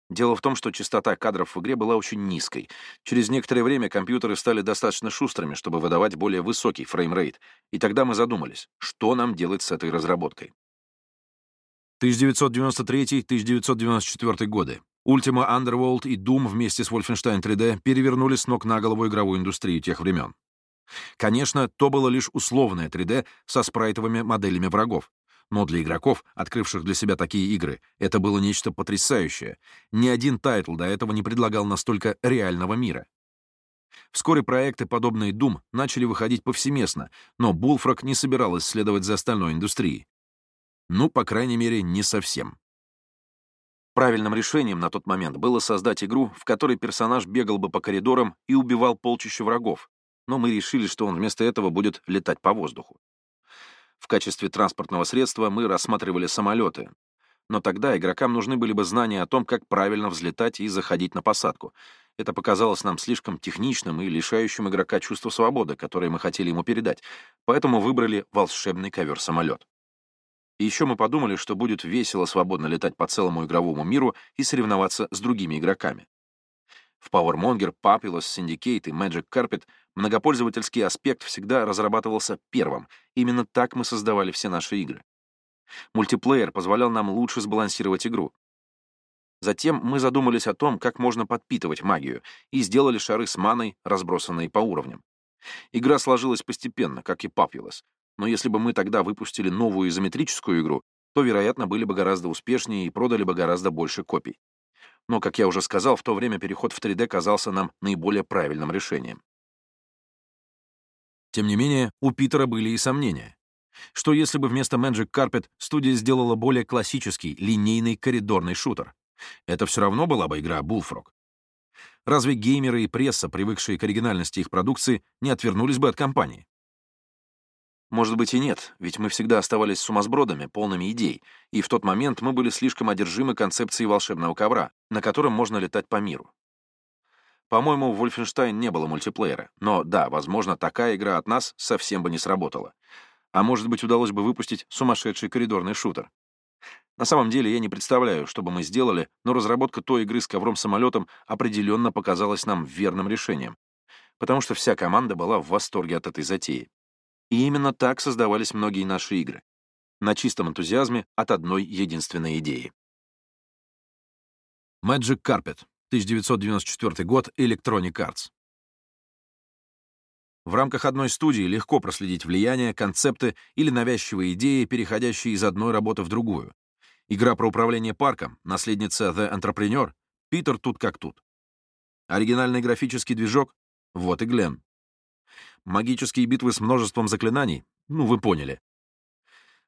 Дело в том, что частота кадров в игре была очень низкой. Через некоторое время компьютеры стали достаточно шустрыми, чтобы выдавать более высокий фреймрейт, и тогда мы задумались, что нам делать с этой разработкой. 1993-1994 годы. Ultima Underworld и Doom вместе с Wolfenstein 3D перевернули с ног на голову игровую индустрию тех времен. Конечно, то было лишь условное 3D со спрайтовыми моделями врагов, но для игроков, открывших для себя такие игры, это было нечто потрясающее. Ни один тайтл до этого не предлагал настолько реального мира. Вскоре проекты, подобные Doom, начали выходить повсеместно, но Bullfrog не собиралась следовать за остальной индустрией. Ну, по крайней мере, не совсем. Правильным решением на тот момент было создать игру, в которой персонаж бегал бы по коридорам и убивал полчища врагов, но мы решили, что он вместо этого будет летать по воздуху. В качестве транспортного средства мы рассматривали самолеты. Но тогда игрокам нужны были бы знания о том, как правильно взлетать и заходить на посадку. Это показалось нам слишком техничным и лишающим игрока чувства свободы, которое мы хотели ему передать, поэтому выбрали волшебный ковер-самолет. Еще мы подумали, что будет весело свободно летать по целому игровому миру и соревноваться с другими игроками. В PowerMonger, Papillus, Syndicate и Magic Carpet многопользовательский аспект всегда разрабатывался первым. Именно так мы создавали все наши игры. Мультиплеер позволял нам лучше сбалансировать игру. Затем мы задумались о том, как можно подпитывать магию, и сделали шары с маной, разбросанные по уровням. Игра сложилась постепенно, как и Papillus, но если бы мы тогда выпустили новую изометрическую игру, то, вероятно, были бы гораздо успешнее и продали бы гораздо больше копий но, как я уже сказал, в то время переход в 3D казался нам наиболее правильным решением. Тем не менее, у Питера были и сомнения. Что если бы вместо Magic Carpet студия сделала более классический, линейный коридорный шутер? Это все равно была бы игра Bullfrog. Разве геймеры и пресса, привыкшие к оригинальности их продукции, не отвернулись бы от компании? Может быть и нет, ведь мы всегда оставались сумасбродами, полными идей, и в тот момент мы были слишком одержимы концепцией волшебного ковра, на котором можно летать по миру. По-моему, в Wolfenstein не было мультиплеера, но да, возможно, такая игра от нас совсем бы не сработала. А может быть, удалось бы выпустить сумасшедший коридорный шутер. На самом деле, я не представляю, что бы мы сделали, но разработка той игры с ковром-самолетом определенно показалась нам верным решением, потому что вся команда была в восторге от этой затеи. И именно так создавались многие наши игры. На чистом энтузиазме от одной единственной идеи. Magic Carpet, 1994 год, Electronic Arts. В рамках одной студии легко проследить влияние, концепты или навязчивые идеи, переходящие из одной работы в другую. Игра про управление парком, наследница The Entrepreneur, Питер тут как тут. Оригинальный графический движок — вот и Глен. Магические битвы с множеством заклинаний? Ну, вы поняли.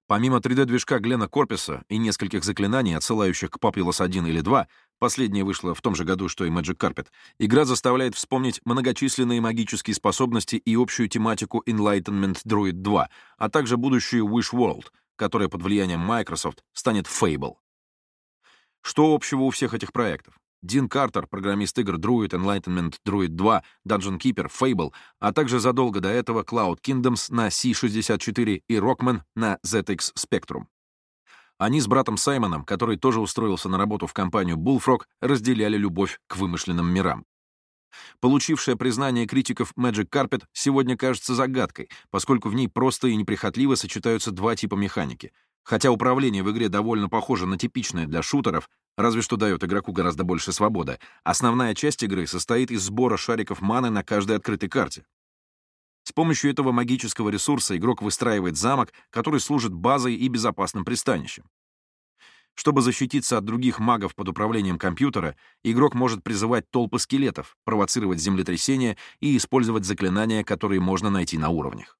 Помимо 3D-движка Глена Корписа и нескольких заклинаний, отсылающих к Populous 1 или 2, последнее вышло в том же году, что и Magic Carpet, игра заставляет вспомнить многочисленные магические способности и общую тематику Enlightenment Druid 2, а также будущую Wish World, которая под влиянием Microsoft станет Fable. Что общего у всех этих проектов? Дин Картер, программист игр Druid, Enlightenment, Druid 2, Dungeon Keeper, Fable, а также задолго до этого Cloud Kingdoms на C64 и Rockman на ZX Spectrum. Они с братом Саймоном, который тоже устроился на работу в компанию Bullfrog, разделяли любовь к вымышленным мирам. Получившая признание критиков Magic Carpet сегодня кажется загадкой, поскольку в ней просто и неприхотливо сочетаются два типа механики. Хотя управление в игре довольно похоже на типичное для шутеров, разве что дает игроку гораздо больше свободы, основная часть игры состоит из сбора шариков маны на каждой открытой карте. С помощью этого магического ресурса игрок выстраивает замок, который служит базой и безопасным пристанищем. Чтобы защититься от других магов под управлением компьютера, игрок может призывать толпы скелетов, провоцировать землетрясения и использовать заклинания, которые можно найти на уровнях.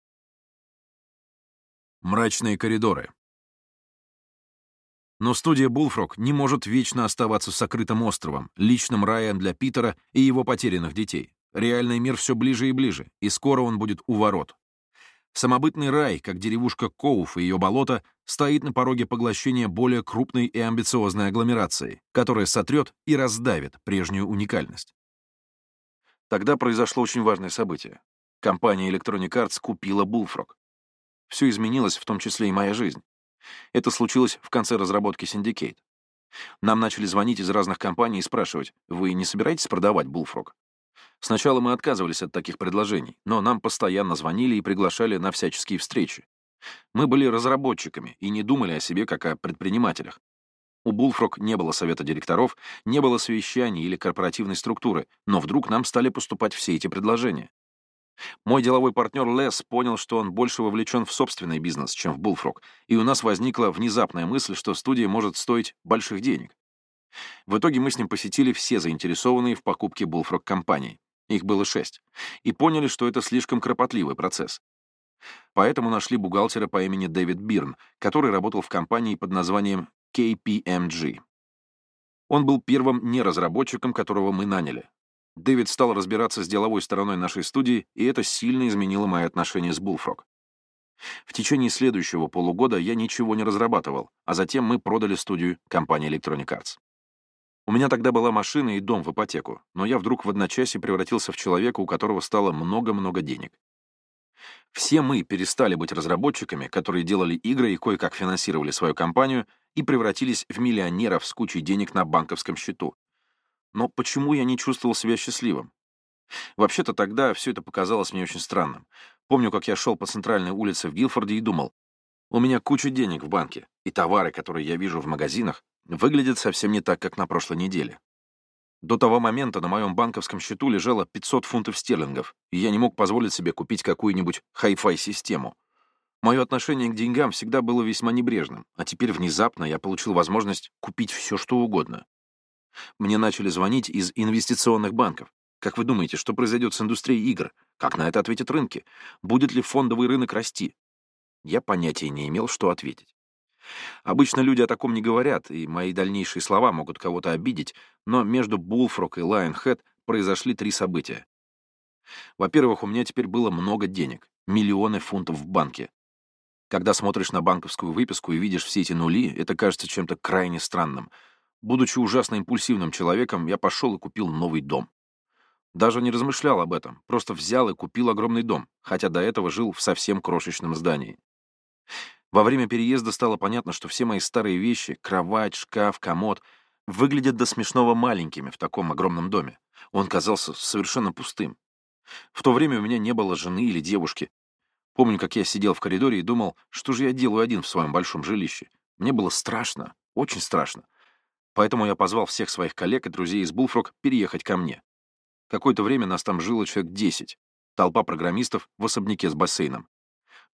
Мрачные коридоры. Но студия Bullfrog не может вечно оставаться сокрытым островом, личным раем для Питера и его потерянных детей. Реальный мир все ближе и ближе, и скоро он будет у ворот. Самобытный рай, как деревушка Коуф и ее болото, стоит на пороге поглощения более крупной и амбициозной агломерации, которая сотрет и раздавит прежнюю уникальность. Тогда произошло очень важное событие. Компания Electronic Arts купила Bullfrog. Все изменилось, в том числе и моя жизнь. Это случилось в конце разработки Syndicate. Нам начали звонить из разных компаний и спрашивать, вы не собираетесь продавать Bullfrog? Сначала мы отказывались от таких предложений, но нам постоянно звонили и приглашали на всяческие встречи. Мы были разработчиками и не думали о себе как о предпринимателях. У Bullfrog не было совета директоров, не было совещаний или корпоративной структуры, но вдруг нам стали поступать все эти предложения. Мой деловой партнер Лес понял, что он больше вовлечен в собственный бизнес, чем в Bullfrog, и у нас возникла внезапная мысль, что студия может стоить больших денег. В итоге мы с ним посетили все заинтересованные в покупке Bullfrog компании. Их было шесть. И поняли, что это слишком кропотливый процесс. Поэтому нашли бухгалтера по имени Дэвид Бирн, который работал в компании под названием KPMG. Он был первым неразработчиком, которого мы наняли. Дэвид стал разбираться с деловой стороной нашей студии, и это сильно изменило мои отношения с Bullfrog. В течение следующего полугода я ничего не разрабатывал, а затем мы продали студию компании Electronic Arts. У меня тогда была машина и дом в ипотеку, но я вдруг в одночасье превратился в человека, у которого стало много-много денег. Все мы перестали быть разработчиками, которые делали игры и кое-как финансировали свою компанию, и превратились в миллионеров с кучей денег на банковском счету, но почему я не чувствовал себя счастливым? Вообще-то тогда все это показалось мне очень странным. Помню, как я шел по центральной улице в Гилфорде и думал, у меня куча денег в банке, и товары, которые я вижу в магазинах, выглядят совсем не так, как на прошлой неделе. До того момента на моем банковском счету лежало 500 фунтов стерлингов, и я не мог позволить себе купить какую-нибудь хай-фай систему. Мое отношение к деньгам всегда было весьма небрежным, а теперь внезапно я получил возможность купить все, что угодно. Мне начали звонить из инвестиционных банков. Как вы думаете, что произойдет с индустрией игр? Как на это ответят рынки? Будет ли фондовый рынок расти? Я понятия не имел, что ответить. Обычно люди о таком не говорят, и мои дальнейшие слова могут кого-то обидеть, но между Bullfrog и Lionhead произошли три события. Во-первых, у меня теперь было много денег, миллионы фунтов в банке. Когда смотришь на банковскую выписку и видишь все эти нули, это кажется чем-то крайне странным. Будучи ужасно импульсивным человеком, я пошел и купил новый дом. Даже не размышлял об этом, просто взял и купил огромный дом, хотя до этого жил в совсем крошечном здании. Во время переезда стало понятно, что все мои старые вещи — кровать, шкаф, комод — выглядят до смешного маленькими в таком огромном доме. Он казался совершенно пустым. В то время у меня не было жены или девушки. Помню, как я сидел в коридоре и думал, что же я делаю один в своем большом жилище. Мне было страшно, очень страшно. Поэтому я позвал всех своих коллег и друзей из Булфрог переехать ко мне. Какое-то время нас там жило человек 10. Толпа программистов в особняке с бассейном.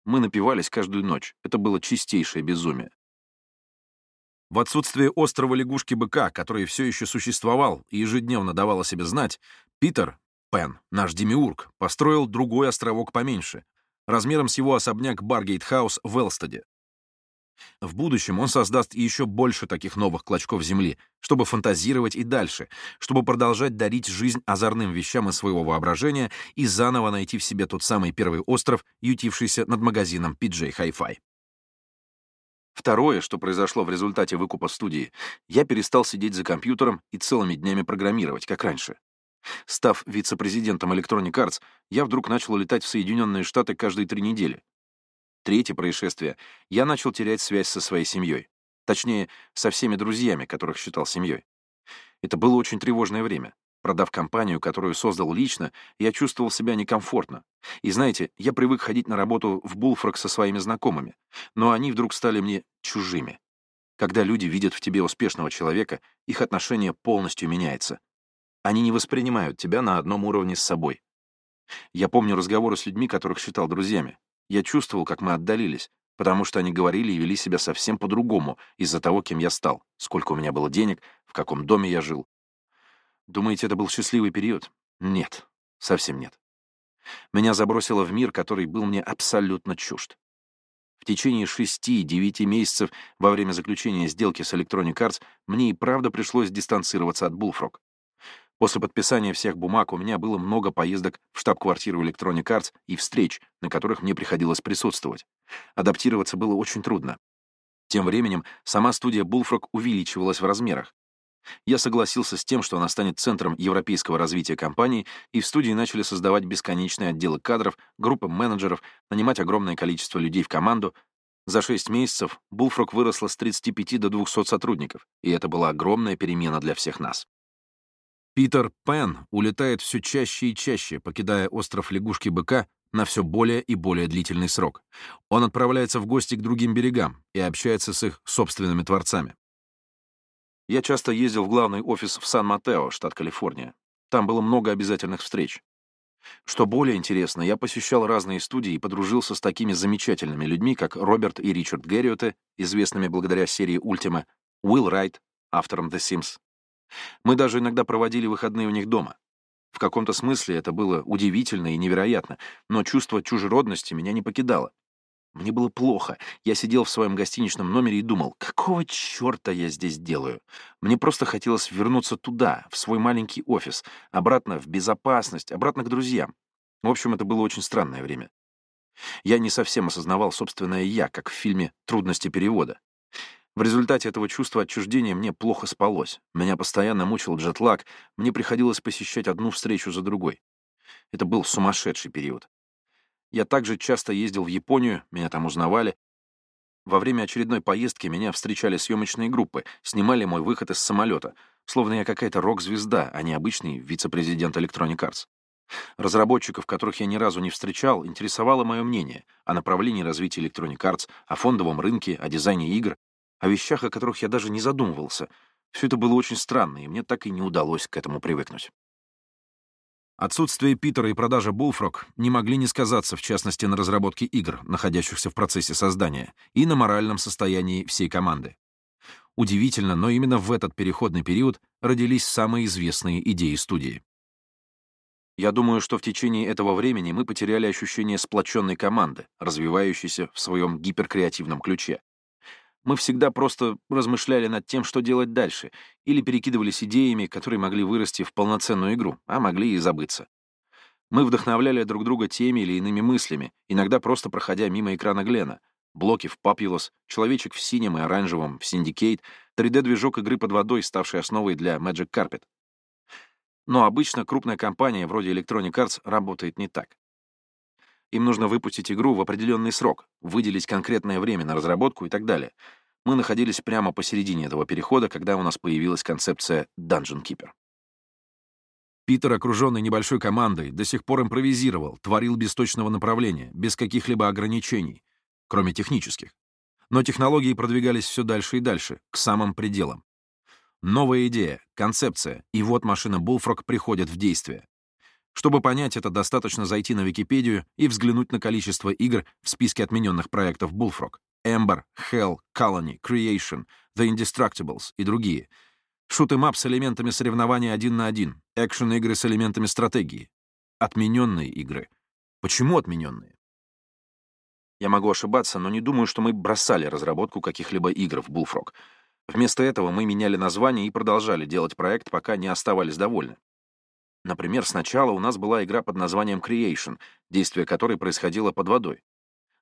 Мы напивались каждую ночь. Это было чистейшее безумие. В отсутствие острова лягушки-быка, который все еще существовал и ежедневно давал о себе знать, Питер Пэн, наш демиург, построил другой островок поменьше, размером с его особняк Баргейт-хаус в Элстеде. В будущем он создаст еще больше таких новых клочков земли, чтобы фантазировать и дальше, чтобы продолжать дарить жизнь озорным вещам из своего воображения и заново найти в себе тот самый первый остров, ютившийся над магазином PJ Hi-Fi. Второе, что произошло в результате выкупа студии, я перестал сидеть за компьютером и целыми днями программировать, как раньше. Став вице-президентом Electronic Arts, я вдруг начал летать в Соединенные Штаты каждые три недели. Третье происшествие. Я начал терять связь со своей семьей. Точнее, со всеми друзьями, которых считал семьей. Это было очень тревожное время. Продав компанию, которую создал лично, я чувствовал себя некомфортно. И знаете, я привык ходить на работу в Булфраг со своими знакомыми, но они вдруг стали мне чужими. Когда люди видят в тебе успешного человека, их отношение полностью меняется. Они не воспринимают тебя на одном уровне с собой. Я помню разговоры с людьми, которых считал друзьями. Я чувствовал, как мы отдалились, потому что они говорили и вели себя совсем по-другому из-за того, кем я стал, сколько у меня было денег, в каком доме я жил. Думаете, это был счастливый период? Нет, совсем нет. Меня забросило в мир, который был мне абсолютно чужд. В течение шести-девяти месяцев во время заключения сделки с Electronic Arts мне и правда пришлось дистанцироваться от Bullfrog. После подписания всех бумаг у меня было много поездок в штаб-квартиру Electronic Arts и встреч, на которых мне приходилось присутствовать. Адаптироваться было очень трудно. Тем временем сама студия Bullfrog увеличивалась в размерах. Я согласился с тем, что она станет центром европейского развития компании, и в студии начали создавать бесконечные отделы кадров, группы менеджеров, нанимать огромное количество людей в команду. За 6 месяцев Bullfrog выросла с 35 до 200 сотрудников, и это была огромная перемена для всех нас. Питер Пен улетает все чаще и чаще, покидая остров лягушки-быка на все более и более длительный срок. Он отправляется в гости к другим берегам и общается с их собственными творцами. Я часто ездил в главный офис в Сан-Матео, штат Калифорния. Там было много обязательных встреч. Что более интересно, я посещал разные студии и подружился с такими замечательными людьми, как Роберт и Ричард Герриоте, известными благодаря серии «Ультима», Уилл Райт, автором «The Sims», мы даже иногда проводили выходные у них дома. В каком-то смысле это было удивительно и невероятно, но чувство чужеродности меня не покидало. Мне было плохо. Я сидел в своем гостиничном номере и думал, какого черта я здесь делаю? Мне просто хотелось вернуться туда, в свой маленький офис, обратно в безопасность, обратно к друзьям. В общем, это было очень странное время. Я не совсем осознавал собственное «я», как в фильме «Трудности перевода». В результате этого чувства отчуждения мне плохо спалось. Меня постоянно мучил джетлаг, мне приходилось посещать одну встречу за другой. Это был сумасшедший период. Я также часто ездил в Японию, меня там узнавали. Во время очередной поездки меня встречали съемочные группы, снимали мой выход из самолета, словно я какая-то рок-звезда, а не обычный вице-президент Electronic Arts. Разработчиков, которых я ни разу не встречал, интересовало мое мнение о направлении развития Electronic Arts, о фондовом рынке, о дизайне игр, о вещах, о которых я даже не задумывался. Все это было очень странно, и мне так и не удалось к этому привыкнуть. Отсутствие Питера и продажа Bullfrog не могли не сказаться, в частности, на разработке игр, находящихся в процессе создания, и на моральном состоянии всей команды. Удивительно, но именно в этот переходный период родились самые известные идеи студии. Я думаю, что в течение этого времени мы потеряли ощущение сплоченной команды, развивающейся в своем гиперкреативном ключе. Мы всегда просто размышляли над тем, что делать дальше, или перекидывались идеями, которые могли вырасти в полноценную игру, а могли и забыться. Мы вдохновляли друг друга теми или иными мыслями, иногда просто проходя мимо экрана Глена, блоки в Populous, человечек в синем и оранжевом в Syndicate, 3D-движок игры под водой, ставший основой для Magic Carpet. Но обычно крупная компания вроде Electronic Arts работает не так. Им нужно выпустить игру в определенный срок, выделить конкретное время на разработку и так далее. Мы находились прямо посередине этого перехода, когда у нас появилась концепция Dungeon Keeper. Питер, окруженный небольшой командой, до сих пор импровизировал, творил без точного направления, без каких-либо ограничений, кроме технических. Но технологии продвигались все дальше и дальше, к самым пределам. Новая идея, концепция, и вот машина Bullfrog приходит в действие. Чтобы понять это, достаточно зайти на Википедию и взглянуть на количество игр в списке отмененных проектов Bullfrog. Ember, Hell, Colony, Creation, The Indestructibles и другие. Шутэмап с элементами соревнования один на один, экшен-игры с элементами стратегии. Отмененные игры. Почему отмененные? Я могу ошибаться, но не думаю, что мы бросали разработку каких-либо игр в Bullfrog. Вместо этого мы меняли название и продолжали делать проект, пока не оставались довольны. Например, сначала у нас была игра под названием Creation, действие которой происходило под водой.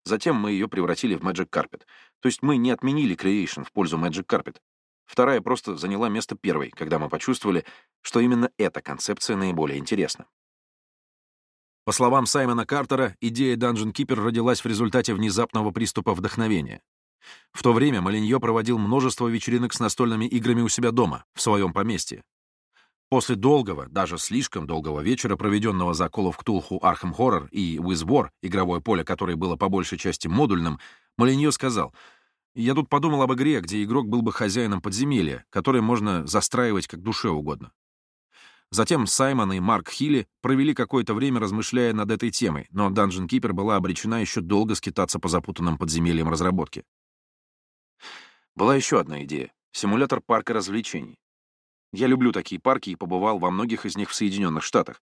Затем мы ее превратили в Magic Carpet. То есть мы не отменили Creation в пользу Magic Carpet. Вторая просто заняла место первой, когда мы почувствовали, что именно эта концепция наиболее интересна. По словам Саймона Картера, идея Dungeon Keeper родилась в результате внезапного приступа вдохновения. В то время Малиньо проводил множество вечеринок с настольными играми у себя дома, в своем поместье. После долгого, даже слишком долгого вечера, проведенного за Call of Cthulhu Arkham Horror и War, игровое поле, которое было по большей части модульным, Молиньо сказал, «Я тут подумал об игре, где игрок был бы хозяином подземелья, которое можно застраивать как душе угодно». Затем Саймон и Марк Хилли провели какое-то время, размышляя над этой темой, но Dungeon Keeper была обречена еще долго скитаться по запутанным подземельям разработки. Была еще одна идея — симулятор парка развлечений. Я люблю такие парки и побывал во многих из них в Соединенных Штатах.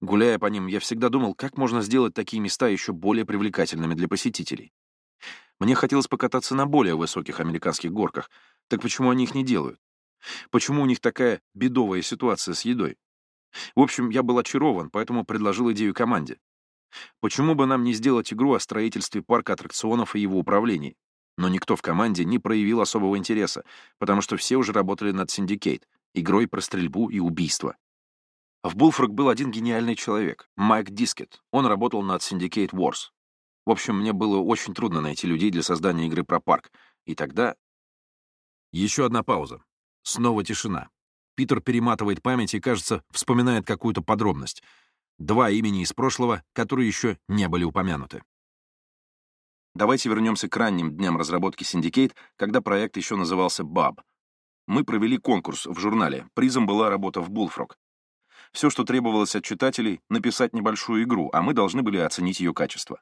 Гуляя по ним, я всегда думал, как можно сделать такие места еще более привлекательными для посетителей. Мне хотелось покататься на более высоких американских горках, так почему они их не делают? Почему у них такая бедовая ситуация с едой? В общем, я был очарован, поэтому предложил идею команде. Почему бы нам не сделать игру о строительстве парка аттракционов и его управлении? Но никто в команде не проявил особого интереса, потому что все уже работали над Syndicate, игрой про стрельбу и убийство. В Bullfrog был один гениальный человек — Майк Дискет. Он работал над Syndicate Wars. В общем, мне было очень трудно найти людей для создания игры про парк. И тогда... Еще одна пауза. Снова тишина. Питер перематывает память и, кажется, вспоминает какую-то подробность. Два имени из прошлого, которые еще не были упомянуты. Давайте вернемся к ранним дням разработки Syndicate, когда проект еще назывался BAB. Мы провели конкурс в журнале, призом была работа в Bullfrog. Все, что требовалось от читателей, написать небольшую игру, а мы должны были оценить ее качество.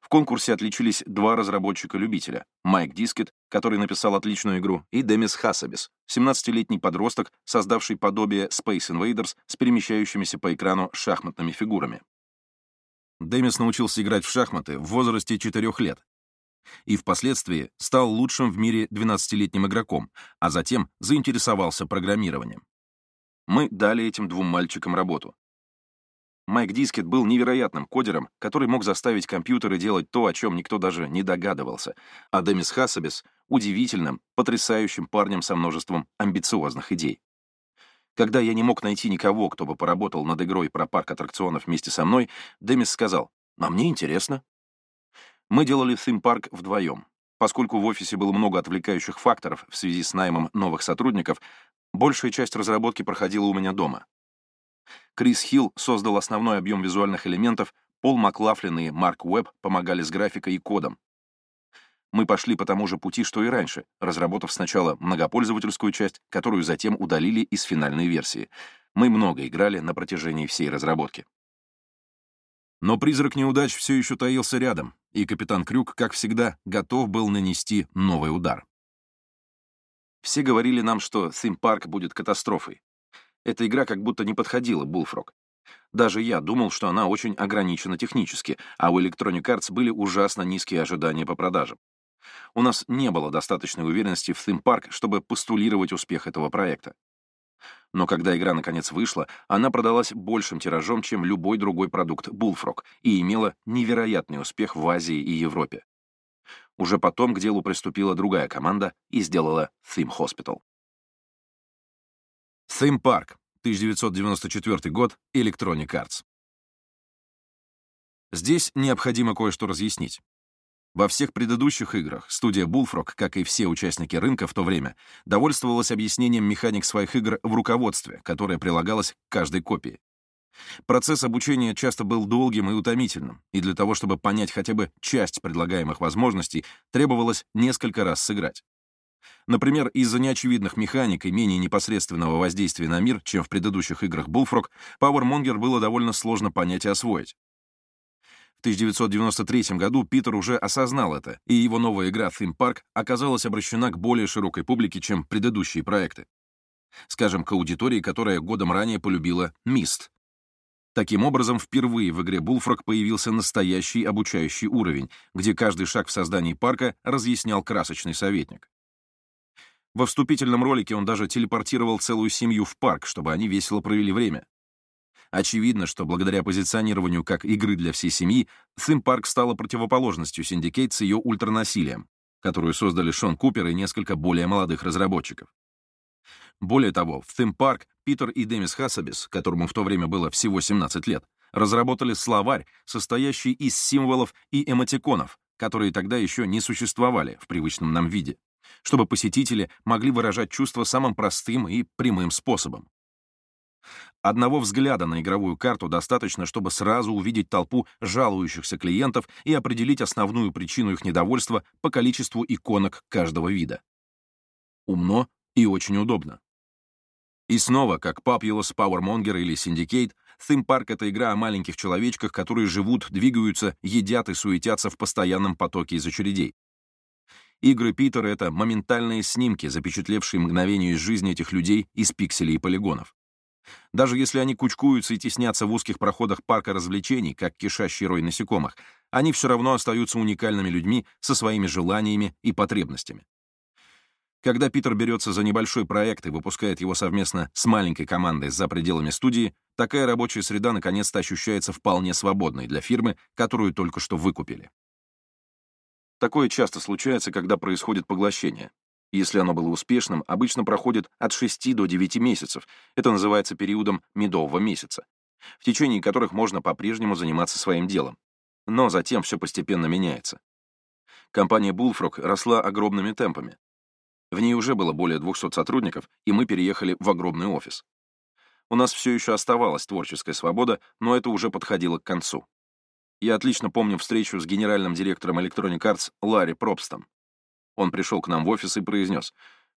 В конкурсе отличились два разработчика-любителя — Майк Дискет, который написал отличную игру, и Демис Хасабис, 17-летний подросток, создавший подобие Space Invaders с перемещающимися по экрану шахматными фигурами. Дэмис научился играть в шахматы в возрасте 4 лет и впоследствии стал лучшим в мире 12-летним игроком, а затем заинтересовался программированием. Мы дали этим двум мальчикам работу. Майк Дискет был невероятным кодером, который мог заставить компьютеры делать то, о чем никто даже не догадывался, а Демис Хасабис — удивительным, потрясающим парнем со множеством амбициозных идей. Когда я не мог найти никого, кто бы поработал над игрой про парк аттракционов вместе со мной, Демис сказал, «А мне интересно». Мы делали theme-парк вдвоем. Поскольку в офисе было много отвлекающих факторов в связи с наймом новых сотрудников, большая часть разработки проходила у меня дома. Крис Хилл создал основной объем визуальных элементов, Пол Маклафлин и Марк Уэбб помогали с графикой и кодом. Мы пошли по тому же пути, что и раньше, разработав сначала многопользовательскую часть, которую затем удалили из финальной версии. Мы много играли на протяжении всей разработки. Но призрак неудач все еще таился рядом, и капитан Крюк, как всегда, готов был нанести новый удар. Все говорили нам, что Theme Park будет катастрофой. Эта игра как будто не подходила Bullfrog. Даже я думал, что она очень ограничена технически, а у Electronic Arts были ужасно низкие ожидания по продажам. У нас не было достаточной уверенности в Theme чтобы постулировать успех этого проекта. Но когда игра наконец вышла, она продалась большим тиражом, чем любой другой продукт Bullfrog, и имела невероятный успех в Азии и Европе. Уже потом к делу приступила другая команда и сделала Theme Hospital. Theme Park, 1994 год, Electronic Arts. Здесь необходимо кое-что разъяснить. Во всех предыдущих играх студия Bullfrog, как и все участники рынка в то время, довольствовалась объяснением механик своих игр в руководстве, которое прилагалось к каждой копии. Процесс обучения часто был долгим и утомительным, и для того, чтобы понять хотя бы часть предлагаемых возможностей, требовалось несколько раз сыграть. Например, из-за неочевидных механик и менее непосредственного воздействия на мир, чем в предыдущих играх Bullfrog, Powermonger было довольно сложно понять и освоить. В 1993 году Питер уже осознал это, и его новая игра Theme Park оказалась обращена к более широкой публике, чем предыдущие проекты. Скажем, к аудитории, которая годом ранее полюбила Mist, Таким образом, впервые в игре Bullfrog появился настоящий обучающий уровень, где каждый шаг в создании парка разъяснял красочный советник. Во вступительном ролике он даже телепортировал целую семью в парк, чтобы они весело провели время. Очевидно, что благодаря позиционированию как игры для всей семьи, Theme Park стала противоположностью Syndicate с ее ультранасилием, которую создали Шон Купер и несколько более молодых разработчиков. Более того, в Theme Park Питер и Демис Хасабис, которому в то время было всего 17 лет, разработали словарь, состоящий из символов и эмотиконов, которые тогда еще не существовали в привычном нам виде, чтобы посетители могли выражать чувства самым простым и прямым способом. Одного взгляда на игровую карту достаточно, чтобы сразу увидеть толпу жалующихся клиентов и определить основную причину их недовольства по количеству иконок каждого вида. Умно и очень удобно. И снова, как Populous, Powermonger или Syndicate, Theme Park — это игра о маленьких человечках, которые живут, двигаются, едят и суетятся в постоянном потоке из очередей. Игры Питера — это моментальные снимки, запечатлевшие мгновение из жизни этих людей из пикселей и полигонов. Даже если они кучкуются и теснятся в узких проходах парка развлечений, как кишащий рой насекомых, они все равно остаются уникальными людьми со своими желаниями и потребностями. Когда Питер берется за небольшой проект и выпускает его совместно с маленькой командой за пределами студии, такая рабочая среда наконец-то ощущается вполне свободной для фирмы, которую только что выкупили. Такое часто случается, когда происходит поглощение. Если оно было успешным, обычно проходит от 6 до 9 месяцев. Это называется периодом медового месяца, в течение которых можно по-прежнему заниматься своим делом. Но затем все постепенно меняется. Компания Bullfrog росла огромными темпами. В ней уже было более 200 сотрудников, и мы переехали в огромный офис. У нас все еще оставалась творческая свобода, но это уже подходило к концу. Я отлично помню встречу с генеральным директором Electronic Arts Ларри Пробстом. Он пришел к нам в офис и произнес,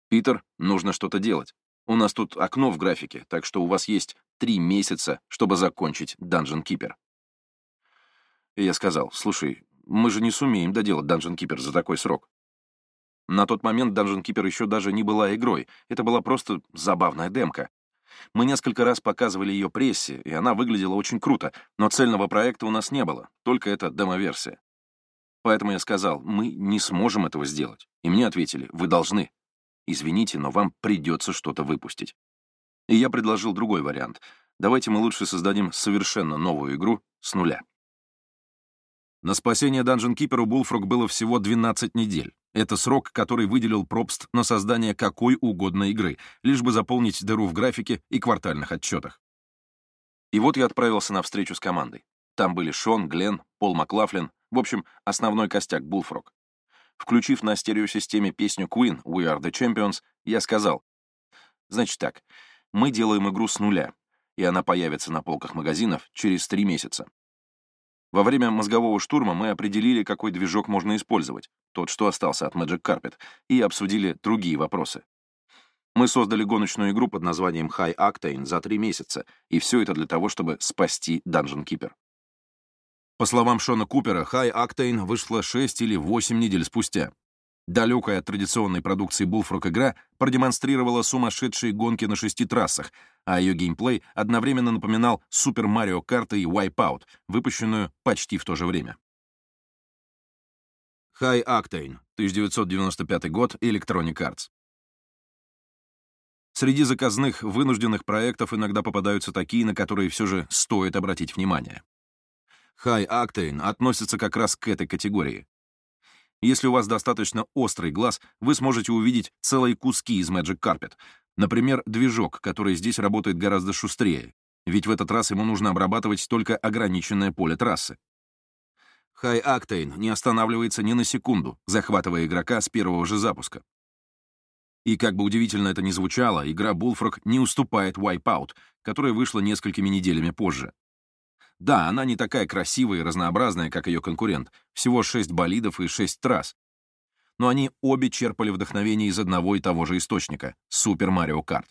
«Питер, нужно что-то делать. У нас тут окно в графике, так что у вас есть три месяца, чтобы закончить Dungeon Keeper». И я сказал, «Слушай, мы же не сумеем доделать Dungeon Keeper за такой срок. На тот момент Dungeon Keeper еще даже не была игрой, это была просто забавная демка. Мы несколько раз показывали ее прессе, и она выглядела очень круто, но цельного проекта у нас не было, только эта демо-версия. Поэтому я сказал, мы не сможем этого сделать. И мне ответили, вы должны. Извините, но вам придется что-то выпустить. И я предложил другой вариант. Давайте мы лучше создадим совершенно новую игру с нуля. На спасение Dungeon Keeper у Bullfrog было всего 12 недель. Это срок, который выделил Пробст на создание какой угодно игры, лишь бы заполнить дыру в графике и квартальных отчетах. И вот я отправился на встречу с командой. Там были Шон, Глен, Пол Маклафлин, в общем, основной костяк Bullfrog. Включив на стереосистеме песню Queen «We are the Champions», я сказал, «Значит так, мы делаем игру с нуля, и она появится на полках магазинов через три месяца. Во время мозгового штурма мы определили, какой движок можно использовать, тот, что остался от Magic Carpet, и обсудили другие вопросы. Мы создали гоночную игру под названием High Octane за три месяца, и все это для того, чтобы спасти Dungeon Keeper. По словам Шона Купера, High Octane вышла 6 или 8 недель спустя, Далекая от традиционной продукции Bullfrog игра продемонстрировала сумасшедшие гонки на шести трассах, а ее геймплей одновременно напоминал Super Mario Kart и Wipeout, выпущенную почти в то же время. High Octane, 1995 год, Electronic Arts. Среди заказных, вынужденных проектов иногда попадаются такие, на которые все же стоит обратить внимание. High Octane относится как раз к этой категории. Если у вас достаточно острый глаз, вы сможете увидеть целые куски из Magic Carpet. Например, движок, который здесь работает гораздо шустрее, ведь в этот раз ему нужно обрабатывать только ограниченное поле трассы. Хай Актейн не останавливается ни на секунду, захватывая игрока с первого же запуска. И как бы удивительно это ни звучало, игра Bullfrog не уступает Wipeout, которая вышла несколькими неделями позже. Да, она не такая красивая и разнообразная, как ее конкурент, всего 6 болидов и 6 трасс. Но они обе черпали вдохновение из одного и того же источника — Super Mario Kart.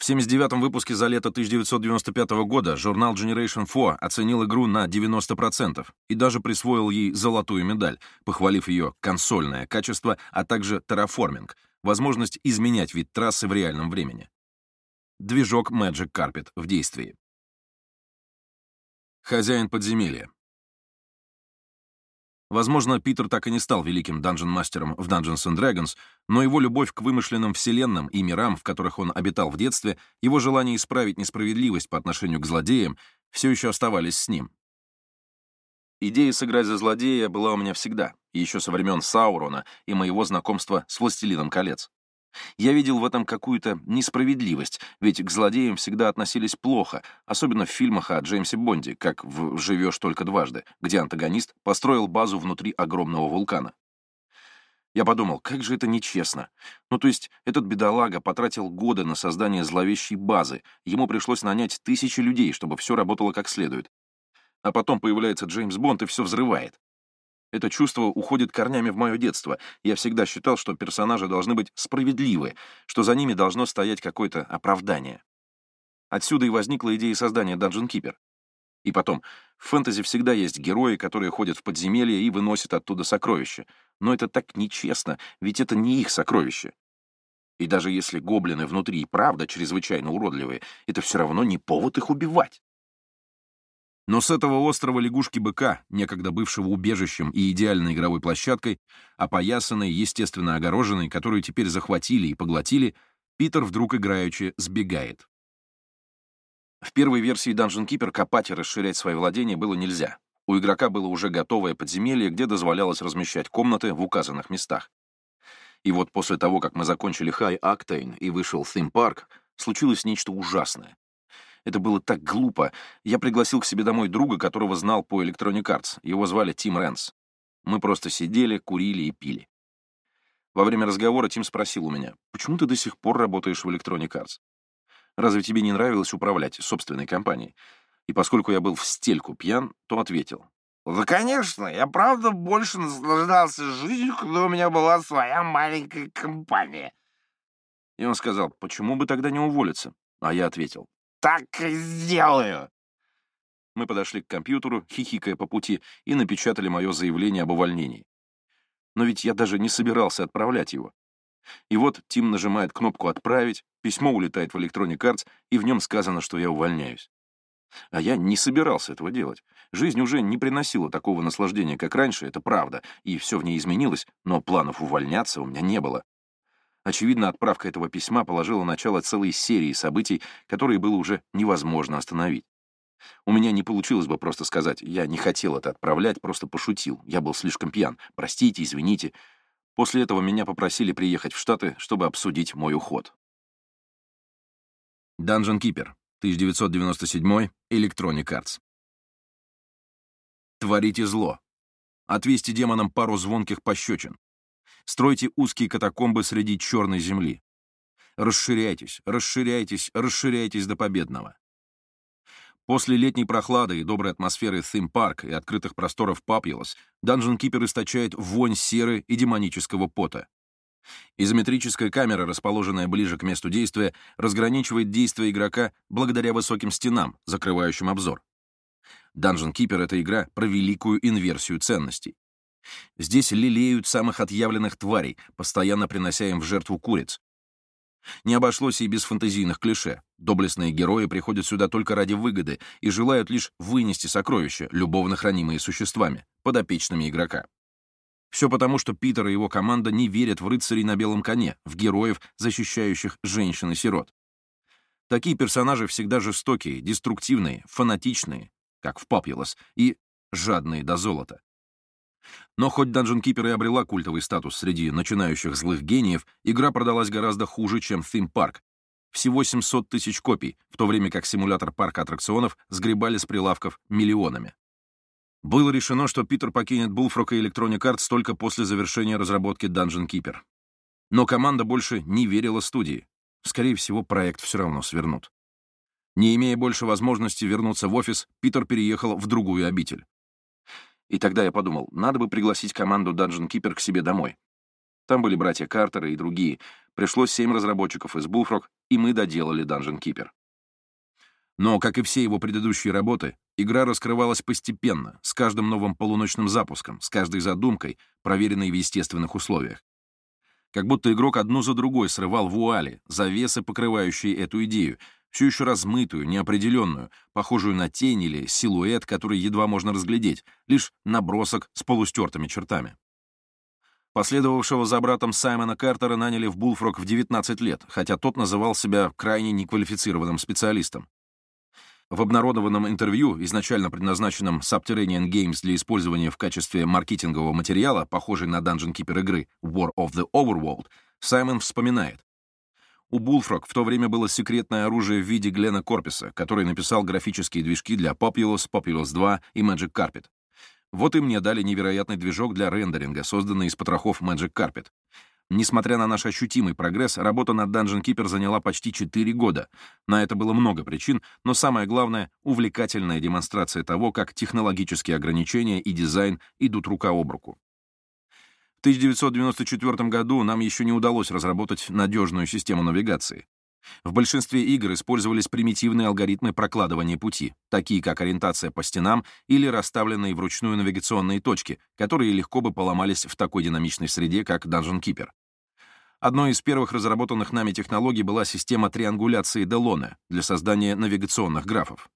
В 79-м выпуске за лето 1995 года журнал Generation 4 оценил игру на 90% и даже присвоил ей золотую медаль, похвалив ее консольное качество, а также терраформинг, возможность изменять вид трассы в реальном времени. Движок Magic Carpet в действии. Хозяин подземелья. Возможно, Питер так и не стал великим данжен-мастером в Dungeons and Dragons, но его любовь к вымышленным вселенным и мирам, в которых он обитал в детстве, его желание исправить несправедливость по отношению к злодеям все еще оставались с ним. Идея сыграть за злодея была у меня всегда, еще со времен Саурона и моего знакомства с «Властелином колец». Я видел в этом какую-то несправедливость, ведь к злодеям всегда относились плохо, особенно в фильмах о Джеймсе Бонде, как в «Живешь только дважды», где антагонист построил базу внутри огромного вулкана. Я подумал, как же это нечестно. Ну, то есть, этот бедолага потратил годы на создание зловещей базы, ему пришлось нанять тысячи людей, чтобы все работало как следует. А потом появляется Джеймс Бонд и все взрывает. Это чувство уходит корнями в мое детство. Я всегда считал, что персонажи должны быть справедливы, что за ними должно стоять какое-то оправдание. Отсюда и возникла идея создания Dungeon Keeper. И потом, в фэнтези всегда есть герои, которые ходят в подземелье и выносят оттуда сокровища. Но это так нечестно, ведь это не их сокровища. И даже если гоблины внутри и правда чрезвычайно уродливые, это все равно не повод их убивать. Но с этого острова лягушки-быка, некогда бывшего убежищем и идеальной игровой площадкой, опоясанной, естественно огороженной, которую теперь захватили и поглотили, Питер вдруг играючи сбегает. В первой версии Dungeon Keeper копать и расширять свои владения было нельзя. У игрока было уже готовое подземелье, где дозволялось размещать комнаты в указанных местах. И вот после того, как мы закончили High Octane и вышел Theme Park, случилось нечто ужасное. Это было так глупо. Я пригласил к себе домой друга, которого знал по Electronic Arts. Его звали Тим Рэнс. Мы просто сидели, курили и пили. Во время разговора Тим спросил у меня, «Почему ты до сих пор работаешь в Electronic Arts? Разве тебе не нравилось управлять собственной компанией?» И поскольку я был в стельку пьян, то ответил, «Да, конечно, я правда больше наслаждался жизнью, когда у меня была своя маленькая компания». И он сказал, «Почему бы тогда не уволиться?» А я ответил, так и сделаю!» Мы подошли к компьютеру, хихикая по пути, и напечатали мое заявление об увольнении. Но ведь я даже не собирался отправлять его. И вот Тим нажимает кнопку «Отправить», письмо улетает в Electronic Arts, и в нем сказано, что я увольняюсь. А я не собирался этого делать. Жизнь уже не приносила такого наслаждения, как раньше, это правда, и все в ней изменилось, но планов увольняться у меня не было. Очевидно, отправка этого письма положила начало целой серии событий, которые было уже невозможно остановить. У меня не получилось бы просто сказать, я не хотел это отправлять, просто пошутил, я был слишком пьян, простите, извините. После этого меня попросили приехать в Штаты, чтобы обсудить мой уход. Dungeon Keeper, 1997, Electronic Arts. Творите зло. Отвести демонам пару звонких пощечин. Стройте узкие катакомбы среди черной земли. Расширяйтесь, расширяйтесь, расширяйтесь до победного. После летней прохлады и доброй атмосферы Theme Park и открытых просторов Папьелос Dungeon Keeper источает вонь серы и демонического пота. Изометрическая камера, расположенная ближе к месту действия, разграничивает действия игрока благодаря высоким стенам, закрывающим обзор. Dungeon Keeper — это игра про великую инверсию ценностей. Здесь лелеют самых отъявленных тварей, постоянно принося им в жертву куриц. Не обошлось и без фантазийных клише. Доблестные герои приходят сюда только ради выгоды и желают лишь вынести сокровища, любовно хранимые существами, подопечными игрока. Все потому, что Питер и его команда не верят в рыцарей на белом коне, в героев, защищающих женщин и сирот. Такие персонажи всегда жестокие, деструктивные, фанатичные, как в Папьелос, и жадные до золота. Но хоть Dungeon Keeper и обрела культовый статус среди начинающих злых гениев, игра продалась гораздо хуже, чем Theme Park. Всего 700 тысяч копий, в то время как симулятор парка аттракционов сгребали с прилавков миллионами. Было решено, что Питер покинет Bullfrog и Electronic Arts только после завершения разработки Dungeon Keeper. Но команда больше не верила студии. Скорее всего, проект все равно свернут. Не имея больше возможности вернуться в офис, Питер переехал в другую обитель. И тогда я подумал, надо бы пригласить команду Dungeon Keeper к себе домой. Там были братья Картеры и другие. Пришлось семь разработчиков из Bullfrog, и мы доделали Dungeon Keeper. Но, как и все его предыдущие работы, игра раскрывалась постепенно, с каждым новым полуночным запуском, с каждой задумкой, проверенной в естественных условиях. Как будто игрок одну за другой срывал вуали, завесы, покрывающие эту идею, все еще размытую, неопределенную, похожую на тень или силуэт, который едва можно разглядеть, лишь набросок с полустертыми чертами. Последовавшего за братом Саймона Картера наняли в Булфрог в 19 лет, хотя тот называл себя крайне неквалифицированным специалистом. В обнародованном интервью, изначально предназначенном Subterranean Games для использования в качестве маркетингового материала, похожей на Dungeon Keeper игры War of the Overworld, Саймон вспоминает. У Bullfrog в то время было секретное оружие в виде Глена Корписа, который написал графические движки для Populous, Populous 2 и Magic Carpet. Вот и мне дали невероятный движок для рендеринга, созданный из потрохов Magic Carpet. Несмотря на наш ощутимый прогресс, работа над Dungeon Keeper заняла почти 4 года. На это было много причин, но самое главное — увлекательная демонстрация того, как технологические ограничения и дизайн идут рука об руку. В 1994 году нам еще не удалось разработать надежную систему навигации. В большинстве игр использовались примитивные алгоритмы прокладывания пути, такие как ориентация по стенам или расставленные вручную навигационные точки, которые легко бы поломались в такой динамичной среде, как Dungeon Keeper. Одной из первых разработанных нами технологий была система триангуляции Делона для создания навигационных графов.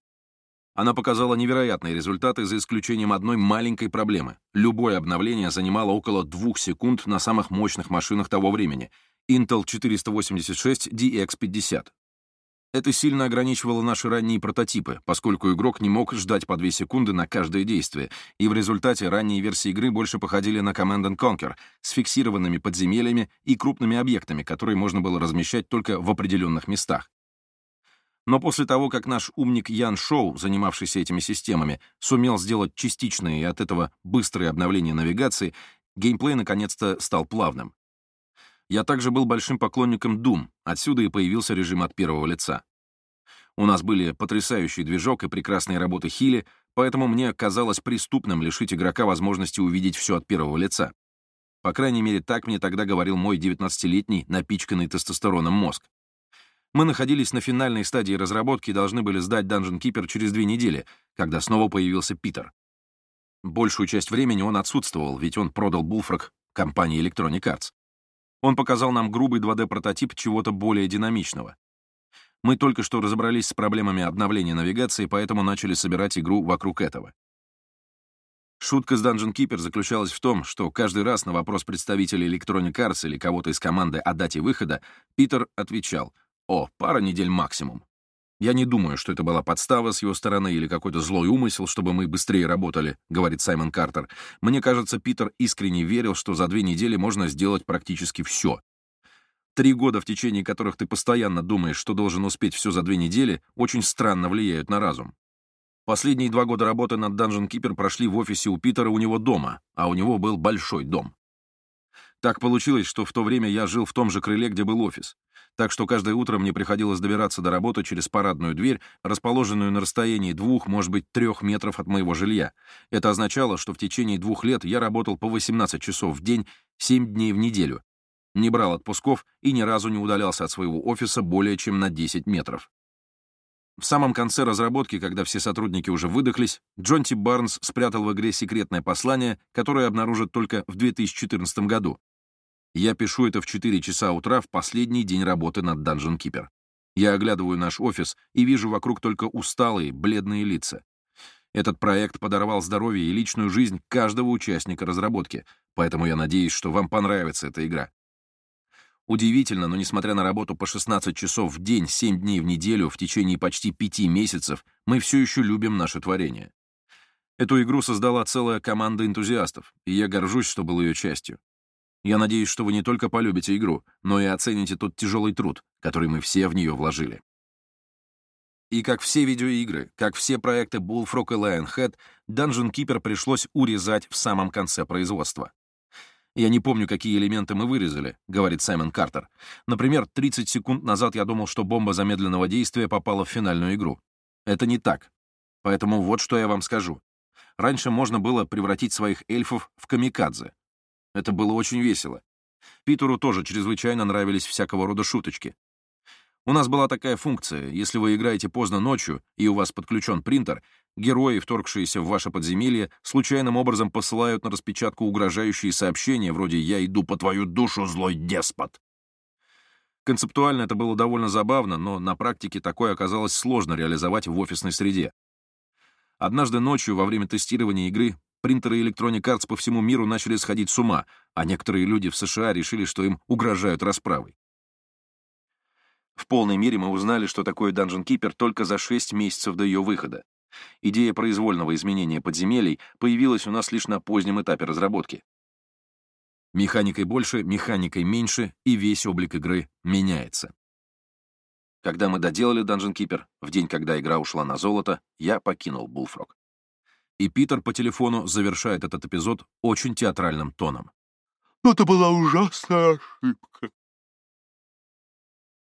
Она показала невероятные результаты за исключением одной маленькой проблемы. Любое обновление занимало около двух секунд на самых мощных машинах того времени — Intel 486 DX50. Это сильно ограничивало наши ранние прототипы, поскольку игрок не мог ждать по 2 секунды на каждое действие, и в результате ранние версии игры больше походили на Command Conquer с фиксированными подземельями и крупными объектами, которые можно было размещать только в определенных местах. Но после того, как наш умник Ян Шоу, занимавшийся этими системами, сумел сделать частичные и от этого быстрые обновления навигации, геймплей наконец-то стал плавным. Я также был большим поклонником Doom, отсюда и появился режим от первого лица. У нас были потрясающий движок и прекрасные работы Хили, поэтому мне казалось преступным лишить игрока возможности увидеть все от первого лица. По крайней мере, так мне тогда говорил мой 19-летний, напичканный тестостероном мозг. Мы находились на финальной стадии разработки и должны были сдать Dungeon Keeper через две недели, когда снова появился Питер. Большую часть времени он отсутствовал, ведь он продал Bullfrog компании Electronic Arts. Он показал нам грубый 2D-прототип чего-то более динамичного. Мы только что разобрались с проблемами обновления навигации, поэтому начали собирать игру вокруг этого. Шутка с Dungeon Keeper заключалась в том, что каждый раз на вопрос представителя Electronic Arts или кого-то из команды о дате выхода Питер отвечал «О, пара недель максимум». «Я не думаю, что это была подстава с его стороны или какой-то злой умысел, чтобы мы быстрее работали», — говорит Саймон Картер. «Мне кажется, Питер искренне верил, что за две недели можно сделать практически все. Три года, в течение которых ты постоянно думаешь, что должен успеть все за две недели, очень странно влияют на разум. Последние два года работы над Dungeon Keeper прошли в офисе у Питера у него дома, а у него был большой дом. Так получилось, что в то время я жил в том же крыле, где был офис. Так что каждое утро мне приходилось добираться до работы через парадную дверь, расположенную на расстоянии двух, может быть, трех метров от моего жилья. Это означало, что в течение двух лет я работал по 18 часов в день, 7 дней в неделю. Не брал отпусков и ни разу не удалялся от своего офиса более чем на 10 метров. В самом конце разработки, когда все сотрудники уже выдохлись, Джонти Барнс спрятал в игре секретное послание, которое обнаружат только в 2014 году. Я пишу это в 4 часа утра в последний день работы над Dungeon Keeper. Я оглядываю наш офис и вижу вокруг только усталые, бледные лица. Этот проект подорвал здоровье и личную жизнь каждого участника разработки, поэтому я надеюсь, что вам понравится эта игра. Удивительно, но несмотря на работу по 16 часов в день, 7 дней в неделю в течение почти 5 месяцев, мы все еще любим наше творение. Эту игру создала целая команда энтузиастов, и я горжусь, что был ее частью. Я надеюсь, что вы не только полюбите игру, но и оцените тот тяжелый труд, который мы все в нее вложили. И как все видеоигры, как все проекты Bullfrog и Lionhead, Dungeon Keeper пришлось урезать в самом конце производства. «Я не помню, какие элементы мы вырезали», — говорит Саймон Картер. «Например, 30 секунд назад я думал, что бомба замедленного действия попала в финальную игру. Это не так. Поэтому вот что я вам скажу. Раньше можно было превратить своих эльфов в камикадзе. Это было очень весело. Питеру тоже чрезвычайно нравились всякого рода шуточки. У нас была такая функция. Если вы играете поздно ночью, и у вас подключен принтер, герои, вторгшиеся в ваше подземелье, случайным образом посылают на распечатку угрожающие сообщения, вроде «Я иду по твою душу, злой деспот». Концептуально это было довольно забавно, но на практике такое оказалось сложно реализовать в офисной среде. Однажды ночью во время тестирования игры принтеры Electronic Arts по всему миру начали сходить с ума, а некоторые люди в США решили, что им угрожают расправой. В полной мере мы узнали, что такое Dungeon Keeper только за 6 месяцев до ее выхода. Идея произвольного изменения подземелий появилась у нас лишь на позднем этапе разработки. Механикой больше, механикой меньше, и весь облик игры меняется. Когда мы доделали Dungeon Keeper, в день, когда игра ушла на золото, я покинул Bullfrog. И Питер по телефону завершает этот эпизод очень театральным тоном. «Это была ужасная ошибка.